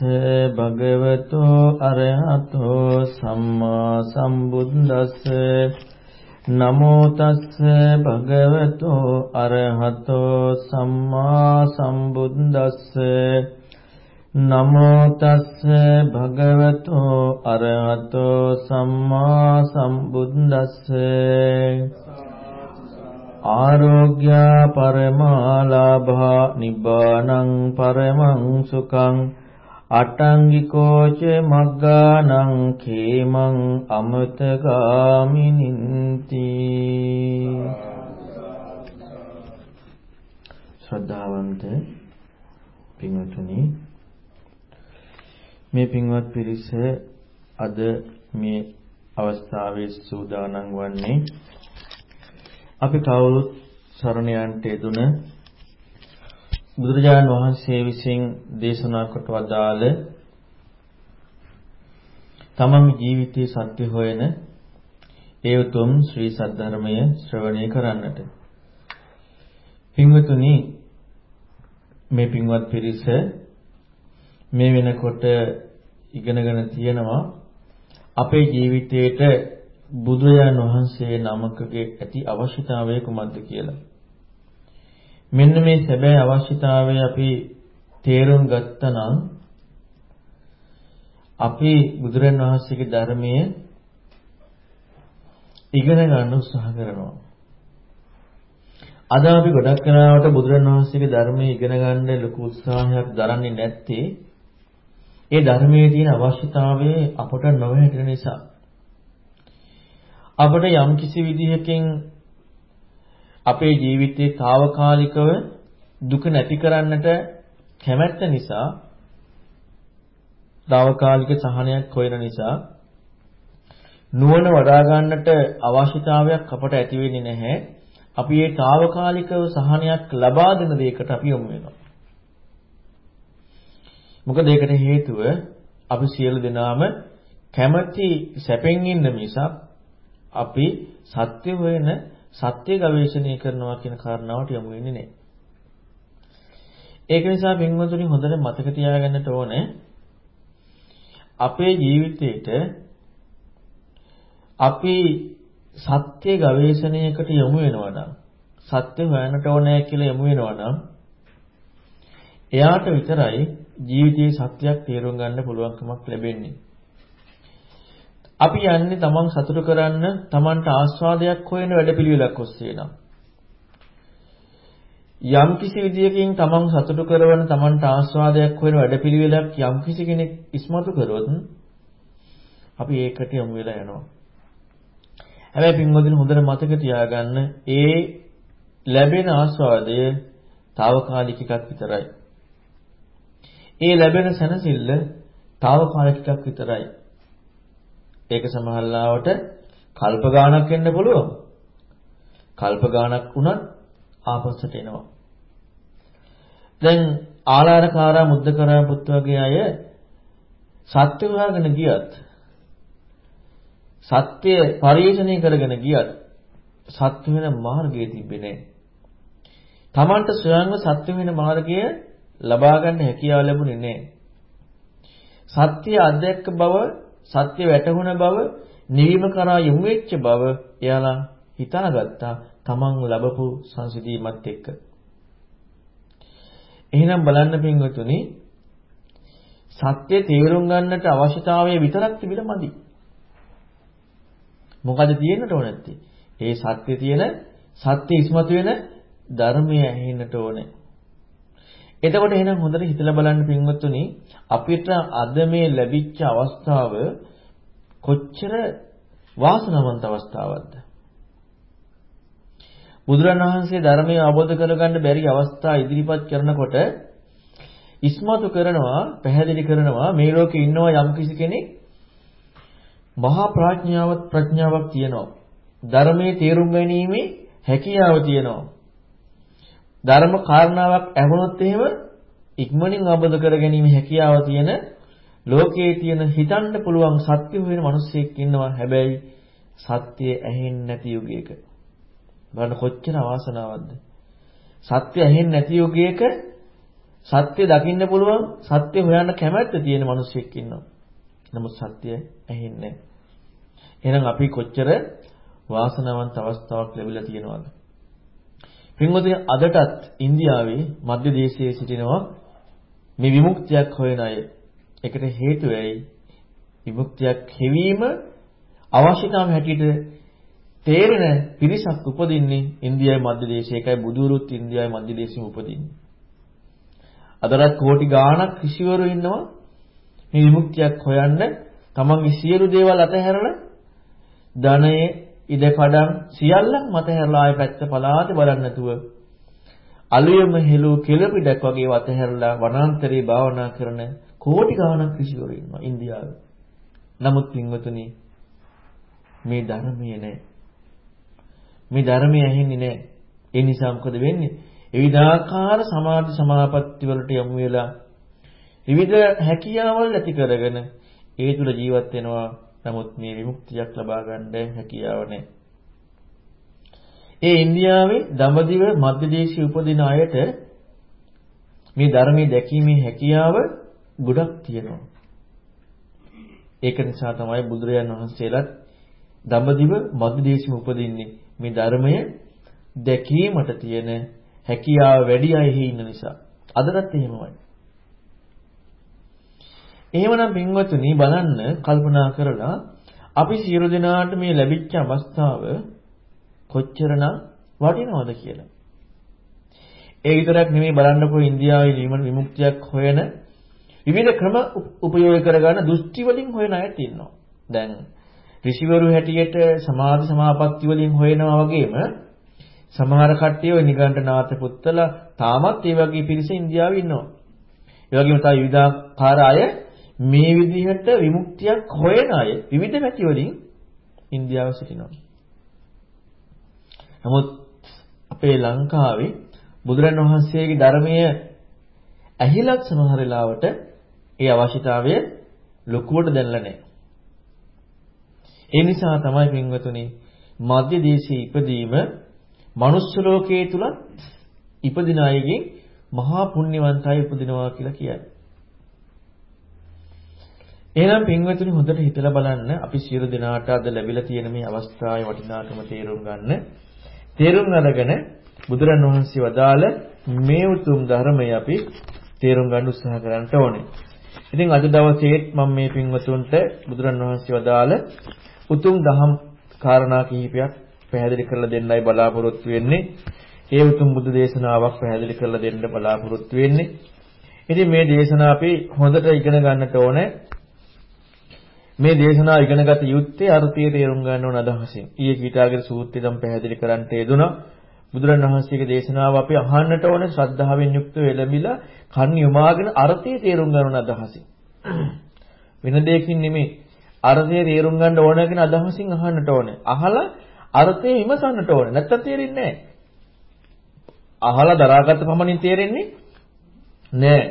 භගවතෝ අරහතෝ සම්මා සම්බුද්දස්ස නමෝ තස්ස භගවතෝ අරහතෝ සම්මා සම්බුද්දස්ස නමෝ තස්ස භගවතෝ අරහතෝ සම්මා සම්බුද්දස්ස ආරෝග්‍ය පරමාලාභා නිබ්බානං පරමං සුඛං අට්ටංගිකෝච මග්ගානං khේමං අමතගාමිනින්ති. ශ්‍රද්ධාවන්ත පින්වතුනි මේ පින්වත් පිරිස අද මේ අවස්ථාවේ සූදානම් වන්නේ අපි කවුරුත් සරණ යන්ට යෙදුන බුදුරජාණන් වහන්සේ විසින් දේශනා කොට වදාළ තමන් ජීවිතයේ සත්‍ය හොයන ඒ උතුම් ශ්‍රී සද්ධර්මය ශ්‍රවණය කරන්නට. පින්වතුනි මේ පින්වත් පිරිස මේ වෙනකොට ඉගෙනගෙන තියෙනවා අපේ ජීවිතේට බුදුරජාණන් වහන්සේ නමකගේ ඇති අවශ්‍යතාවය කුමක්ද කියලා. මෙන්න මේ සැබෑ අවශ්‍යතාවය අපි තේරුම් ගත්තනම් අපි බුදුරන් වහන්සේගේ ධර්මයේ ඉගෙන ගන්න උත්සාහ කරනවා. අද අපි ගොඩක් වෙලාවට බුදුරන් වහන්සේගේ ධර්මයේ ඉගෙන ගන්න ලොකු උත්සාහයක් දරන්නේ නැත්තේ ඒ ධර්මයේ තියෙන අවශ්‍යතාවය අපට නොවැටෙන නිසා. අපට යම් කිසි විදිහකින් අපේ ජීවිතයේ తాවකාලිකව දුක නැති කරන්නට කැමැත්ත නිසා తాවකාලික සහනයක් හොයන නිසා නුවණ වඩා ගන්නට අවශ්‍යතාවයක් අපට ඇති වෙන්නේ නැහැ. අපි ඒ తాවකාලිකව සහනයක් ලබා දෙන දෙයකට අපි යොමු වෙනවා. මොකද ඒකට හේතුව අපි සියලු දෙනාම කැමැති සැපෙන් ඉන්න මිසක් අපි සත්‍ය වෙන සත්‍ය ගවේෂණය කරනවා කියන කාරණාවට යමු වෙන්නේ නැහැ. ඒක නිසා පින්වතුනි හොඳට මතක තියාගන්නට ඕනේ අපේ ජීවිතේට අපි සත්‍ය ගවේෂණයකට යොමු වෙනවා නම් සත්‍ය හොයන්නට ඕනේ කියලා යොමු වෙනවා නම් එයාට විතරයි ජීවිතයේ සත්‍යයක් තේරුම් ගන්න පුළුවන්කමක් ලැබෙන්නේ. අපි යන්නේ තමන් සතුටු කරන්න තමන්ට ආස්වාදයක් හොයන වැඩපිළිවෙලක් ඔස්සේ නම් යම් කිසි විදියකින් තමන් සතුටු කරවන තමන්ට ආස්වාදයක් හොයන වැඩපිළිවෙලක් යම් කිසි කෙනෙක් ඉස්මතු කරොත් අපි ඒකට යොමු වෙලා යනවා. හැබැයි පින්වදින හොඳට මතක තියාගන්න ඒ ලැබෙන ආස්වාදය తాවකාලික එකක් විතරයි. ඒ ලැබෙන සැනසෙල්ල తాවකාලික එකක් විතරයි. ඒක සමහරලාවට කල්ප ගාණක් වෙන්න පුළුවන්. කල්ප ගාණක් වුණත් ආපස්සට එනවා. දැන් ආලාරකාරා මුද්දකරා පුත් වගේ අය සත්‍ය හොයාගෙන ගියත් සත්‍ය පරිශ්‍රණය කරගෙන ගියත් සත්‍ය වෙන මාර්ගය තිබෙන්නේ නැහැ. Tamanට ස්වයංව සත්‍ය වෙන මාර්ගය ලබා ගන්න හැකියාව ලැබුණේ නැහැ. සත්‍ය අධ්‍යක්ෂ බව සත්‍ය වැටහුණ බව නිවීම කරා යොමු වෙච්ච බව එයාලා හිතාගත්තා තමන් ලැබපු සංසිඳීමත් එක්ක. එහෙනම් බලන්න පින්වතුනි සත්‍ය තේරුම් ගන්නට අවශ්‍යතාවය විතරක් තිබිලා මදි. මොකද තියෙන්නට ඕන නැත්තේ? ඒ සත්‍ය තියෙන සත්‍ය ඉස්මතු වෙන ධර්මය ඇහෙන්නට ඕනේ. එතකොට එහෙනම් හොඳට හිතලා බලන්න පින්වත්තුනි අපිට අද මේ ලැබිච්ච අවස්ථාව කොච්චර වාසනාවන්ත අවස්ථාවක්ද? බුදුරණවහන්සේ ධර්මය අවබෝධ කරගන්න බැරි අවස්ථා ඉදිරිපත් කරනකොට ඉස්මතු කරනවා පැහැදිලි කරනවා මේ ලෝකේ ඉන්නවා යම් කිසි කෙනෙක් මහා ප්‍රඥාවක් ප්‍රඥාවක් තියෙනවා. ධර්මයේ තේරුම් ගැනීමේ හැකියාව තියෙනවා. ධර්ම කාරණාවක් ඇහුනොත් එහෙම ඉක්මනින් අවබෝධ කරගැනීම හැකියාව තියෙන ලෝකයේ තියෙන හිතන්න පුළුවන් සත්‍ය වෙන මිනිස්සෙක් ඉන්නවා හැබැයි සත්‍ය ඇහෙන්නේ නැති යුගයක බලන්න කොච්චර අවාසනාවක්ද සත්‍ය ඇහෙන්නේ නැති යුගයක සත්‍ය දකින්න පුළුවන් සත්‍ය හොයන්න කැමැත්ත තියෙන මිනිස්සෙක් ඉන්නවා. නමුත් සත්‍ය ඇහෙන්නේ එහෙනම් අපි කොච්චර වාසනාවන්ත අවස්ථාවක් ලැබිලා තියෙනවද? පින්වතුනි අදටත් ඉන්දියාවේ මධ්‍ය දේශයේ සිටිනවා මේ විමුක්තියක් හොයන අය. ඒකට හේතුව ඇයි? විමුක්තියක් හෙවීම අවශ්‍යතාවය හැටියට තේරෙන පිරිසක් උපදින්නේ ඉන්දියාවේ මධ්‍ය දේශයේ. ඒකයි බුදුරුත් ඉන්දියාවේ මධ්‍ය දේශෙම උපදින්නේ. අදටත් කෝටි ගාණක් ඍෂිවරු ඉන්නවා මේ විමුක්තියක් හොයන්න තමන්ගේ සියලු දේවල් අතහැරලා ධනයේ ඉඩකඩම් සියල්ලක් මතහැරලා ආයෙ පැත්ත පලාත බලන්න නැතුව අලුයම හෙළු කෙළපිඩක් වගේ වතහැරලා වනාන්තරේ භාවනා කරන කෝටි ගාණක් ඍෂිවරු ඉන්නවා ඉන්දියාවේ. නමුත් පින්වතුනි මේ ධර්මයේ නැහැ. මේ ධර්මය ඇහෙන්නේ නැහැ. ඒ නිසා මොකද වෙන්නේ? විවිධාකාර සමාධි සමාපatti වලට යොමු වෙලා විවිධ හැකියාවල් ඇති කරගෙන ඒ තුල ජීවත් වෙනවා. නමුත් මේ විමුක්තියක් ලබා ගන්න හැකියාව නැහැ. ඒ ඉන්දියාවේ දඹදිව මධ්‍යදේශීය උපදින අයට මේ ධර්මයේ දැකීමේ හැකියාව ගොඩක් තියෙනවා. ඒක නිසා තමයි බුදුරජාණන් වහන්සේලාත් දඹදිව මධ්‍යදේශීය උපදින්නේ මේ ධර්මය දැකීමට තියෙන හැකියාව වැඩි අය ඉන්න නිසා. අදටත් එහෙමයි. එහෙමනම් පින්වතුනි බලන්න කල්පනා කරලා අපි සියලු දෙනාට මේ ලැබිච්ච අවස්ථාව කොච්චරනම් වටිනවද කියලා. ඒ විතරක් නෙමෙයි බලන්නකෝ ඉන්දියාවේ විමුක්තියක් හොයන විවිධ ක්‍රම උපයෝග කරගන්න දෘෂ්ටි වලින් හොයන අයත් ඉන්නවා. දැන් ඍෂිවරු හැටියට සමාධි සමාපatti වලින් හොයනවා වගේම සමහර කට්ටිය ඔය නිගණ්ඨනාථ පුත්තලා තාමත් ඒ වගේ පිරිස ඉන්දියාවේ ඉන්නවා. ඒ වගේම තව විවිධාකාර අය මේ විදිහට විමුක්තියක් හොයන අය විවිධ පැති වලින් ඉන්දියාවේ සිටිනවා. නමුත් අපේ ලංකාවේ බුදුරන් වහන්සේගේ ධර්මය ඇහිලත් සමහර වෙලාවට ඒ අවශ්‍යතාවය ලොකුවට දැනලා නැහැ. ඒ නිසා තමයි පින්වතුනි මධ්‍ය දේශයේ ඉපදීම මනුස්ස ලෝකයේ තුලත් ඉපදින අයගෙන් මහා පුණ්‍යවන්තයි උපදිනවා කියලා කියන්නේ. එහෙනම් පින්වතුනි හොඳට හිතලා බලන්න අපි සියලු දෙනාට අද ලැබිලා තියෙන මේ අවස්ථාවේ වටිනාකම තේරුම් ගන්න. තේරුම් අරගෙන බුදුරන් වහන්සේ වදාළ මේ උතුම් ධර්මය අපි තේරුම් ගන්න උත්සාහ කරන්න ඕනේ. ඉතින් අද දවසේත් මම මේ පින්වතුන්ට බුදුරන් වහන්සේ වදාළ උතුම් දහම් කාරණා කිහිපයක් පැහැදිලි කරලා දෙන්නයි බලාපොරොත්තු වෙන්නේ. ඒ උතුම් බුදු දේශනාවක් පැහැදිලි කරලා දෙන්න බලාපොරොත්තු වෙන්නේ. ඉතින් මේ දේශනාව අපි හොඳට ඉගෙන ගන්නට ඕනේ. මේ දේශනාව ඉගෙනගත යුත්තේ අර්ථය තේරුම් ගන්න ඕන අදහසින්. ඊයේ කීටාගේ සූත්‍රය නම් පැහැදිලි කරන්නට යෙදුණා. බුදුරණවහන්සේගේ දේශනාව අපි අහන්නට ඕනේ ශ්‍රද්ධාවෙන් යුක්තව එළඹිලා කන් යොමාගෙන අර්ථය තේරුම් ගන්න අදහසින්. වෙන දෙයකින් නෙමෙයි. අර්ථය තේරුම් ගන්න ඕන කියන අදහසින් අහන්නට ඕනේ. අහලා අර්ථය විමසන්නට ඕනේ. නැත්තම් තේරෙන්නේ නැහැ. අහලා දරාගත්ත පමණින් තේරෙන්නේ නැහැ.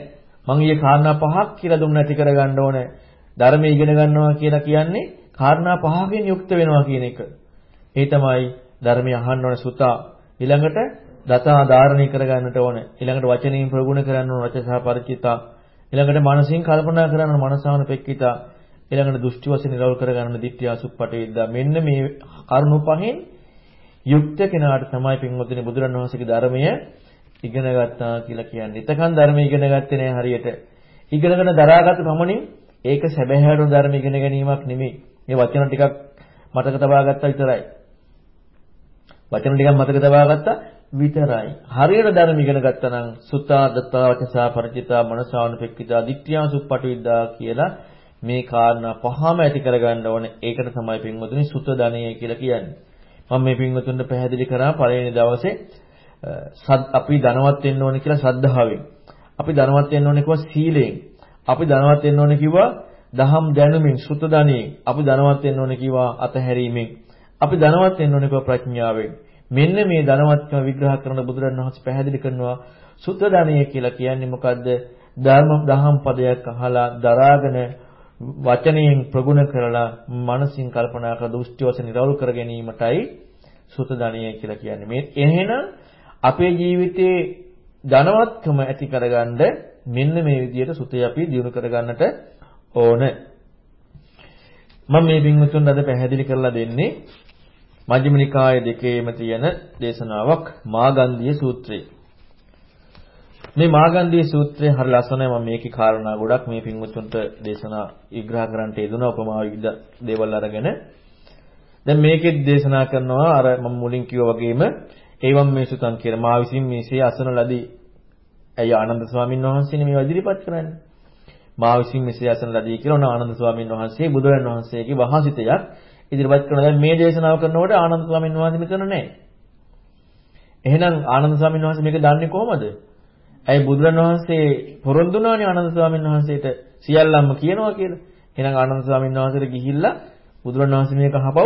මම ඊයේ කාරණා පහක් කියලා දුන්න ඇති කරගන්න ඕනේ. ධර්මය ඉගෙන ගන්නවා කියලා කියන්නේ කාරණා පහකින් යුක්ත වෙනවා කියන එක. ඒ තමයි ධර්මය අහන්න ඕනේ සුතා. ඊළඟට දතා ධාරණය කරගන්නට ඕනේ. ඊළඟට වචනයෙන් ප්‍රගුණ කරන්න ඕනේ වචසා පරිචිතා. ඊළඟට මනසින් කල්පනා කරන්න මනසාන පෙක්කිතා. ඊළඟට දෘෂ්ටි වශයෙන් නිරවුල් කරගන්න දිට්ඨිය අසුප්පට විද්දා. මෙන්න මේ කරුණු පහෙන් යුක්ත කෙනාට තමයි පින්වතුනි බුදුරණවහන්සේගේ ධර්මය ඉගෙන ගත්තා කියලා කියන්නේ. එතකන් ධර්මය ඉගෙන ගත්තේ නෑ හරියට. ඉගෙනගෙන දරාගත්ත පමණින් ඒක සැබෑවටම ධර්ම ඉගෙන ගැනීමක් නෙමෙයි. මේ වචන ටිකක් මතක තබා ගත්තා විතරයි. වචන ටිකක් මතක තබා ගත්තා විතරයි. හරියට ධර්ම ඉගෙන ගත්තා නම් සුත්තා දත්තා වචසා ಪರಿචිතා මනසානුපෙක්කිතා දිට්ඨියා සුප්පටිවිද්දා කියලා මේ කාරණා පහම ඇති කරගන්න ඕනේ. ඒකට තමයි පින්වතුනි සුත ධනය කියලා කියන්නේ. මම මේ පින්වතුන්ට පැහැදිලි කරා පළවෙනි දවසේ අපි ධනවත් වෙන්න ඕනේ කියලා ශ්‍රද්ධාවෙන්. අපි ධනවත් වෙන්න ඕනේ කිව්වා සීලයෙන්. අපි ධනවත් වෙන්න ඕනේ කිව්වා දහම් දැනුමින් සුත ධනෙන්. අපි ධනවත් වෙන්න ඕනේ කිව්වා අතහැරීමෙන්. අපි ධනවත් වෙන්න ඕනේ කිව්වා ප්‍රඥාවෙන්. මෙන්න මේ ධනවත්කම විග්‍රහ කරන බුදුරණවහන්සේ පැහැදිලි කරනවා සුත ධනය කියලා කියන්නේ මොකද්ද? ධර්ම දහම් පදයක් අහලා දරාගෙන වචනයෙන් ප්‍රගුණ කරලා මනසින් කල්පනා කර දෘෂ්ටි වශයෙන් නිරවුල් කර ගැනීමටයි සුත ධනය කියලා කියන්නේ. මේ එහෙනම් අපේ ජීවිතේ ධනවත්කම ඇති කරගන්න මෙන්න මේ විදිහට සුතේ අපි දිනු කරගන්නට ඕන. මම මේ පින්වතුන් අද පැහැදිලි කරලා දෙන්නේ මජ්ක්‍ධිම නිකාය දෙකේම තියෙන දේශනාවක් මාගන්ධිය සූත්‍රය. මේ මාගන්ධිය සූත්‍රය හරි ලස්සනයි මම මේකේ කාරණා ගොඩක් මේ පින්වතුන්ට දේශනා විග්‍රහ කරන්නට යෙදුණා උපමා විවිධ දේවල් අරගෙන. දැන් මේකෙත් දේශනා කරනවා අර මම මුලින් කිව්වා වගේම ඒවම් මේ සුතං කියලා මා විසින් මේසේ අසන ලදී. ඇයි ආනන්ද ස්වාමීන් වහන්සේනේ මේවා ඉදිරිපත් කරන්නේ? මා විසින් මෙසේ අසන ලදී කියලා ආනන්ද ස්වාමීන් වහන්සේ බුදුරජාණන් වහන්සේගේ වහසිතයක් ඉදිරිපත් කරනවා. දැන් මේ දේශනාව කරනකොට ආනන්ද ස්වාමීන් වහන්සේ මෙතන නැහැ. එහෙනම් ආනන්ද ස්වාමීන් වහන්සේ මේක දන්නේ කොහමද? ඇයි බුදුරන් වහන්සේ පොරොන්දුනානේ ආනන්ද ස්වාමීන් වහන්සේට සියල්ලම කියනවා කියලා. එහෙනම් ආනන්ද ස්වාමීන් වහන්සේට ගිහිල්ලා බුදුරන් වහන්සේ මේක අහපව්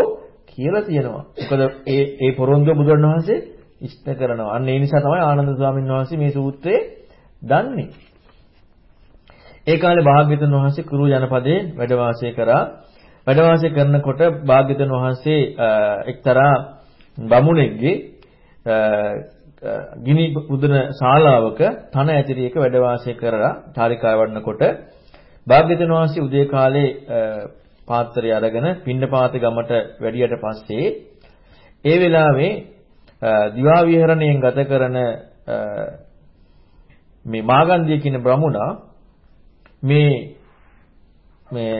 කියලා තියෙනවා. මොකද ඒ ඒ පොරොන්දුව බුදුරන් වහන්සේ ඉෂ්ට කරනවා. අන්න ඒ නිසා තමයි ආනන්ද ස්වාමීන් වහන්සේ මේ සූත්‍රයේ දන්නේ. ඒ කාලේ භාග්‍යවතුන් වහන්සේ කුරු ජනපදයේ වැඩ වාසය කරා. වැඩ වාසය කරනකොට භාග්‍යවතුන් වහන්සේ එක්තරා බමුණෙක්ගේ ගිනි පුදන ශාලාවක තන ඇතිරියක වැඩ වාසය කරලා චාරිකාව වඩනකොට භාග්‍යවතුන් වහන්සේ උදේ කාලේ පාත්‍රය අරගෙන පින්නපාත ගමට වැඩියට පස්සේ ඒ වෙලාවේ දිවා විහරණයෙන් ගත කරන මේ මාගන්ධිය කියන බ්‍රහ්මුණා මේ මේ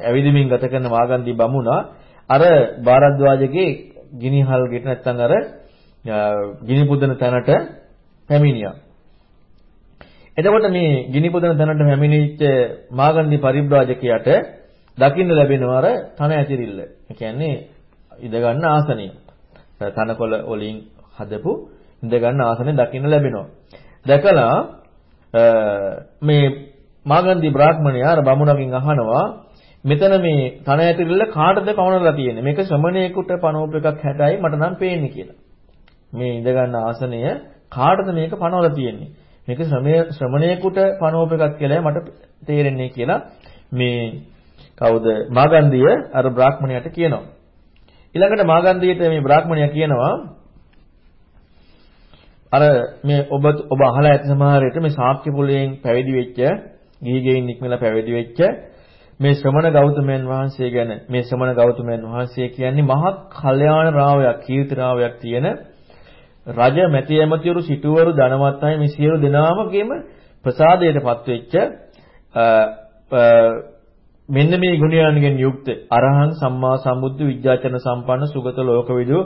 ඇවිදිමින් ගත කරන මාගන්ධි බමුණා අර භාරද්වාජගේ ගිනිහල් ගෙට නැත්තම් අර ගිනි පුදන තැනට පැමිණියා. එතකොට මේ ගිනි පුදන තැනට පැමිණිච්ච මාගන්ධි පරිබ්‍රාජකයාට දකින්න ලැබෙනවා අර තන ඇතිරිල්ල. ඒ කියන්නේ ඉඳ ගන්න ආසනය. තනකොළ වලින් හදපු ඉඳ ගන්න ආසනය දකින්න ලැබෙනවා. දැකලා මේ මාගන්ධි බ්‍රාහ්මණයා අර බමුණගෙන් අහනවා මෙතන මේ තන ඇතිරිල්ල කාටද පවනලා තියෙන්නේ? මේක ශ්‍රමණේකට පනෝප එකක් හැටයි මට නම් පේන්නේ කියලා. මේ ඉඳ ගන්න ආසනය කාටද මේක පනවලා තියෙන්නේ? මේක ශ්‍රමණේකට පනෝප එකක් කියලා මට තේරෙන්නේ කියලා මේ කවුද මාගන්ධිය අර බ්‍රාහ්මණයාට කියනවා. ඊළඟට මාගන්ධියට මේ බ්‍රාහ්මණයා කියනවා අර මේ ඔබ ඔබ අහලා ඇති සමහර විට මේ ශාක්‍ය කුලයෙන් පැවිදි වෙච්ච ගිහිගෙයින් නික්මලා පැවිදි වෙච්ච මේ ශ්‍රමණ ගෞතමයන් වහන්සේ ගැන මේ ශ්‍රමණ ගෞතමයන් වහන්සේ කියන්නේ මහත් කල්යාණ රාවයක් කීර්ති රාවයක් තියෙන රජ මැති ඇමතිවරු සිටුවරු ධනවත් අය මේ සියලු දෙනාමගේම ප්‍රසාදයටපත් වෙච්ච මෙන්න මේ ගුණයන්ගෙන් යුක්ත අරහං සම්මා සම්බුද්ධ විද්‍යාචරණ සම්පන්න සුගත ලෝකවිදු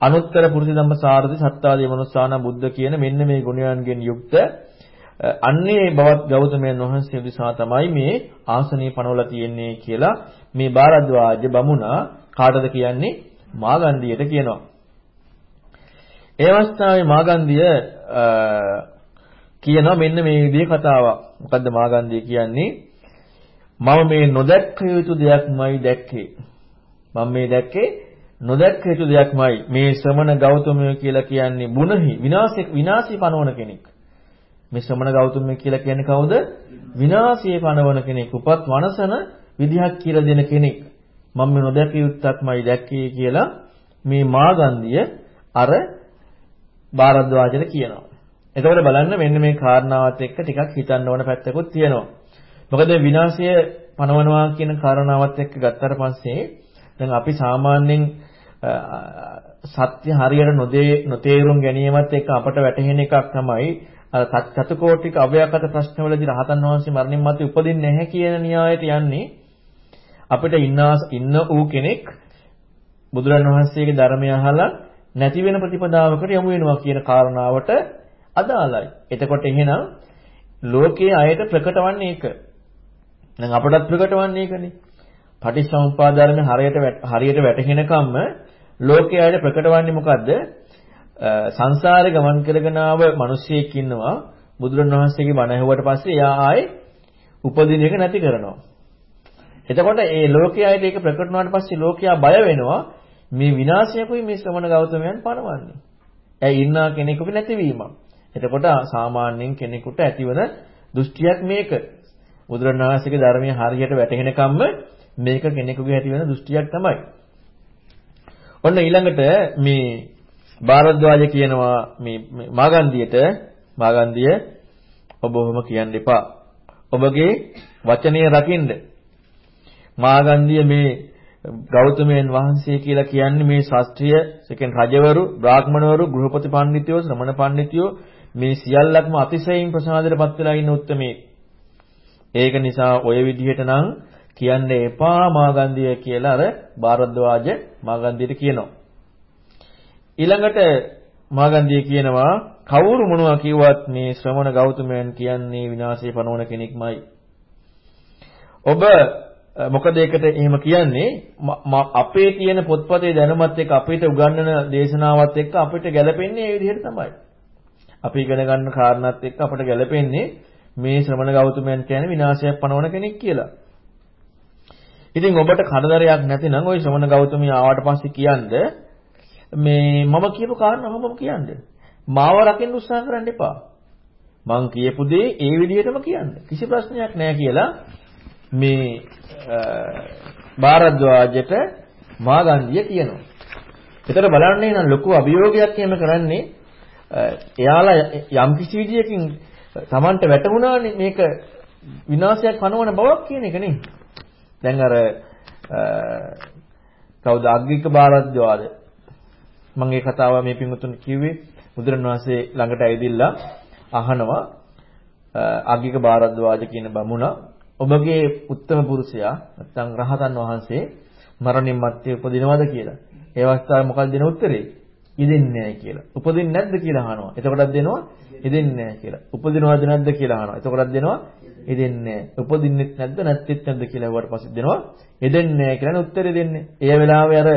අනුත්තර පුරුෂ ධම්ම සාරති සත්තාදී මනුස්සාන බුද්ධ කියන මෙන්න මේ ගුණයන්ගෙන් යුක්ත අන්නේ බවත් ගෞතමයන් වහන්සේ විසා තමයි මේ ආසනීය පනවලා තියෙන්නේ කියලා මේ බාරද්වාජ බමුණා කාටද කියන්නේ මාගන්ධියට කියනවා. ඒ අවස්ථාවේ මාගන්ධිය කියනවා මෙන්න මේ විදිහේ කතාවක්. මොකද්ද මාගන්ධිය කියන්නේ? මම මේ නොදැක්ක යුතු දෙයක්මයි දැක්කේ. මම මේ දැක්කේ නොදැක්ක යුතු දෙයක්මයි. මේ ශ්‍රමණ ගෞතමය කියලා කියන්නේ බුනහි විනාශේ විනාශී පනවන කෙනෙක්. මේ ශ්‍රමණ ගෞතමය කියලා කියන්නේ කවුද? විනාශයේ පනවන කෙනෙක්. උපත් වනසන විදිහක් කියලා දෙන කෙනෙක්. මම මේ නොදැක්ක යුත්තක්මයි දැක්කේ කියලා මේ මාගන්ධිය අර භාරද්වාජට කියනවා. එතකොට බලන්න මෙන්න මේ කාරණාවත් එක්ක ටිකක් හිතන්න ඕන පැත්තකුත් තියෙනවා. මොකද විනාශය පනවනවා කියන කාරණාවත් එක්ක ගත්තට පස්සේ දැන් අපි සාමාන්‍යයෙන් සත්‍ය හරියට නොදේ නොතේරුම් ගැනීමත් එක්ක අපට වැටහෙන එකක් තමයි අර චතුකෝටික අව්‍යාකට ප්‍රශ්නවලදී රහතන් වහන්සේ මරණින් මතු උපදින්නේ නැහැ කියන න්‍යායයට යන්නේ අපිට ඉන්න ඌ කෙනෙක් බුදුරන් වහන්සේගේ ධර්මය අහලා නැති වෙන ප්‍රතිපදාවකට යමු වෙනවා කියන කාරණාවට අදාළයි. එතකොට එහෙනම් ලෝකයේ අයට ප්‍රකටවන්නේ ඒක. දැන් අපටත් ප්‍රකට වන්නේ ඒකනේ. පටිච්චසමුප්පාද ධර්මයේ හරියට හරියට වැටහෙනකම්ම ලෝකයේ අයට ප්‍රකට වන්නේ මොකද්ද? සංසාරේ ගමන් කරගෙන ආව මිනිස්සෙක් ඉන්නවා බුදුරණවහන්සේගේ බණ ඇහුවට පස්සේ එයා ආයේ උපදින එක නැති කරනවා. එතකොට ඒ ලෝකයේ අයට ඒක ප්‍රකට වුණාට පස්සේ ලෝකයා බය වෙනවා මේ විනාශයකුයි මේ ශ්‍රමණ ගෞතමයන් පනවන්නේ. ඇයි ඉන්නා කෙනෙකුගේ නැතිවීමක්. එතකොට සාමාන්‍යයෙන් කෙනෙකුට ඇතිවන දෘෂ්ටියක් මේක. බුදුරණවහන්සේගේ ධර්මයේ හරියට වැටහෙනකම්ම මේක කෙනෙකුගේ ඇති වෙන දෘෂ්ටියක් තමයි. ඔන්න ඊළඟට මේ භාරද්වාජ කියනවා මේ මාගන්ධියට මාගන්ධිය ඔබ ඔහොම කියන්න එපා. ඔබගේ වචනය රකින්න. මාගන්ධිය මේ ගෞතමයන් වහන්සේ කියලා කියන්නේ මේ ශාස්ත්‍රීය සෙකෙන් රජවරු, බ්‍රාහ්මණවරු, ගෘහපති පඬිතුයෝ, ශ්‍රමණ පඬිතුයෝ මේ සියල්ලක්ම අතිශයින් ප්‍රසාදයටපත් වෙලා ඉන්න උත්මේ. ඒක නිසා ඔය විදිහට නම් කියන්න එපා මාගන්ධිය කියලා අර භාරද්වාජ මාගන්ධියට කියනවා. ඊළඟට මාගන්ධිය කියනවා කවුරු මොනවා කිව්වත් මේ ශ්‍රමණ ගෞතමයන් කියන්නේ විනාශය පනවන කෙනෙක්මයි. ඔබ මොකද ඒකට එහෙම කියන්නේ අපේ තියෙන පොත්පතේ දැනුමත් එක්ක අපිට උගන්වන දේශනාවත් එක්ක අපිට ගැලපෙන්නේ ඒ විදිහට තමයි. අපි ඉගෙන ගන්න කාරණාත් එක්ක අපිට ගැලපෙන්නේ මේ ශ්‍රමණ ගෞතමයන් කියන්නේ විනාශයක් පනවන කෙනෙක් කියලා. ඉතින් ඔබට කරදරයක් නැතිනම් ওই ශ්‍රමණ ගෞතමිය ආවට පස්සේ කියන්නේ මේ මම කියපු කාරණා මම කියන්නේ. මාව රකින්න උත්සාහ කරන්න එපා. මං කියපු දේ ඒ විදිහටම කියන්න. කිසි ප්‍රශ්නයක් නැහැ කියලා මේ භාරද්වාජට මාගන්ධිය කියනවා. ඒතර බලන්නේ නම් ලොකු අභියෝගයක් එහෙම කරන්නේ එයාලා යම් කිසි විදියකින් Tamanට වැටුණානේ මේක විනාශයක් පනවන බවක් කියන එක නේ. දැන් අර කවුද අග්ගික භාරද්වාජ මම මේ කතාව මේ පින්වතුන් කිව්වේ බුදුරණවහන්සේ ළඟට ඇවිදilla අහනවා අග්ගික භාරද්වාජ කියන බමුණා ඔබගේ උත්තම පුරුෂයා නැත්නම් රහතන් වහන්සේ මරණින් මත්තේ උපදිනවද කියලා. ඒ අවස්ථාවේ මොකක්ද දෙන උත්තරේ? ඉදෙන්නේ නැහැ කියලා. උපදින්නේ නැද්ද කියලා අහනවා. එතකොටත් දෙනවා ඉදෙන්නේ නැහැ කියලා. උපදිනවද නැද්ද කියලා අහනවා. එතකොටත් දෙනවා ඉදෙන්නේ නැහැ. උපදින්නෙත් නැද්ද නැත්තිත් නැද්ද කියලා වට පස්සේ දෙනවා ඉදෙන්නේ නැහැ කියලා උත්තරේ දෙන්නේ. ඒ වෙලාවේ අර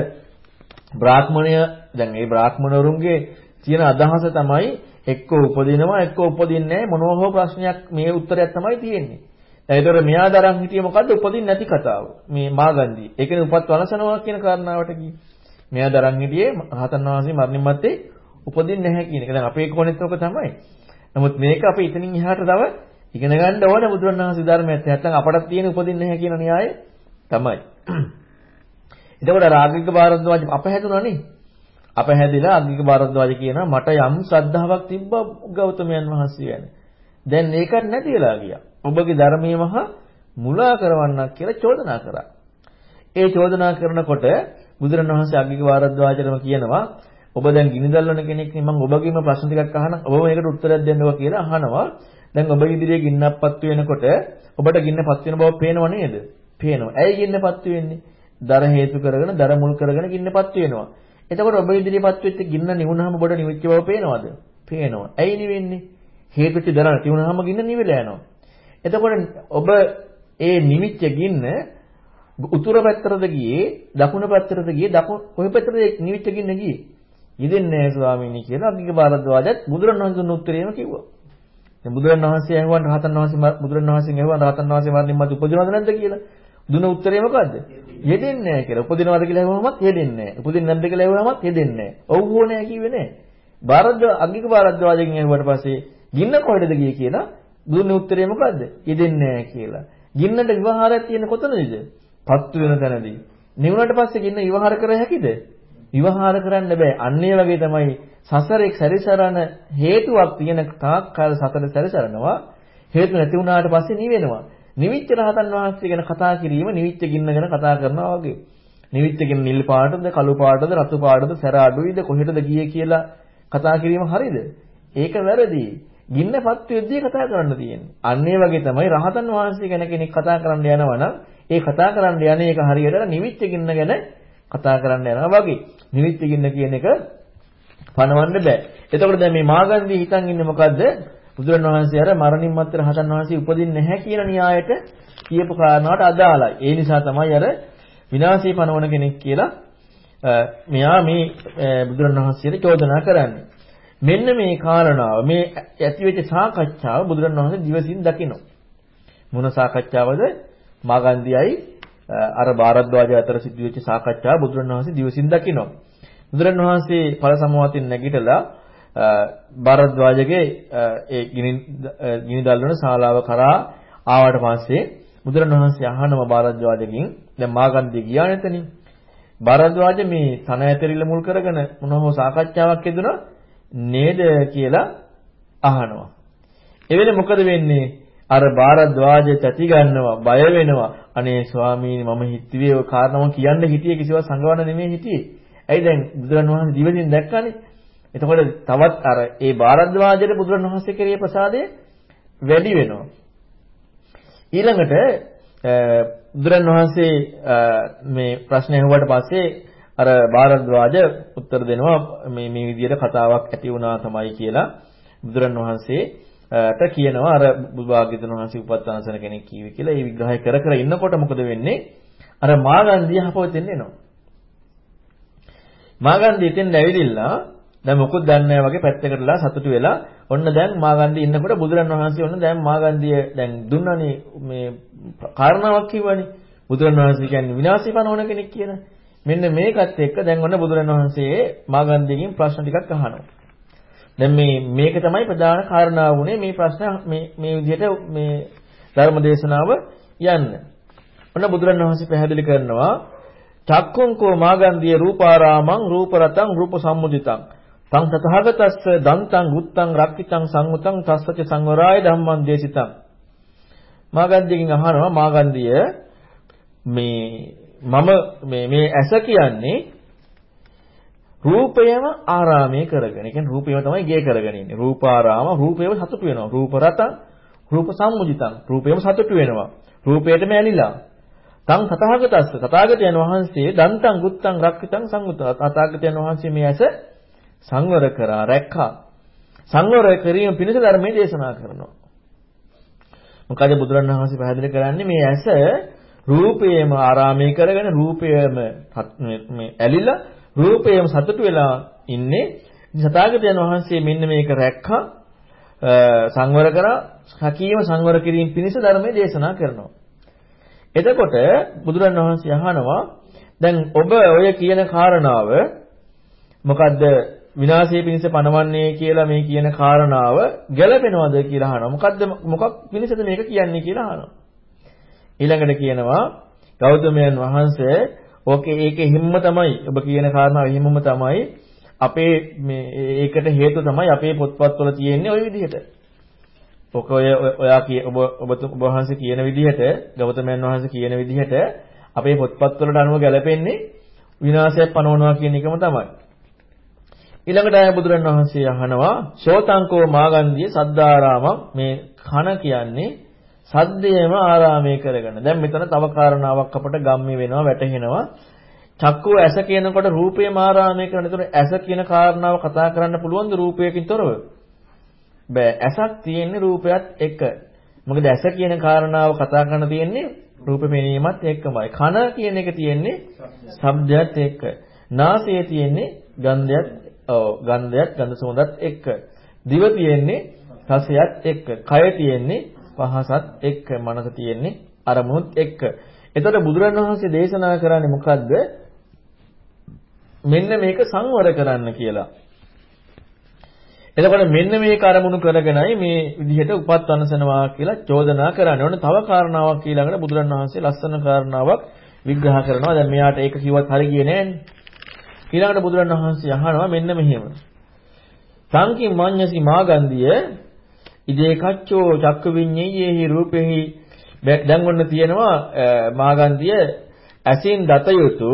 බ්‍රාහ්මණය දැන් මේ බ්‍රාහ්මණවරුන්ගේ තියෙන අදහස තමයි එක්ක උපදිනවා එක්ක උපදින්නේ නැහැ මොනවා හෝ ප්‍රශ්නයක් මේ උත්තරයක් තමයි තියෙන්නේ. ඒතර මෙයා දරන් හිටියේ මොකද්ද උපදින්න නැති කතාව. මේ මාගන්දී. ඒ කියන්නේ උපත් වනසනවා කියන කාරණාවට ගියේ. මෙයා දරන් හිටියේ රහතන් වහන්සේ මරණින් මත්තේ උපදින්නේ නැහැ කියන එක. දැන් අපේ කොනෙත් ඔක තමයි. නමුත් මේක අපි ඉතින් එහාට තව ඉගෙන ගන්න ඕන බුදුරණවහන්සේ ධර්මයත් නැත්නම් අපටත් තියෙන උපදින්නේ නැහැ කියන න්‍යාය තමයි. එතකොට රාගික භාරද්වාජ අප හැදුණානේ. අප හැදිලා අග්ගික භාරද්වාජ කියනවා මට යම් ශ්‍රද්ධාවක් තිබ්බා ගෞතමයන් වහන්සේ ගැන. දැන් ඒකත් නැතිලා ගියා. ඔබගේ ධර්මයේ මහා මුලා කරවන්නක් කියලා චෝදනා කරා. ඒ චෝදනා කරනකොට බුදුරණවහන්සේ අග්ගික වාරද්වාචරම කියනවා ඔබ දැන් ගිනි දල්වන කෙනෙක් නේ මම ඔබගේම ප්‍රශ්න ටිකක් අහනම් ඔබ මේකට උත්තරයක් දෙන්නවා කියලා අහනවා. දැන් ඔබ ඉදිරියේ ගින්නක්පත් වෙනකොට ඔබට ගින්නපත් වෙන බව පේනව නේද? පේනවා. ඇයි ගින්නපත් වෙන්නේ? දර හේතු කරගෙන දර මුල් කරගෙන ගින්නපත් වෙනවා. එතකොට ඔබ ඉදිරියපත් වෙච්ච ගින්න නිවුනහම ඔබට නිවිච්ච බව පේනවද? පේනවා. ඇයි නිවෙන්නේ? හේතුච්ච දර නැති වුනහම ගින්න නිවිලා යනවා. එතකොට ඔබ ඒ නිමිච්ච ගින්න උතුර පැත්තටද ගියේ දකුණ පැත්තටද ගියේ දකුණ කොහේ පැත්තටද නිවිච්ච ගින්න ගියේ ඉදෙන්නේ නැහැ ස්වාමීනි කියලා අග්ගික භාරද්වාජත් බුදුරණවහන්සේ දුන්න උත්තරේම කිව්වා. දැන් බුදුරණවහන්සේ ඇහුවන් රහතන් වහන්සේ බුදුරණවහන්සේගෙන් ඇහුවන් රහතන් වහන්සේ මරණින් මතු උපදිනවද නැද්ද කියලා. දුන්න උත්තරේ මොකද්ද? යෙදෙන්නේ නැහැ කියලා. උපදිනවද කියලා ඇහුවමත් යෙදෙන්නේ නැහැ. උපදින්නේ නැද්ද කියලා ඇහුවමත් යෙදෙන්නේ නැහැ. ඔව් ඕනේ කිව්වේ නැහැ. භාරද්වාජ අග්ගික භාරද්වාජගෙන් ඇහුවට පස්සේ ගින්න කොහෙද ගියේ කියලා දුන්නේ උත්තරේ මොකද්ද? යෙදෙන්නේ නැහැ කියලා. ගින්නට විවහාරයක් තියෙන කොතනද? පත්තු වෙන තැනදී. නිවුණට පස්සේ ගින්න විවහාර කර හැකිද? විවහාර කරන්න බෑ. අන්න ඒ වගේ තමයි සසරේ සැරිසරන හේතුවක් තියෙන තාක් කාල සතර සැරිසරනවා. හේතු නැති වුණාට පස්සේ නිවෙනවා. නිවිච්ච රහතන් වහන්සේ ගැන කතා කිරීම නිවිච්ච ගින්න ගැන කතා කරනවා වගේ. නිවිච්ච ගින්න නිල් පාටද, කළු පාටද, රතු පාටද, සැර අඩුයිද, කොහෙටද ගියේ කියලා කතා කිරීම හරිද? ඒක වැරදි. ගින්නපත් වෙද්දී කතා කරන්න තියෙන්නේ. අන්න ඒ වගේ තමයි රහතන් වහන්සේ ගැන කෙනෙක් කතා කරන්න යනවා නම් ඒ කතා කරන්න යන්නේ ඒක හරියට නිවිච්ච ගින්න ගැන කතා කරන්න යනවා වගේ. නිවිච්ච ගින්න කියන එක පණවන්න බෑ. එතකොට දැන් මේ මාගන්දී හිතන් ඉන්නේ මොකද්ද? බුදුරණවහන්සේ අර මරණින් මත්තේ රහතන් වහන්සේ උපදින්නේ නැහැ කියන න්‍යායට කියපු කාරණාවට අදාළයි. ඒ නිසා තමයි අර විනාශී පණවන කෙනෙක් කියලා මෙයා මේ බුදුරණවහන්සේට චෝදනා කරන්නේ. මෙන්න මේ කාරණාව මේ ඇතිවෙච්ච සාකච්ඡාව බුදුරණවහන්සේ දිවසින් දකිනවා. මොන සාකච්ඡාවද? මාගන්ධියයි අර භාරද්වාජ අතර සිදුවෙච්ච සාකච්ඡාව බුදුරණවහන්සේ දිවසින් දකිනවා. බුදුරණවහන්සේ ඵල සමවතින් නැගිටලා භාරද්වාජගේ ඒ ගිනි ගිනි දල්වන ශාලාව කරා ආවට පස්සේ බුදුරණවහන්සේ අහනවා භාරද්වාජගෙන් දැන් මාගන්ධිය ගියා නැතනේ. භාරද්වාජ මේ තන ඇතරිල්ල මුල් කරගෙන මොනවා හෝ සාකච්ඡාවක් යෙදුණා නේද කියලා අහනවා. එවෙල මොකද වෙන්නේ? අර බාරද්වාජය තැති ගන්නවා, බය වෙනවා. අනේ ස්වාමීනි මම හිතුවේ ඔය කාරණාව කියන්න හිතියේ කිසිවක් සංගවන්න නෙමෙයි හිතියේ. ඇයි දැන් බුදුරණවහන්සේ දිවසින් දැක්කනේ. එතකොට තවත් අර ඒ බාරද්වාජයට බුදුරණවහන්සේ කෙරෙහි ප්‍රසාදය වැඩි වෙනවා. ඊළඟට බුදුරණවහන්සේ මේ ප්‍රශ්න අහුවට පස්සේ අර බාරද්වාජ උත්තර දෙනවා මේ මේ විදිහට කතාවක් ඇති වුණා තමයි කියලා බුදුරණවහන්සේට කියනවා අර බුදුභාග්‍යතුන් වහන්සේ උපත්තරසන කෙනෙක් කීවි කියලා. ඒ විග්‍රහය කර කර ඉන්නකොට මොකද වෙන්නේ? අර මාගන්ධිය හපවෙතෙන් එනවා. මාගන්ධිය එතෙන් ඇවිදිලා දැන් මොකුත් දන්නේ නැහැ වගේ පැත්තකටලා සතුටු වෙලා ඔන්න දැන් මාගන්ධිය ඉන්නකොට බුදුරන් වහන්සේ ඔන්න දැන් මාගන්ධිය දැන් දුන්නනේ මේ කාරණාවක් කිව්වනේ. බුදුරන් වහන්සේ කියන්නේ විනාශය පනවන කෙනෙක් කියලා. මෙන්න මේකත් එක්ක දැන් ඔන්න බුදුරන් වහන්සේ මාගන්ධියකින් ප්‍රශ්න ටිකක් අහනවා. දැන් මේ මේක තමයි ප්‍රධාන කාරණාව උනේ මේ ප්‍රශ්න මේ මේ විදිහට මේ ධර්ම දේශනාව යන්න. ඔන්න බුදුරන් වහන්සේ පැහැදිලි කරනවා චක්කුංකෝ මාගන්ධිය රූපාරාමං රූපරතං රූප සම්මුදිතං තං තථාගතස්ස දන්තං උත්තං රක්කිතං සංඋතං තස්සච සංවරාය ධම්මං දේශිතං මාගන්ධියකින් අහනවා මාගන්ධිය මේ මම මේ මේ ඇස කියන්නේ රූපයම ආරාමයේ කරගෙන. ඒ කියන්නේ රූපයම තමයි ගේ කරගෙන ඉන්නේ. රූපාරාම රූපයම සතුටු වෙනවා. රූප රතං රූප සම්මුදිතං රූපයම සතුටු වෙනවා. රූපයටම ඇලිලා. තං තථාගතස්ස තථාගතයන් වහන්සේ දන්තං ගුත්තං රක්කිතං සංගුත තථාගතයන් වහන්සේ මේ ඇස සංවර කරා රැක්කා. සංවර කිරීම පිණිස ධර්මයේ දේශනා කරනවා. මොකද බුදුරණවහන්සේ පැහැදිලි කරන්නේ මේ ඇස රූපයේම ආරාමයේ කරගෙන රූපයේම මේ ඇලිලා රූපයේම සතුටු වෙලා ඉන්නේ. සතාගතයන් වහන්සේ මෙන්න මේක රැක්කා සංවර කරා හකීම සංවර කිරීම පිණිස ධර්මයේ දේශනා කරනවා. එතකොට බුදුරණවහන්සේ අහනවා දැන් ඔබ ඔය කියන කාරණාව මොකද්ද විනාශයේ පිණිස පණවන්නේ කියලා මේ කියන කාරණාව ගැළපෙනවද කියලා අහනවා. මොකද්ද මොකක් පිණිසද මේක කියන්නේ කියලා අහනවා. ඊළඟට කියනවා ගෞතමයන් වහන්සේ ඕකේ ඒකේ හිම්ම තමයි ඔබ කියන කාරණාව හිම්මම තමයි අපේ මේ ඒකට හේතුව තමයි අපේ පොත්පත්වල තියෙන්නේ ওই විදිහට. ඔක ඔය ඔයා කිය ඔබ ඔබ ඔබ වහන්සේ කියන විදිහට ගෞතමයන් වහන්සේ කියන විදිහට අපේ පොත්පත්වලට අනුව ගැලපෙන්නේ විනාශයක් පනවනවා කියන එකම තමයි. ඊළඟට ආය බුදුරන් වහන්සේ අහනවා ශෝතංකෝ මාගන්ධිය සද්දාරාමක් මේ කන කියන්නේ සද්දේම ආරාමයේ කරගෙන. දැන් මෙතන තව කාරණාවක් අපට ගම්මි වෙනවා වැටහෙනවා. චක්කුව ඇස කියනකොට රූපේම ආරාමයේ කරන. ඒතර ඇස කියන කාරණාව කතා කරන්න පුළුවන්ද රූපයකින් තොරව? බෑ. ඇසක් තියෙන්නේ රූපයත් එක්ක. මොකද ඇස කියන කාරණාව කතා කරන්න තියෙන්නේ රූප පෙනීමත් එක්කමයි. කන කියන එක තියෙන්නේ ශබ්දයත් එක්ක. නාසය තියෙන්නේ ගන්ධයත් ඔව් ගන්ධයත් ගඳ සුවඳත් එක්ක. දිව තියෙන්නේ රසයත් එක්ක. කය තියෙන්නේ පහසත් එක්ක මනස තියෙන්නේ අරමුණුත් එක්ක. එතකොට බුදුරණවහන්සේ දේශනා කරන්නේ මොකද්ද? මෙන්න මේක සංවර කරන්න කියලා. එතකොට මෙන්න මේක අරමුණු කරගෙනයි මේ විදිහට උපත් අනසනවා කියලා චෝදනා කරන්නේ. ඕන තව කාරණාවක් ඊළඟට බුදුරණවහන්සේ ලස්සන කාරණාවක් විග්‍රහ කරනවා. දැන් මෙයාට ඒක කිව්වත් හරි ගියේ නෑනේ. ඊළඟට බුදුරණවහන්සේ අහනවා මෙන්න මෙහෙම. සංකි මඤ්ඤසි මාගන්ධිය ඉදේ කච්චෝ චක්ක විඤ්ඤේයෙහි රූපෙහි දැන් ඔන්න තියෙනවා මාගන්ධිය ඇසින් දත යුතු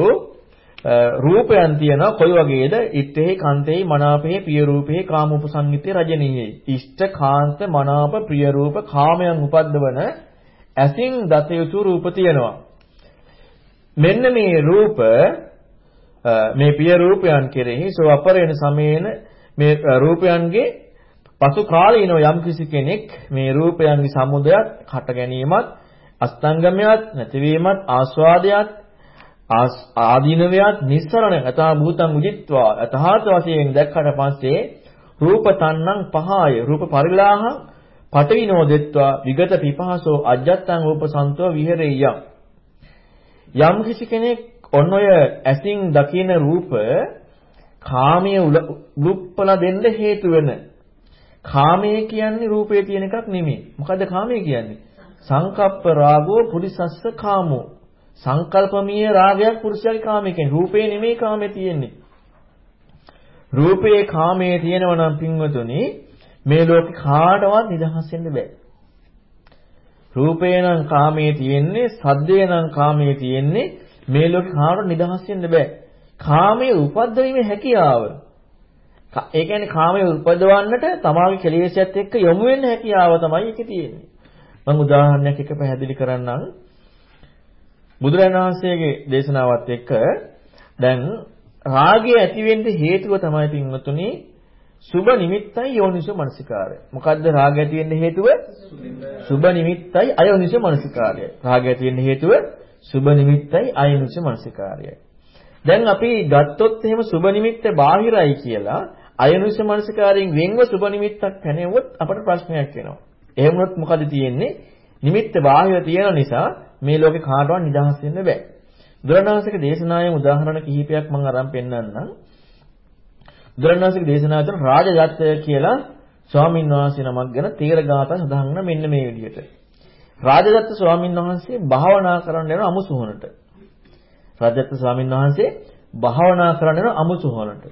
රූපයන් තියෙනවා කොයි වගේද? ඉත්තේහි කන්තේහි මනාපෙහි පිය රූපෙහි කාම උපසංගිතේ රජනීයේ. ඉෂ්ඨ කාන්ත මනාප ප්‍රිය රූප කාමයන් උපද්දවන ඇසින් දත යුතු රූප තියෙනවා. මෙන්න මේ රූප මේ පිය රූපයන් කෙරෙහි සෝ අපරේණ සමේන මේ රූපයන්ගේ පසු කාලීනව යම්කිසි කෙනෙක් මේ රූපයන්ගේ සමුදයත් හට ගැනීමත් අස්තංගමයක් නැතිවීමත් ආස්වාදයක් ආදීනවයක් නිස්සරණ යථා භූතං උදිත්වා. යථාර්ථ වශයෙන් දැක්කට පස්සේ රූප තණ්හං පහාය රූප පරිලාහ පටවිනෝ දෙත්වා. විගත පිපහසෝ අජත්තං රූපසන්තෝ විහෙරෙය්‍යම් යම් කිසි කෙනෙක් ඔන්න ඔය ඇසින් දකින රූප කාමයේ උලුප්පලා දෙන්න හේතු වෙන කාමය කියන්නේ රූපේ තියෙන එකක් නෙමෙයි. මොකද්ද කාමය කියන්නේ? සංකප්ප රාගෝ පුරිසස්ස කාමෝ. සංකල්පමීය රාගයක් පුරුෂයාගේ කාමයේ කියන්නේ. රූපේ නෙමෙයි කාමයේ තියෙන්නේ. රූපේ කාමයේ තියෙනවා නම් පින්වතුනි මේ ලෝකේ කාටවත් නිදහස් වෙන්න බෑ. රූපේ නම් කාමයේ තියෙන්නේ, සද්දේ නම් කාමයේ තියෙන්නේ, මේ ලෝකේ කාටවත් නිදහස් වෙන්න බෑ. කාමයේ උපද්දවීමේ හැකියාව. ඒ කියන්නේ කාමයේ උපදවන්නට තමාගේ කෙලෙසයත් එක්ක යොමු වෙන්න හැකියාව තමයි ඒකේ තියෙන්නේ. මම උදාහරණයක් එක පැහැදිලි කරන්නම්. බුදුරජාණන් වහන්සේගේ දේශනාවත් එක්ක දැන් රාගය ඇති වෙන්න හේතුව තමයි පින්වතුනි සුබ නිමිත්තයි යෝනිසෝ මනසිකාරය. මොකද්ද රාගය ඇති වෙන්න හේතුව? සුබ නිමිත්තයි අයෝනිසෝ මනසිකාරය. රාගය ඇති වෙන්න හේතුව සුබ නිමිත්තයි අයෝනිසෝ මනසිකාරයයි. දැන් අපි ගත්තොත් එහෙම සුබ නිමිත්ත බාහිරයි කියලා අයෝනිසෝ මනසිකාරයෙන් වෙන්ව සුබ නිමිත්තක් පැනෙවුවොත් අපට ප්‍රශ්නයක් එනවා. එහෙම වුණොත් මොකද තියෙන්නේ? නිමිත්ත බාහිර තියෙන නිසා මේ ලෝකේ කාටවත් නිදහස් වෙන්න බෑ. බුදුරණාහික දේශනාවේ උදාහරණ කිහිපයක් මම අරන් පෙන්නන්නම්. බුදුරණාහික දේශනාව තුළ රාජදත්ත කියලා ස්වාමීන් වහන්සේ නමක් ගැන තේරගාත සඳහන් වෙන මෙන්න මේ විදිහට. රාජදත්ත ස්වාමීන් වහන්සේ භාවනා කරන්න යන අමුසුහනට. රාජදත්ත ස්වාමීන් වහන්සේ භාවනා කරන්න යන අමුසුහනට.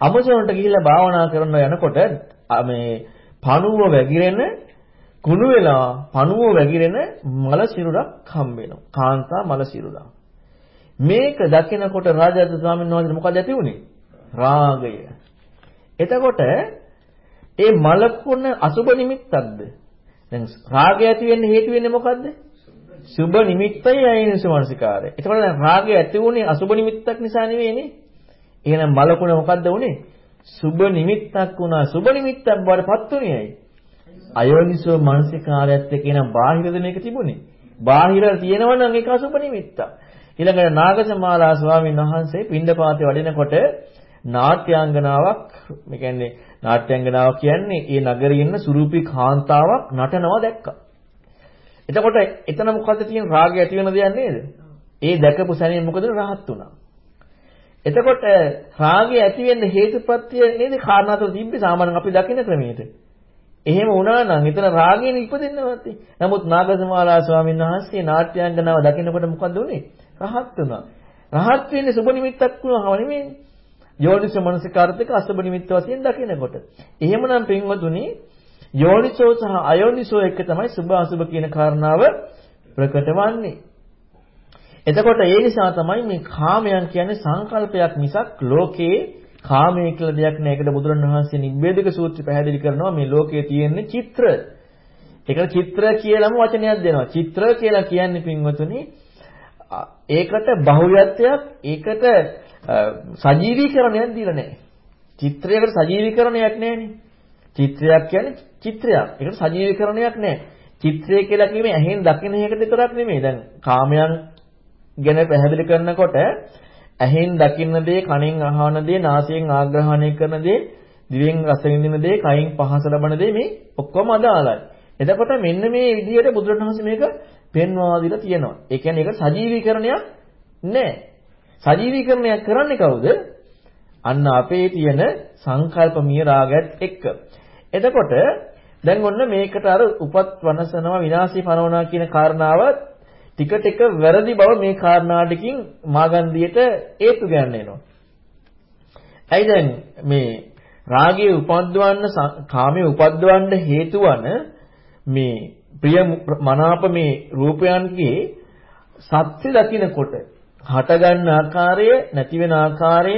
අමුසුහනට ගිහිල්ලා භාවනා කරන්න යනකොට මේ පණුව වැగిරෙන කුණු වෙලා පණුව වැగిරෙන මල සිරුරක් හම්බ වෙනවා. කාන්තා මල සිරුරක්. මේක දකිනකොට රාජාත ස්වාමීන් වහන්සේ මොකද ඇති වුනේ? රාගය. එතකොට ඒ මලකුණ අසුබ නිමිත්තක්ද? දැන් රාගය ඇති වෙන්න හේතු වෙන්නේ මොකද්ද? සුබ නිමිත්තයි අයිනස මනසිකාරය. එතකොට දැන් රාගය ඇති වුනේ අසුබ නිමිත්තක් නිසා නෙවෙයිනේ. එහෙනම් මලකුණ මොකද්ද වුනේ? සුබ නිමිත්තක් වුණා. සුබ නිමිත්තක් බවට පත් වුණේ ඇයි? අයෝනිසෝ මනසිකාරයත් එක්ක එනම් බාහිරද මේක තිබුණේ? බාහිර තියෙනවා නම් ඒක අසුබ නිමිත්තක්. ඊළඟට නාගසමාලා ස්වාමීන් වහන්සේ පින්ඩපාතේ වඩිනකොට නාට්‍යාංගනාවක් මේ කියන්නේ නාට්‍යාංගනාවක් කියන්නේ ඒ නගරේ ඉන්න සුරූපී කාන්තාවක් නටනවා දැක්කා. එතකොට එතන මොකද්ද තියෙන රාගය ඇති වෙන දෙයක් නේද? ඒ දැකපු සැනින් මොකද රහත් වුණා. එතකොට රාගය ඇති වෙන්න හේතුපත්‍ය නේද කාරණා තුන තිබ්බේ සාමාන්‍යයෙන් අපි දකින ක්‍රමයට. එහෙම වුණා නම් එතන රාගයෙන් ඉපදෙන්නවත්. නමුත් නාගසමාලා ස්වාමීන් වහන්සේ නාට්‍යාංගනාව දකිනකොට මොකද උනේ? රහත් වුණා. රහත් වෙන්නේ සුබ නිමිත්තක් වුණාම නෙමෙයි. යෝනිසෝ මනසිකාරතක අසුබ නිමිත්ත වශයෙන් දකිනකොට. එහෙමනම් පින්වතුනි යෝනිසෝ සහ අයෝනිසෝ එක තමයි සුබ අසුබ කියන කාරණාව ප්‍රකට වන්නේ. එතකොට ඒ නිසා තමයි මේ කාමයන් කියන්නේ සංකල්පයක් මිසක් ලෝකේ කාමය කියලා දෙයක් නෑ. ඒකට බුදුරණවහන්සේ නිබ්බේධක සූත්‍රය පැහැදිලි කරනවා මේ ලෝකයේ තියෙන්නේ චිත්‍ර. ඒකට චිත්‍ර කියලාම වචනයක් දෙනවා. චිත්‍ර කියලා කියන්නේ පින්වතුනි ඒකට බහුවත්වයක් ඒකට සජීවීකරණයක් දීලා නැහැ. චිත්‍රයකට සජීවීකරණයක් නැහැනේ. චිත්‍රයක් කියන්නේ චිත්‍රයක්. ඒකට සජීවීකරණයක් නැහැ. චිත්‍රය කියලා කියන්නේ ඇහෙන් දකින එකට විතරක් නෙමෙයි. දැන් කාමයන් ගැන පැහැදිලි කරනකොට ඇහෙන් දකින්න දේ, කනෙන් අහන දේ, නාසයෙන් ආග්‍රහණය කරන දේ, දිවෙන් රස විඳින දේ, කයින් පහස ලබන දේ මේ ඔක්කොම අදාළයි. එතකොට මෙන්න මේ විදිහට බුදුරණවහන්සේ මේක පෙන්වා දීලා තියෙනවා. ඒ කියන්නේ ඒක සජීවීකරණයක් නෑ. සජීවීකරණයක් කරන්නේ කවුද? අන්න අපේ තියෙන සංකල්පමීය රාගයත් එක්ක. එතකොට දැන් ඔන්න මේකට අර උපත් වනසනවා විනාශී පනවනවා කියන කාරණාව ටික ටික වැරදි බව මේ කාරණාටකින් මාගන්දියට හේතු ගන්න එනවා. ඇයි දැන් මේ රාගයේ උපද්දවන්න කාමයේ උපද්දවන්න හේතු වන මේ ප්‍රිය මනාප මේ රූපයන්ගේ සත්‍ය දකිනකොට හටගන්න ආකාරය නැති වෙන ආකාරය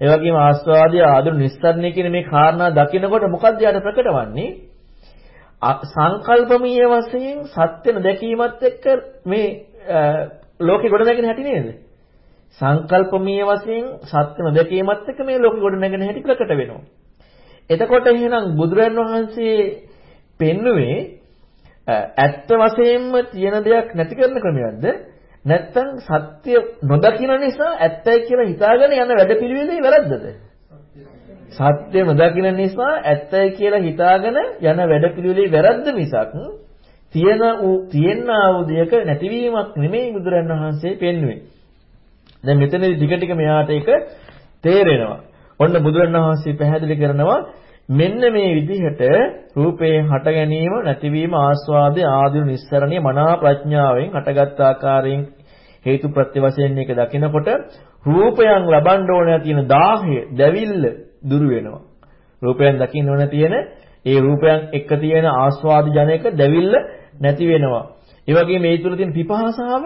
ඒ වගේම ආස්වාදයේ ආදුරු නිස්සරණය කියන මේ කාරණා දකිනකොට මොකක්ද යාට ප්‍රකටවන්නේ සංකල්පමීය වශයෙන් සත්‍ය නොදැකීමත් එක්ක මේ ලෝකෙ ගොඩ නැගෙන හැටි නේද? සංකල්පමීය වශයෙන් සත්‍ය නොදැකීමත් එක්ක මේ ලෝකෙ ගොඩ නැගෙන හැටි ප්‍රකට වෙනවා. එතකොට එහෙනම් බුදුරන් වහන්සේ පෙන්වුවේ ඇත්ත වශයෙන්ම තියෙන දෙයක් නැති කරන ක්‍රමයක්ද? නැත්නම් සත්‍ය නොදකින නිසා ඇත්තයි කියලා හිතාගෙන යන වැඩපිළිවෙලේ වැරද්දද? සත්‍ය නොදකින නිසා ඇත්තයි කියලා හිතාගෙන යන වැඩපිළිවෙලේ වැරද්ද මිසක් තියෙන තියෙනා වූ දෙයක නැතිවීමක් නෙමෙයි බුදුරණවහන්සේ පෙන්වුවේ. දැන් මෙතනදී ටික ටික මෙයාට ඒක තේරෙනවා. ඔන්න බුදුරණවහන්සේ පැහැදිලි කරනවා මෙන්න මේ විදිහට රූපේ හට ගැනීම නැතිවීම ආස්වාදයේ ආදී නිස්සරණිය මනා ප්‍රඥාවෙන් හටගත් ආකාරයෙන් හේතු ප්‍රත්‍ය වශයෙන් මේක දකිනකොට රූපයන් ලබන්න ඕන තියෙන දාහය දැවිල්ල දුරු වෙනවා රූපයන් දකින්න ඕන තියෙන ඒ රූපයන් එක්ක තියෙන ආස්වාද ජනක දැවිල්ල නැති වෙනවා. ඒ වගේම මේ තුල තියෙන පිපාසාව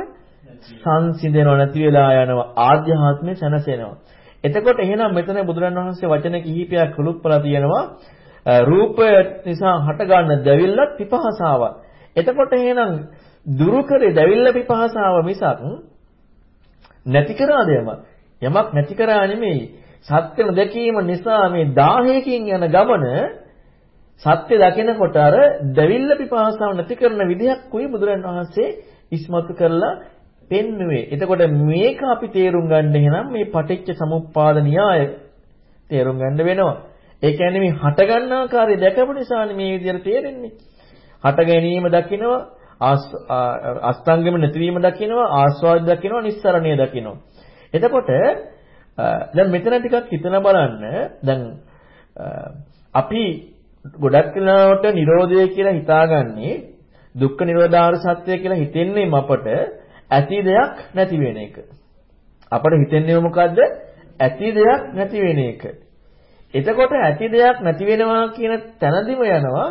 සංසිඳෙනව නැති වෙලා යනවා. ආධ්‍යාත්මය සැනසෙනවා. එතකොට එහෙනම් මෙතන බුදුරණවහන්සේ වචන කිහිපයක් කුළුප්පලා තියෙනවා. රූපය නිසා හටගන්න දැවිල්ලත් පිපාසාවක්. එතකොට එහෙනම් දුරු කරේ දැවිල්ල පිපාසාව මිසක් නැති කරාද යමක්? යමක් නැති කරා නෙමෙයි. සත්‍යම දැකීම නිසා මේ 1000කින් යන ගමන සත්‍ය දකිනකොට අර දැවිල්ල පිපාසාව නැති කරන විදිහක් කුයි බුදුරන් වහන්සේ ඉස්මතු කරලා පෙන්නුවේ. එතකොට මේක අපි තේරුම් ගන්න එහෙනම් මේ පටිච්ච සමුප්පාද න්‍යාය තේරුම් ගන්න වෙනවා. ඒ කියන්නේ මේ හට ගන්න ආකාරය දැකපු නිසානේ මේ විදිහට තේරෙන්නේ. හට ගැනීම දකිනවා අස්තංගෙම නැතිවීම දකිනවා ආස්වාද දකිනවා නිස්සරණය දකිනවා. එතකොට දැන් මෙතන ටිකක් හිතලා බලන්න දැන් අපි ගොඩක් වෙලාවට Nirodha කියලා හිතාගන්නේ දුක්ඛ නිරෝධාර සත්‍ය කියලා හිතෙන්නේ අපට ඇති දෙයක් නැති වෙන එක. අපට හිතෙන්නේ මොකද්ද? ඇති දෙයක් නැති වෙන එක. එතකොට ඇති දෙයක් නැති වෙනවා කියන තැනදිම යනවා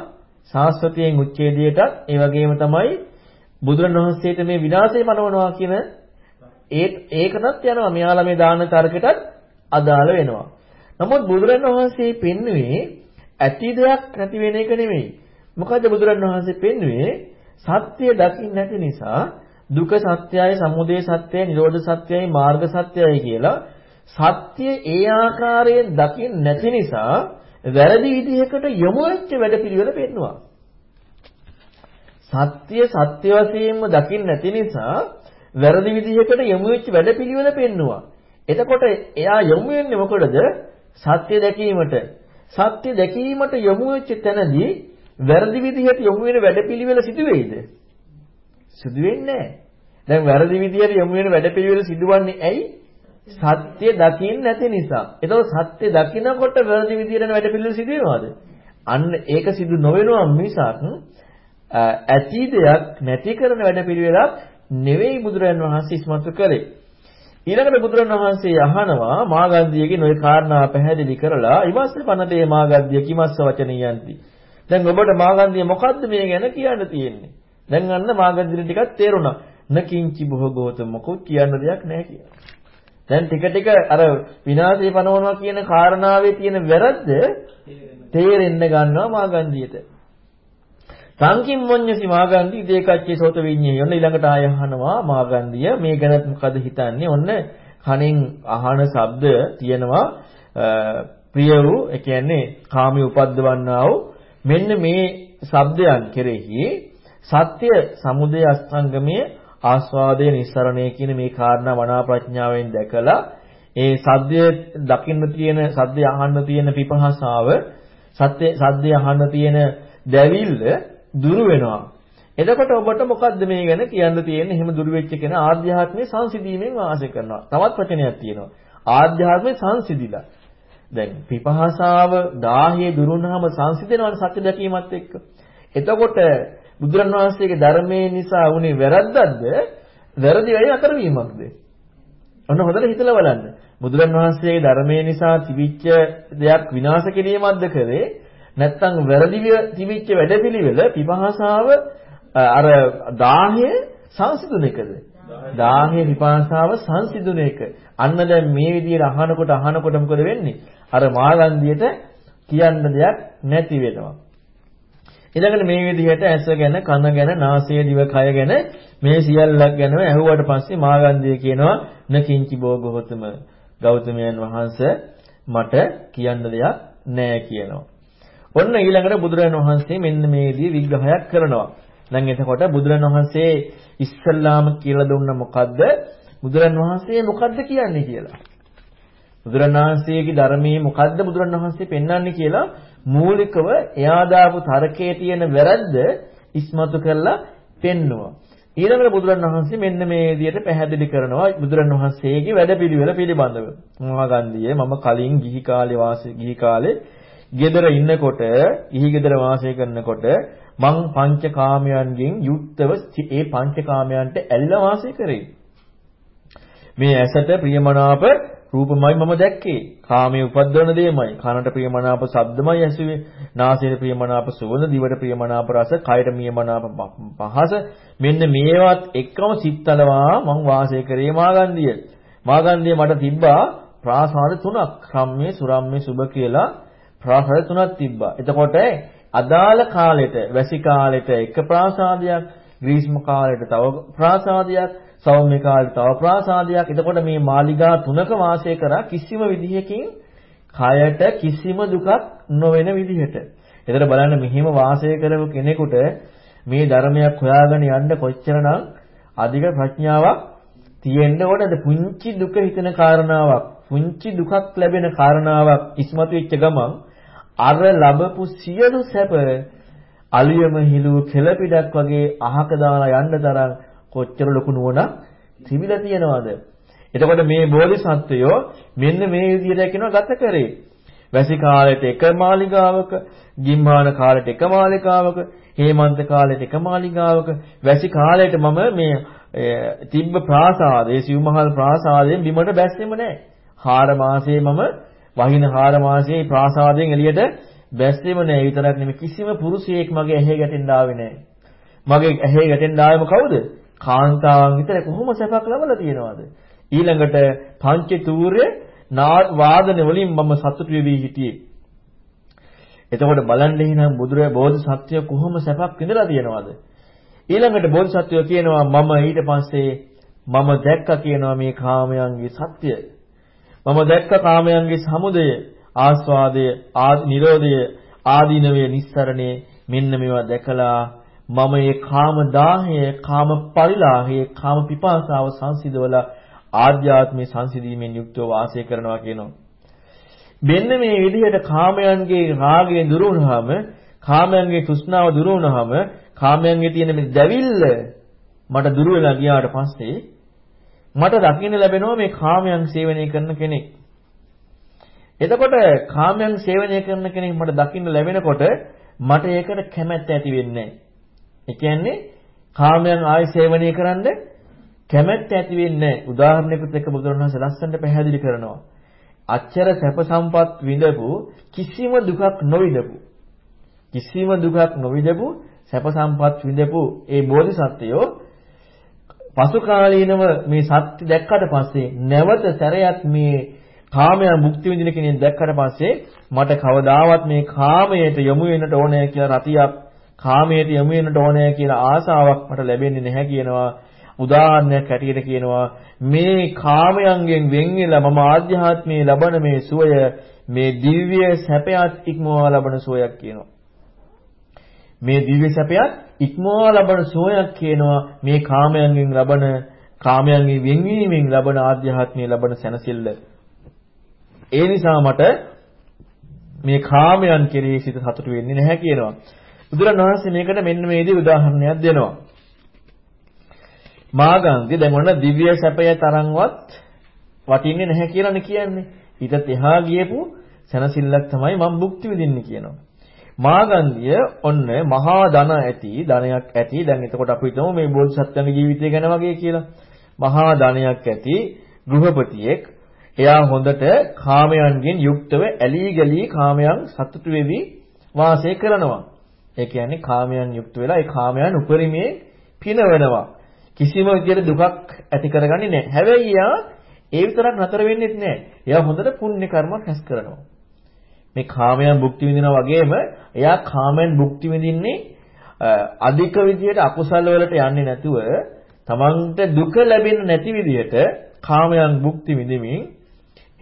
සාස්වතියෙන් උච්ඡේදයටත් ඒ වගේම තමයි බුදුරණවහන්සේට මේ විනාශය මනවනවා කියන ඒ ඒකටත් යනවා මෙයාලා මේ දාන තර්කයටත් අදාළ වෙනවා. නමුත් බුදුරණවහන්සේ පෙන්වුවේ ඇති දෙයක් නැති වෙන එක නෙමෙයි. මොකද බුදුරණවහන්සේ පෙන්වුවේ සත්‍ය දකින්න නැති නිසා දුක සත්‍යයයි, සමුදය සත්‍යයයි, නිරෝධ සත්‍යයයි, මාර්ග සත්‍යයයි කියලා සත්‍ය ඒ ආකාරයෙන් දකින්න නැති නිසා වැරදි විදිහකට යොමු වෙච්ච වැඩපිළිවෙල පෙන්නවා. සත්‍ය සත්‍ය වශයෙන්ම දකින්න නැති නිසා වැරදි විදිහකට යොමු වෙච්ච වැඩපිළිවෙල පෙන්නවා. එතකොට එයා යොමු වෙන්නේ මොකටද? සත්‍ය දැකීමට. සත්‍ය දැකීමට යොමු වෙච්ච තැනදී වැරදි විදිහට යොමු වෙන වැඩපිළිවෙල සිදු වෙයිද? සිදු වෙන්නේ නැහැ. දැන් වැරදි විදිහට යොමු වෙන වැඩපිළිවෙල සිදුවන්නේ ඇයි? සත්‍ය දකින්න නැති නිසා. ඒතකොට සත්‍ය දකිනකොට වැරදි විදිහට වැඩ පිළිවෙල සිදු වෙනවද? අන්න ඒක සිදු නොවෙනවා මිසක් ඇති දෙයක් නැති කරන වැඩ පිළිවෙලක් නෙවෙයි බුදුරජාන් වහන්සේ ඉස්මතු කරේ. ඊළඟට බුදුරජාන් වහන්සේ අහනවා මාගන්ධියගේ ওই කාරණා පැහැදිලි කරලා ඉවස්ස පනතේ මාගන්ධිය කිමස්ස වචනියන්ති. දැන් ඔබට මාගන්ධිය මොකද්ද මේ ගැන කියන්න තියෙන්නේ? දැන් අන්න මාගන්ධිය ටිකක් තේරුණා. නකින්චි බොහෝගෝත මොකුත් කියන්න දෙයක් නැහැ කියලා. දැන් ටික ටික අර විනාශය පනවනවා කියන කාරණාවේ තියෙන වැරද්ද තේරෙන්න ගන්නවා මාගන්ධියට. සංකින් මොඤ්ඤසි මාගන්ධි දේකච්චේ සෝත විඤ්ඤේ යොන්න ඊළඟට ආය අහනවා මාගන්ධිය. මේ ගැන මොකද හිතන්නේ? ඔන්න කණෙන් අහන ශබ්ද තියෙනවා. ප්‍රිය වූ ඒ කියන්නේ කාමී උපද්දවන්නා වූ මෙන්න මේ ශබ්දයන් කෙරෙහි සත්‍ය සමුදය අස්තංගමයේ ආස්වාදයේ නිස්සරණය කියන මේ කාරණා වනා ප්‍රඥාවෙන් දැකලා ඒ සද්දය දකින්න තියෙන සද්දය අහන්න තියෙන පිපහසාව සත්‍ය සද්දය අහන්න තියෙන දැවිල්ල දුරු වෙනවා. එතකොට ඔබට මොකද්ද මේ ගැන කියන්න තියෙන්නේ? එහෙම දුරු වෙච්ච කෙනා ආධ්‍යාත්මයේ සංසිඳීමෙන් වාසය කරනවා. තවත් වචනයක් තියෙනවා. ආධ්‍යාත්මයේ සංසිඳිලා. දැන් පිපහසාව 1000 දුරුනහම සංසිඳනවනේ සත්‍ය දැකීමත් එක්ක. එතකොට බුදුරණවහන්සේගේ ධර්මයේ නිසා වුණේ වැරද්දක්ද? වැරදි වෙයි අකරවීමක්ද? ඔන්න හොඳට හිතලා බලන්න. බුදුරණවහන්සේගේ ධර්මයේ නිසා තිබිච්ච දෙයක් විනාශ කිරීමක්ද කරේ? නැත්නම් වැරදිව තිබිච්ච වැඩපිළිවෙල පිපාසාව අර 10 සංසිඳුන එකද? 10 පිපාසාව සංසිඳුන එක. අන්න දැන් මේ විදිහට අහනකොට අහනකොට මොකද වෙන්නේ? අර මාගන්දියට කියන්න දෙයක් නැති වෙනවා. ඊළඟට මේ විදිහට ඇස ගැන, කන ගැන, නාසය, දිව, කය ගැන මේ සියල්ලක් ගැනම ඇහුවට පස්සේ මාගන්ධය කියනවා නකින්චි භෝගවතම ගෞතමයන් වහන්සේ මට කියන්න දෙයක් නැහැ කියනවා. ඔන්න ඊළඟට බුදුරජාණන් වහන්සේ මෙන්න මේ විදිහේ විග්‍රහයක් කරනවා. දැන් එතකොට බුදුරජාණන් වහන්සේ ඉස්සල්ලාම කියලා දුන්න මොකද්ද? බුදුරජාණන් වහන්සේ මොකද්ද කියන්නේ කියලා. බුදුරජාණන් වහන්සේගේ ධර්මයේ මොකද්ද බුදුරජාණන් වහන්සේ පෙන්වන්නේ කියලා මූලිකව එයා දාපු තර්කයේ තියෙන වැරද්ද ඉස්මතු කරලා පෙන්නවා. ඊළඟට බුදුරණවහන්සේ මෙන්න මේ විදිහට පැහැදිලි කරනවා බුදුරණවහන්සේගේ වැඩපිළිවෙල පිළිබඳව. මහගන්ධියේ මම කලින් ගිහි කාලේ වාසය ගිහි කාලේ ගෙදර ඉන්නකොට, ගිහි ගෙදර වාසය කරනකොට මං පංචකාමයන්ගෙන් යුක්තව ඒ පංචකාමයන්ට ඇලිලා වාසය කරේ. මේ ඇසට ප්‍රියමනාප රූපමයි මම දැක්කේ. කාමයේ උපද්දවන දෙයමයි. කනට ප්‍රියමනාප ශබ්දමයි ඇසුවේ. නාසයට ප්‍රියමනාප සුවඳ, දිවට ප්‍රියමනාප රස, කයට ප්‍රියමනාප පහස. මෙන්න මේවත් එක්කම සිත්තලවා මං වාසය කරේ මාගන්දිය. මාගන්දිය මට තිබ්බා ප්‍රාසාද තුනක්. රම්මේ, සුරම්මේ, සුබ කියලා ප්‍රාසාද තුනක් තිබ්බා. එතකොට අදාළ කාලෙට, වැසි කාලෙට එක ප්‍රාසාදයක්, ග්‍රීෂ්ම කාලෙට තව ප්‍රාසාදයක්, සෞම්‍ය කාලේ තව ප්‍රාසාදයක්. එතකොට මේ මාලිගා තුනක වාසය කරා කිසිම විදිහකින් කයට කිසිම දුකක් නොවන විදිහට. එතකොට බලන්න මෙහිම වාසය කරපු කෙනෙකුට මේ ධර්මයක් හොයාගෙන යන්න කොච්චරනම් අධික ප්‍රඥාවක් තියෙන්න ඕනද? පුංචි දුක හිතෙන කාරණාවක්, පුංචි දුකක් ලැබෙන කාරණාවක් ඉස්මතු වෙච්ච ගමන් අර ලැබපු සියලු සැප අලියම හිලුව කෙලපිඩක් වගේ අහක දාලා යන්න තරම් කොච්චර ලොකු නුවණක් තිබිලා තියෙනවද? එතකොට මේ බෝධිසත්වයෝ මෙන්න මේ විදිහට කියනවා ගත කරේ. වැසි කාලෙට එක මාලිගාවක, ගිම්හාන කාලෙට එක මාලිගාවක, හේමන්ත කාලෙට එක මාලිගාවක, වැසි කාලෙට මම මේ තිබ්බ ප්‍රාසාදයේ සිව්මහල් ප්‍රාසාදයෙන් බිමට බැස්සෙම නැහැ. හාර මාසයේ මම වහින හාර මාසයේ ප්‍රාසාදයෙන් එළියට බැස්සෙම නැහැ. විතරක් නෙමෙයි කිසිම පුරුෂයෙක් මගේ ඇහි ගැටෙන්න ආවේ නැහැ. මගේ ඇහි ගැටෙන්න ආවේම කවුද? කාන්තාවන් විතර කොහොම සැපක් ලබලා තියෙනවද? ඊළඟට පංච තූර්ය වාදන වලින් මම සතුටු වෙවි හිටියේ. එතකොට බලන්න එහෙනම් බුදුරජා බෝධිසත්වය කොහොම සැපක් විඳලා තියෙනවද? ඊළඟට බෝධිසත්වය කියනවා මම ඊට පස්සේ මම දැක්කා කියනවා මේ කාමයන්ගේ සත්‍ය. මම දැක්ක කාමයන්ගේ සමුදය, ආස්වාදය, ආදි නිරෝධය, ආදීනවේ නිස්සරණේ මෙන්න මේවා දැකලා මම මේ කාම දාහය, කාම පරිලාහය, කාම පිපාසාව සංසිඳවලා ආධ්‍යාත්මේ සංසිඳීමෙන් යුක්තව වාසය කරනවා කියනවා. මෙන්න මේ විදිහට කාමයන්ගේ රාගය දුරු වුණාම, කාමයන්ගේ තෘෂ්ණාව දුරු වුණාම, කාමයන්ගේ තියෙන මේ දැවිල්ල මට දුරු වෙලා ගියාට පස්සේ මට දකින්න ලැබෙනවා මේ කාමයන් සේවනය කරන කෙනෙක්. එතකොට කාමයන් සේවනය කරන කෙනෙක් මට දකින්න ලැබෙනකොට මට ඒකට කැමැත්ත ඇති වෙන්නේ නැහැ. ඒ කියන්නේ කාමයන් ආයි සේවනය කරන්න කැමැත්ත ඇති වෙන්නේ නැහැ. උදාහරණයකට එක බුදුරණවහන්සේ ලස්සනට පැහැදිලි කරනවා. අච්චර සැප සම්පත් විඳපු කිසිම දුකක් නොවිඳපු කිසිම දුකක් නොවිඳපු සැප සම්පත් විඳපු ඒ බෝධිසත්වයෝ පසු කාලීනව මේ සත්‍ය දැක්කට පස්සේ නැවත සැරයක් මේ කාමයන් මුක්ති විඳින කෙනෙක් දැක්කට පස්සේ මට කවදාවත් මේ කාමයට යොමු වෙන්නට ඕනෑ කියලා රතියක් කාමයට යොමු වෙන්නට ඕනෑ කියලා ආසාවක් මට ලැබෙන්නේ නැහැ කියනවා. උදාහරණයක් ඇටියට කියනවා මේ කාමයන්ගෙන් වෙන් වෙලා මම ආධ්‍යාත්මයේ ලබන මේ සුවය මේ දිව්‍ය සැපයත් ඉක්මවා ලබන සුවයක් කියනවා. මේ දිව්‍ය සැපයත් ඉක්මවා ලබන සුවයක් කියනවා මේ කාමයන්ගෙන් ලබන කාමයන්ගෙන් වෙන්වීමෙන් ලබන ආධ්‍යාත්මයේ ලබන සැනසෙල්ල. ඒ නිසා මට මේ කාමයන් කෙරෙහි සිත සතුටු වෙන්නේ නැහැ කියනවා. බුදුරණවහන්සේ මේකට මෙන්න මේ විදිහේ උදාහරණයක් දෙනවා. මාගන්ගේ දැන් ඔන්න දිව්‍ය සැපය තරම්වත් වටින්නේ නැහැ කියලානේ කියන්නේ. ඊටත් එහා ගියපු සනසිල්ලක් තමයි මම භුක්ති විඳින්නේ කියනවා. මාගන්ධිය ඔන්න මහා ධන ඇති ධනයක් ඇති දැන් එතකොට අපි හිතමු මේ බෝධිසත්වයන්ගේ ජීවිතය ගැන වගේ කියලා. මහා ධනයක් ඇති ගෘහපතියෙක් එයා හොඳට කාමයන්ගෙන් යුක්තව ඇලී ගලී කාමයන් සතුටු වෙවි වාසය කරනවා. ඒ කියන්නේ කාමයන් යුක්ත වෙලා ඒ කාමයන් උපරිමේ පිනවනවා. කිසිම විදියට දුකක් ඇති කරගන්නේ නැහැ. හැබැයි එයා ඒ විතරක් නතර වෙන්නේ නැහැ. එයා හොඳට පුණ්‍ය කර්ම රැස් කරනවා. මේ කාමයන් භුක්ති විඳිනා වගේම එයා කාමයන් භුක්ති විඳින්නේ අධික විදියට අකුසල වලට යන්නේ නැතුව තමන්ට දුක ලැබෙන්නේ නැති විදියට කාමයන් භුක්ති විඳිමින්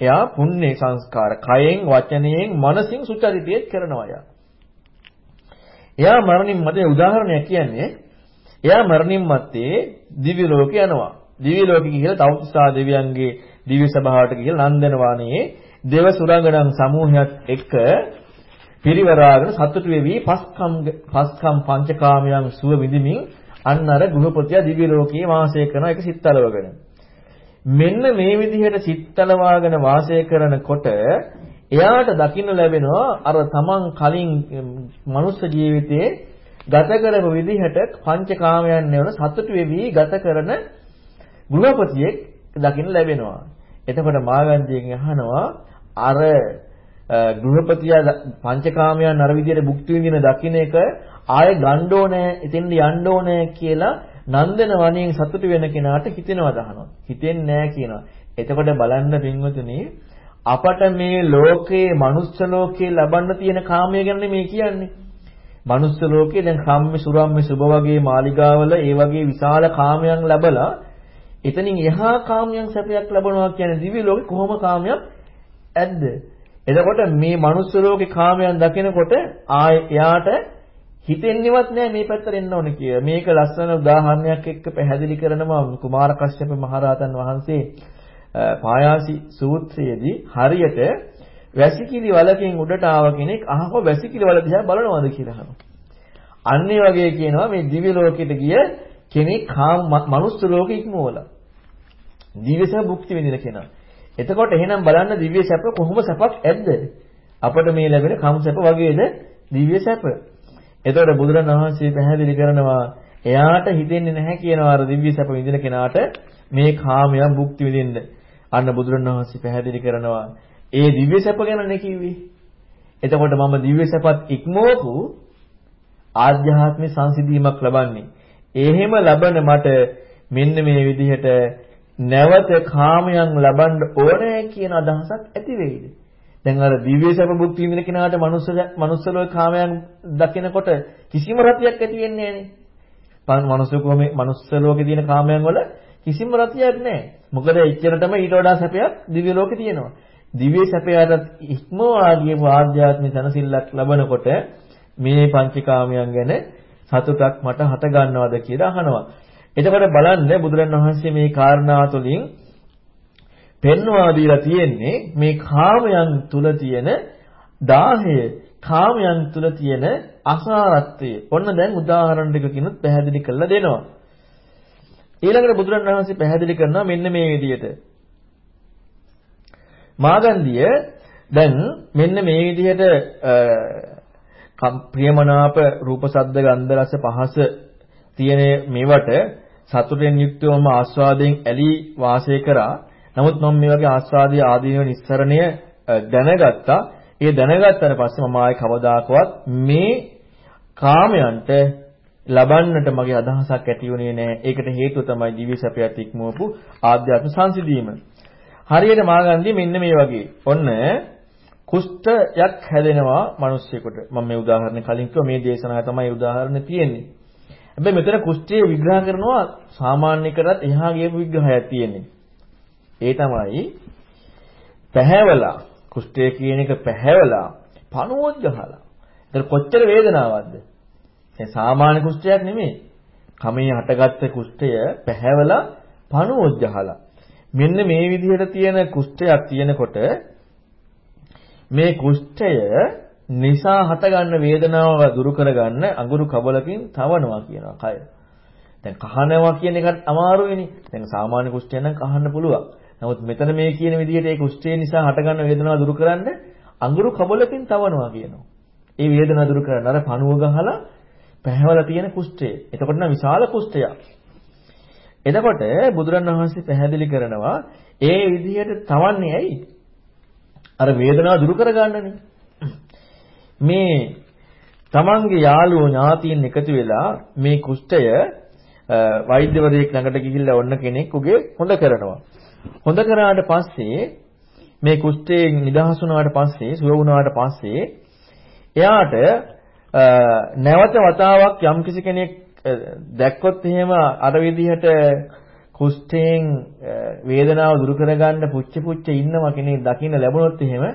එයා පුණ්‍ය සංස්කාර කයෙන් වචනයෙන් මනසින් සුචරිතයත් කරනවා යා. එයා මරණින් මතේ උදාහරණයක් කියන්නේ එයා මරණින් මත්තේ දිව්‍ය ලෝක යනවා. දිව්‍ය ලෝකෙ ගිහිල්ලා තවුසා දෙවියන්ගේ දිව්‍ය සභාවට ගිහිල්ලා නන්දනවානේ දේව සුරංගනන් සමූහයක් එක්ක පිරිවරාගෙන සතුටු වෙවි පස්කම් පස්කම් පංචකාමයන් සුව විඳිමින් අන්න අර ගෘහපතියා දිව්‍ය ලෝකයේ වාසය කරන එක සිත්තලවගෙන. මෙන්න මේ විදිහට සිත්තලවාගෙන වාසය කරනකොට එයාට දකින්න ලැබෙනවා අර තමන් කලින් මනුස්ස ජීවිතයේ ගත කරපු විදිහට පංචකාමයන් නෙවන සතුටු වෙවි ගත කරන ගෘහපතියෙක් දකින්න ලැබෙනවා. එතකොට මාගන්ධියෙන් අහනවා අර ගෘහපතියා පංචකාමයන් අර විදියට භුක්ති විඳින දකින්න එක ආයෙ ගන්න ඕනේ, එතෙන්ද යන්න ඕනේ කියලා නන්දන වණයෙන් සතුටු වෙන කෙනාට හිතෙනවද අහනවා. හිතෙන්නේ නැහැ කියනවා. එතකොට බලන්න පින්වතුනි අපට මේ ලෝකේ මනුස්ස ලෝකේ ලබන්න තියෙන කාමය ගැන මේ කියන්නේ. මනුස්ස ලෝකේ දැන් කම්මි සුරම්මි සුබ වගේ මාලිගාවල ඒ වගේ විශාල කාමයන් ලැබලා එතනින් එහා කාමයන් සැපයක් ලැබනවා කියන්නේ දිව්‍ය ලෝකේ කොහොම කාමයක් ඇද්ද? එතකොට මේ මනුස්ස ලෝකේ කාමයන් දකිනකොට ආය එයාට හිතෙන්නේවත් නෑ මේ පැත්තට එන්න ඕනේ කියලා. මේක ලස්සන උදාහරණයක් එක්ක පැහැදිලි කරනවා කුමාර කශ්‍යප මහරහතන් වහන්සේ පායාසි සූත්‍රයේදී හරියට වැසිකිලි වලකින් උඩට ආව කෙනෙක් අහක වැසිකිලි වල දිහා බලනවාද කියලා අහනවා. අන්න ඒ වගේ කියනවා මේ දිව්‍ය ලෝකෙට ගිය කෙනෙක් කාම මනුස්ස ලෝකෙ ඉක්මවලා. දිව්‍ය සහ භුක්ති විඳින කෙනා. එතකොට එහෙනම් බලන්න දිව්‍ය සැප කොහොම සැපක් ඇද්ද? අපට මේ ලැබෙන කම් සැප වගේද දිව්‍ය සැප. එතකොට බුදුරණවහන්සේ පැහැදිලි කරනවා එයාට හිතෙන්නේ නැහැ කියනවා අර දිව්‍ය සැප විඳින කෙනාට මේ කාමයන් භුක්ති විඳින්න. අන්න බුදුරණවහන්සේ පැහැදිලි කරනවා ඒ දිව්‍ය සැප ගැන නේ කිව්වේ. එතකොට මම දිව්‍ය සැපත් ඉක්මවපු ආධ්‍යාත්මික සංසිඳීමක් ලබන්නේ. එහෙම ලබන මට මෙන්න මේ විදිහට නැවත කාමයන් ලබන්න ඕනේ කියන අදහසක් ඇති වෙයිද? දැන් අර දිව්‍ය සැප භුක්ති විඳින කෙනාට මනුස්ස මනුස්ස ලෝක කාමයන් දකිනකොට කිසිම රතියක් ඇති වෙන්නේ නැහැ නේ. මනුස්ස කොහොමේ මනුස්ස ලෝකේ තියෙන කාමයන් වල කිසිම රතියක් නැහැ. මොකද එච්චරටම ඊට වඩා සැපයක් දිව්‍ය ලෝකේ තියෙනවා. දිව්‍ය සැපයට ඉක්මවා ගියපු ආධ්‍යාත්මික සනසිල්ලක් ලබනකොට මේ පංචකාමයන් ගැන සතුටක් මට හට ගන්නවද කියලා අහනවා. එතකොට බලන්න බුදුරණවහන්සේ මේ කාරණා තුළින් පෙන්වා දීලා තියෙන්නේ මේ කාමයන් තුල තියෙන දාහය කාමයන් තුල තියෙන අසාරත්වය. ඔන්න දැන් උදාහරණ දෙකකිනුත් පැහැදිලි කරලා දෙනවා. ඊළඟට බුදුරණවහන්සේ පැහැදිලි කරනවා මෙන්න මේ විදිහට. මාගන්ධිය දැන් මෙන්න මේ විදිහට ප්‍රියමනාප රූප ශබ්ද ගන්ධ රස පහස තියෙන මේවට සතුටෙන් යුක්තවම ආස්වාදයෙන් ඇලී වාසය කරා. නමුත් මම මේ වගේ ආස්වාදයේ ආදීනව නිස්සරණය දැනගත්තා. ඒ දැනගත්තට පස්සේ මම ආයේ කවදාකවත් මේ කාමයන්ට ලබන්නට මගේ අදහසක් ඇති වුණේ නැහැ. ඒකට හේතුව තමයි දිව්‍ය සැපයත් ඉක්මවපු ආධ්‍යාත්ම සංසිඳීම. හරියට මාගන්දී මෙන්න මේ වගේ. ඔන්න කුෂ්ඨයක් හැදෙනවා මිනිස්සෙකුට. මම මේ උදාහරණ කලින් කිව්වා මේ දේශනාවේ තමයි උදාහරණ තියෙන්නේ. හැබැයි මෙතන කුෂ්ඨය විග්‍රහ කරනවා සාමාන්‍ය කරත් එහා ගියපු විග්‍රහයක් තියෙන්නේ. ඒ තමයි පැහැවලා කුෂ්ඨය කියන එක පැහැවලා පණුවොත් ගහලා. ඒක කොච්චර වේදනාවක්ද? ඒ සාමාන්‍ය කුෂ්ඨයක් නෙමෙයි. කමේ හටගත්ත කුෂ්ඨය පැහැවලා පණුවොත් ගහලා. මෙන්න මේ විදිහට තියෙන කුෂ්ඨයක් තියෙනකොට මේ කුෂ්ඨය නිසා හටගන්න වේදනාව දුරු කරගන්න අඟුරු කබලකින් තවනවා කියනවා කය. දැන් කහනවා කියන එකත් අමාරුයිනේ. දැන් සාමාන්‍ය කුෂ්ඨය නම් කහන්න පුළුවන්. නමුත් මෙතන මේ කියන විදිහට ඒ කුෂ්ඨය නිසා හටගන්න වේදනාව දුරු කරන්න අඟුරු කබලකින් තවනවා කියනවා. ඒ වේදනාව දුරු කරන්න අර පණුව ගහලා පැහැවලා තියෙන කුෂ්ඨය. එතකොට නම් විශාල කුෂ්ඨයක්. එතකොට බුදුරණවහන්සේ පැහැදිලි කරනවා ඒ විදිහට තවන්නේ ඇයි? අර වේදනාව දුරු කරගන්නනේ. මේ තමන්ගේ යාළුවෝ ඥාතීන් එකතු වෙලා මේ කුෂ්ඨය වෛද්‍යවරයෙක් ළඟට ගිහිල්ලා ඔන්න කෙනෙක් උගේ හොඳ කරනවා. හොඳ කරාට පස්සේ මේ කුෂ්ඨයෙන් නිදහස් වුණාට පස්සේ සුව වුණාට පස්සේ එයාට නැවත වතාවක් යම්කිසි කෙනෙක් දැක්කොත් එහෙම අර විදිහට කුෂ්ඨයෙන් වේදනාව දුරු කරගන්න පුච්ච පුච්ච ඉන්නවා කෙනෙක් දකින්න ලැබුණොත් එහෙම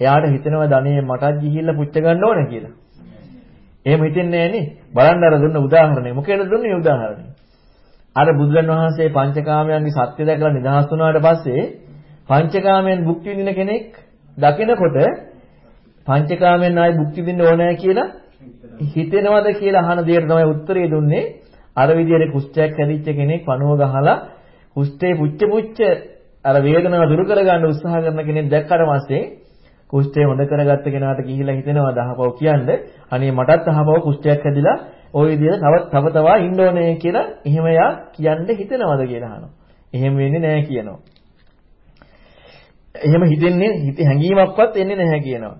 එයාට හිතෙනවා ධනෙ මටත් ගිහිල්ලා පුච්ච ගන්න ඕන කියලා. එහෙම හිතෙන්නේ නැහනේ. බලන්න අර දුන්න උදාහරණය. මොකේද දුන්නේ උදාහරණය? අර බුදුන් වහන්සේ පංචකාමයන්ගේ සත්‍ය දැකලා නිදහස් වුණාට පස්සේ පංචකාමයන් භුක්ති විඳින කෙනෙක් දකිනකොට පංචකාමයන් ආයි භුක්ති විඳින්න ඕනෑ කියලා හිතෙනවද කියලා අහන දෙයට තමයි උත්තරේ දුන්නේ. අර විදිහට කුෂ්ඨයක් හැදිච්ච කෙනෙක් පණුව ගහලා කුෂ්ඨේ පුච්ච පුච්ච අර වේදනාව දුරු කරගන්න උත්සාහ කරන කෙනෙක් දැක්කට පස්සේ කුෂ්ඨය හොඳ කරගත්ත කෙනාට ගිහිලා හිතෙනවා දහපව කියන්නේ අනේ මටත් අහපව කුෂ්ඨයක් හැදිලා ওই විදිහට තව තව තවා ඉන්න ඕනේ කියලා එහෙම යා කියන්න හිතෙනවද කියලා අහනවා. එහෙම වෙන්නේ නැහැ කියනවා. එහෙම හිතෙන්නේ හිත හැඟීමක්වත් එන්නේ නැහැ කියනවා.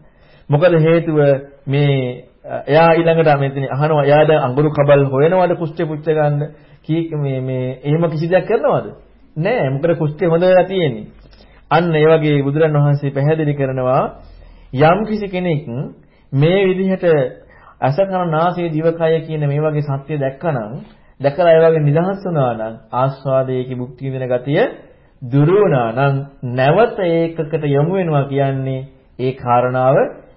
මොකද හේතුව මේ එයා ඊළඟට මෙතන අහනවා එයා දැන් අඟුරු කබල් හොයනවද කුෂ්ඨේ පුච්ච ගන්න කී මේ මේ එහෙම කිසි දෙයක් කරනවද නෑ මොකද කුෂ්ඨේ හොඳ වෙලා තියෙන්නේ අන්න ඒ වගේ බුදුරන් වහන්සේ පැහැදිලි කරනවා යම් කිසි කෙනෙක් මේ විදිහට අස කන නාසය දිවකය කියන මේ වගේ සත්‍ය දැක්කනම් දැකලා ඒ වගේ නිදහස් වුණා නම් ආස්වාදයේ භුක්ති විඳින ගතිය දුරු වුණා නම් නැවත ඒකකට යොමු වෙනවා කියන්නේ ඒ කාරණාව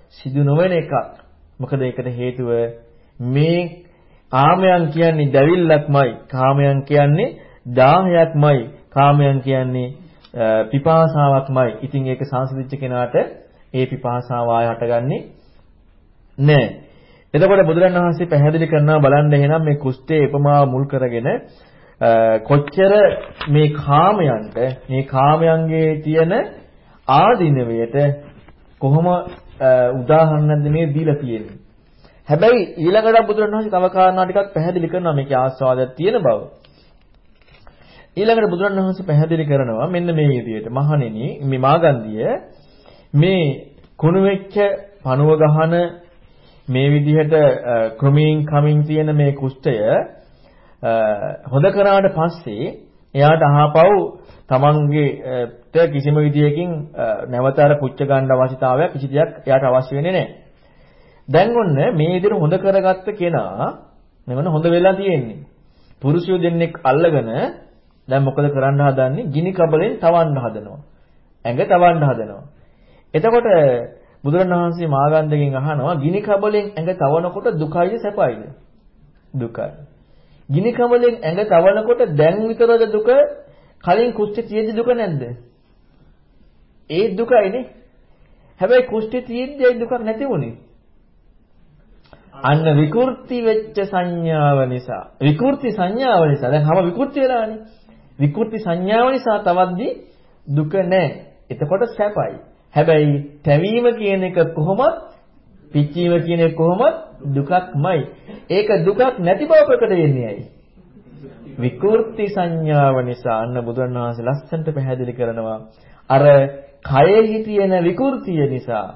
සිදු නොවන එකක්. මොකද ඒකට හේතුව මේ කාමයන් කියන්නේ දැවිල්ලක්මයි. කාමයන් කියන්නේ දාහයක්මයි. කාමයන් කියන්නේ පිපාසාවක්මයි. ඉතින් ඒක සංසිඳිච්ච කෙනාට ඒ පිපාසාව ආය හටගන්නේ නැහැ. එතකොට බුදුරණවහන්සේ පැහැදිලි කරනවා බලන්න එහෙනම් මේ කුෂ්ඨයේ උපමාව මුල් කරගෙන කොච්චර මේ කාමයන්ට මේ කාමයන්ගේ තියෙන ආධිනවයට කොහොම උදාහරණයක් මේ දීලා තියෙන්නේ. හැබැයි ඊළඟට බුදුරණවහන්සේ තව කාරණා ටිකක් පැහැදිලි කරනවා මේකේ ආස්වාදයක් තියෙන බව. ඊළඟට බුදුරණවහන්සේ පැහැදිලි කරනවා මෙන්න මේ විදිහට මහණෙනි මේ මාගන්ධිය මේ කුණු වෙච්ච පණුව ගහන මේ විදිහට ක්‍රමීන් කමින් තියෙන මේ කුෂ්ඨය හොද කරාට පස්සේ එයාට අහපව් තමන්ගේ කිසිම විදියකින් නැවත අර පුච්ච ගන්න අවශ්‍යතාවයක් කිසි දෙයක් එයාට අවශ්‍ය වෙන්නේ නැහැ. දැන් ඔන්න මේ විදිහට හොඳ කරගත්ත කෙනා මෙවන හොඳ වෙලා තියෙන්නේ. පුරුෂයෝ දෙන්නෙක් අල්ලගෙන දැන් මොකද කරන්න හදන්නේ? ගිනි කබලෙන් තවන්න හදනවා. ඇඟ තවන්න හදනවා. එතකොට බුදුරණවහන්සේ මාගන්ධගෙන් අහනවා ගිනි කබලෙන් ඇඟ තවනකොට දුකයිද සැපයිද? දුකයි. ගිනි කබලෙන් ඇඟ තවනකොට දැන් විතරද දුක කලින් කුෂ්ඨ තියෙද්දි දුක නැද්ද? ඒ දුකයිනේ. හැබැයි කුෂ්ඨ තියෙද්දි දුකක් නැති වුණේ. අන්න විකෘති වෙච්ච සංඥාව නිසා විකෘති සංඥාව නිසා දැන් හැම විකෘති වෙලානේ විකෘති සංඥාව නිසා තවද්දි දුක නැහැ. එතකොට සැපයි. හැබැයි තැවීම කියන එක කොහොමද පිච්චීම කියන එක කොහොමද දුකක්මයි. ඒක දුකක් නැති බව ප්‍රකට වෙන්නේ ඇයි? විකෘති සංඥාව නිසා. අන්න බුදුන් වහන්සේ ලස්සනට පැහැදිලි කරනවා. අර කයෙහි තියෙන විකෘතිය නිසා.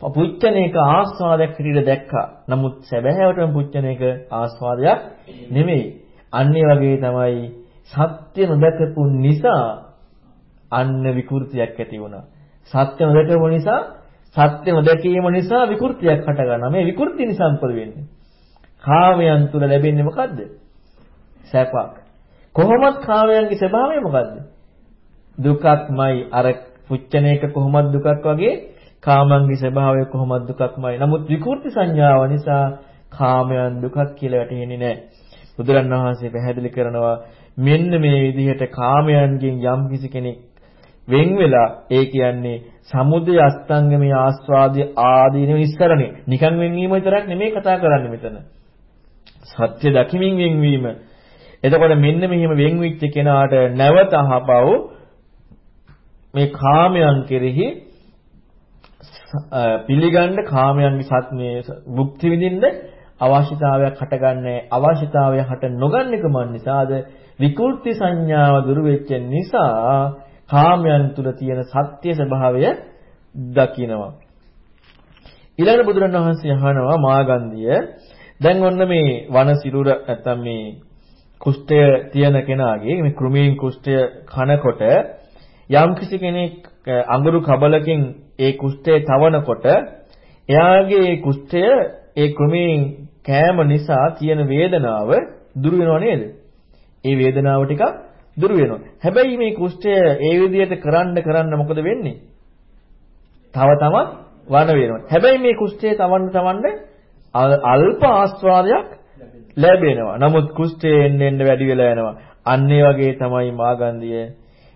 පුච්චන එක ආස්වාදයක් හැටියට දැක්කා. නමුත් සැබෑවටම පුච්චන එක ආස්වාදයක් නෙමෙයි. අන්නේ වගේ තමයි සත්‍ය නොදකපු නිසා අන්න විකෘතියක් ඇති වුණා. සත්‍ය නොදකපු නිසා සත්‍ය නොදැකීම නිසා විකෘතියක් හට ගන්නවා. මේ විකෘති නිසා මොකද වෙන්නේ? කාමයන් තුල ලැබෙන්නේ මොකද්ද? සැපක්. කොහොමද කාමයන්ගේ ස්වභාවය මොකද්ද? දුකක්මයි අර පුච්චන එක කොහොමද දුකක් වගේ කාමයන්ගේ ස්වභාවය කොහොමද දුකක්මයි. නමුත් විකෘති සංඥාව නිසා කාමයන් දුකක් කියලා වැටහෙන්නේ නැහැ. බුදුරණවහන්සේ පැහැදිලි කරනවා මෙන්න මේ විදිහට කාමයන්ගෙන් යම් කිසි කෙනෙක් වෙන් වෙලා ඒ කියන්නේ සමුදය අස්තංගමේ ආස්වාදයේ ආදීන විස්තරණේ නිකන් වෙන්වීම විතරක් නෙමෙයි කතා කරන්නේ මෙතන. සත්‍ය දකිමින් වෙන්වීම එතකොට මෙන්න මෙහිම වෙන් වෙච්ච කෙනාට නැවත අහපව මේ කාමයන් කෙරෙහි පිළිගන්න කාමයන්ගේ සත්මේ භුක්ති විඳින්න අවශ්‍යතාවයක් හටගන්නේ අවශ්‍යතාවය හට නොගන්නකම නිසාද? විකෘති සංඥාව දුරු වෙච්ච නිසා කාමයන් තුල තියෙන සත්‍ය ස්වභාවය දකිනවා. ඊළඟ බුදුරණවහන්සේ අහනවා මාගන්ධිය දැන් ඔන්න මේ වන සිරුර නැත්තම් මේ කුෂ්ඨය තියෙන කෙනාගේ මේ කෘමීන් කුෂ්ඨය කනකොට යම් කිසි කෙනෙක් අඟුරු කබලකින් ඒ කුෂ්ඨය තවනකොට එයාගේ ඒ කුෂ්ඨය ඒ කෘමීන් කෑම නිසා තියෙන වේදනාව දුරු වෙනව නේද? ඒ වේදනාව ටික දුරු වෙනවා. හැබැයි මේ කුෂ්ඨය ඒ විදිහට කරන්න කරන්න මොකද වෙන්නේ? තව තවත් වන වෙනවා. හැබැයි මේ කුෂ්ඨය තවන්න තවන්න අල්ප ආස්වාදයක් ලැබෙනවා. නමුත් කුෂ්ඨය එන්න එන්න වැඩි වෙලා යනවා. අන්න ඒ වගේ තමයි මාගන්ධිය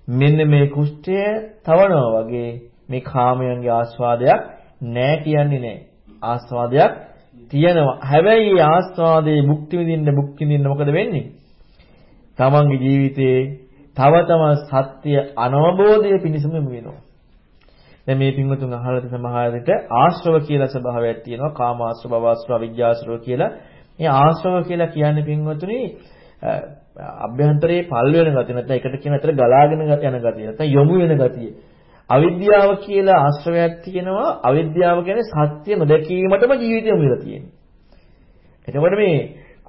මෙන්න මේ කුෂ්ඨය තවනවා වගේ මේ කාමයන්ගේ ආස්වාදයක් නෑ කියන්නේ නෑ. ආස්වාදයක් තියෙනවා. හැබැයි මේ ආස්වාදයේ මුක්ති විඳින්න මුක්ති විඳින්න මොකද වෙන්නේ? තමන්ගේ ජීවිතේ තව තම සත්‍ය අනවබෝධය පිණිසම වෙනවා. දැන් මේ පින්වතුන් අහලා සමහර විට ආශ්‍රව කියලා ස්වභාවයක් තියෙනවා. කාමාශ්‍රව, භවශ්‍රව, විඥාශ්‍රව කියලා. මේ ආශ්‍රව කියලා කියන්නේ පින්වතුනි අභ්‍යන්තරයේ පල් වෙන ගතිය නැත්නම් එකට කියන අතර ගලාගෙන යන ගතිය නැත්නම් යොමු වෙන ගතිය. අවිද්‍යාව කියලා ආශ්‍රවයක් තියෙනවා. අවිද්‍යාව කියන්නේ සත්‍ය නොදැකීමටම ජීවිතය මුලලා තියෙන්නේ. එතකොට මේ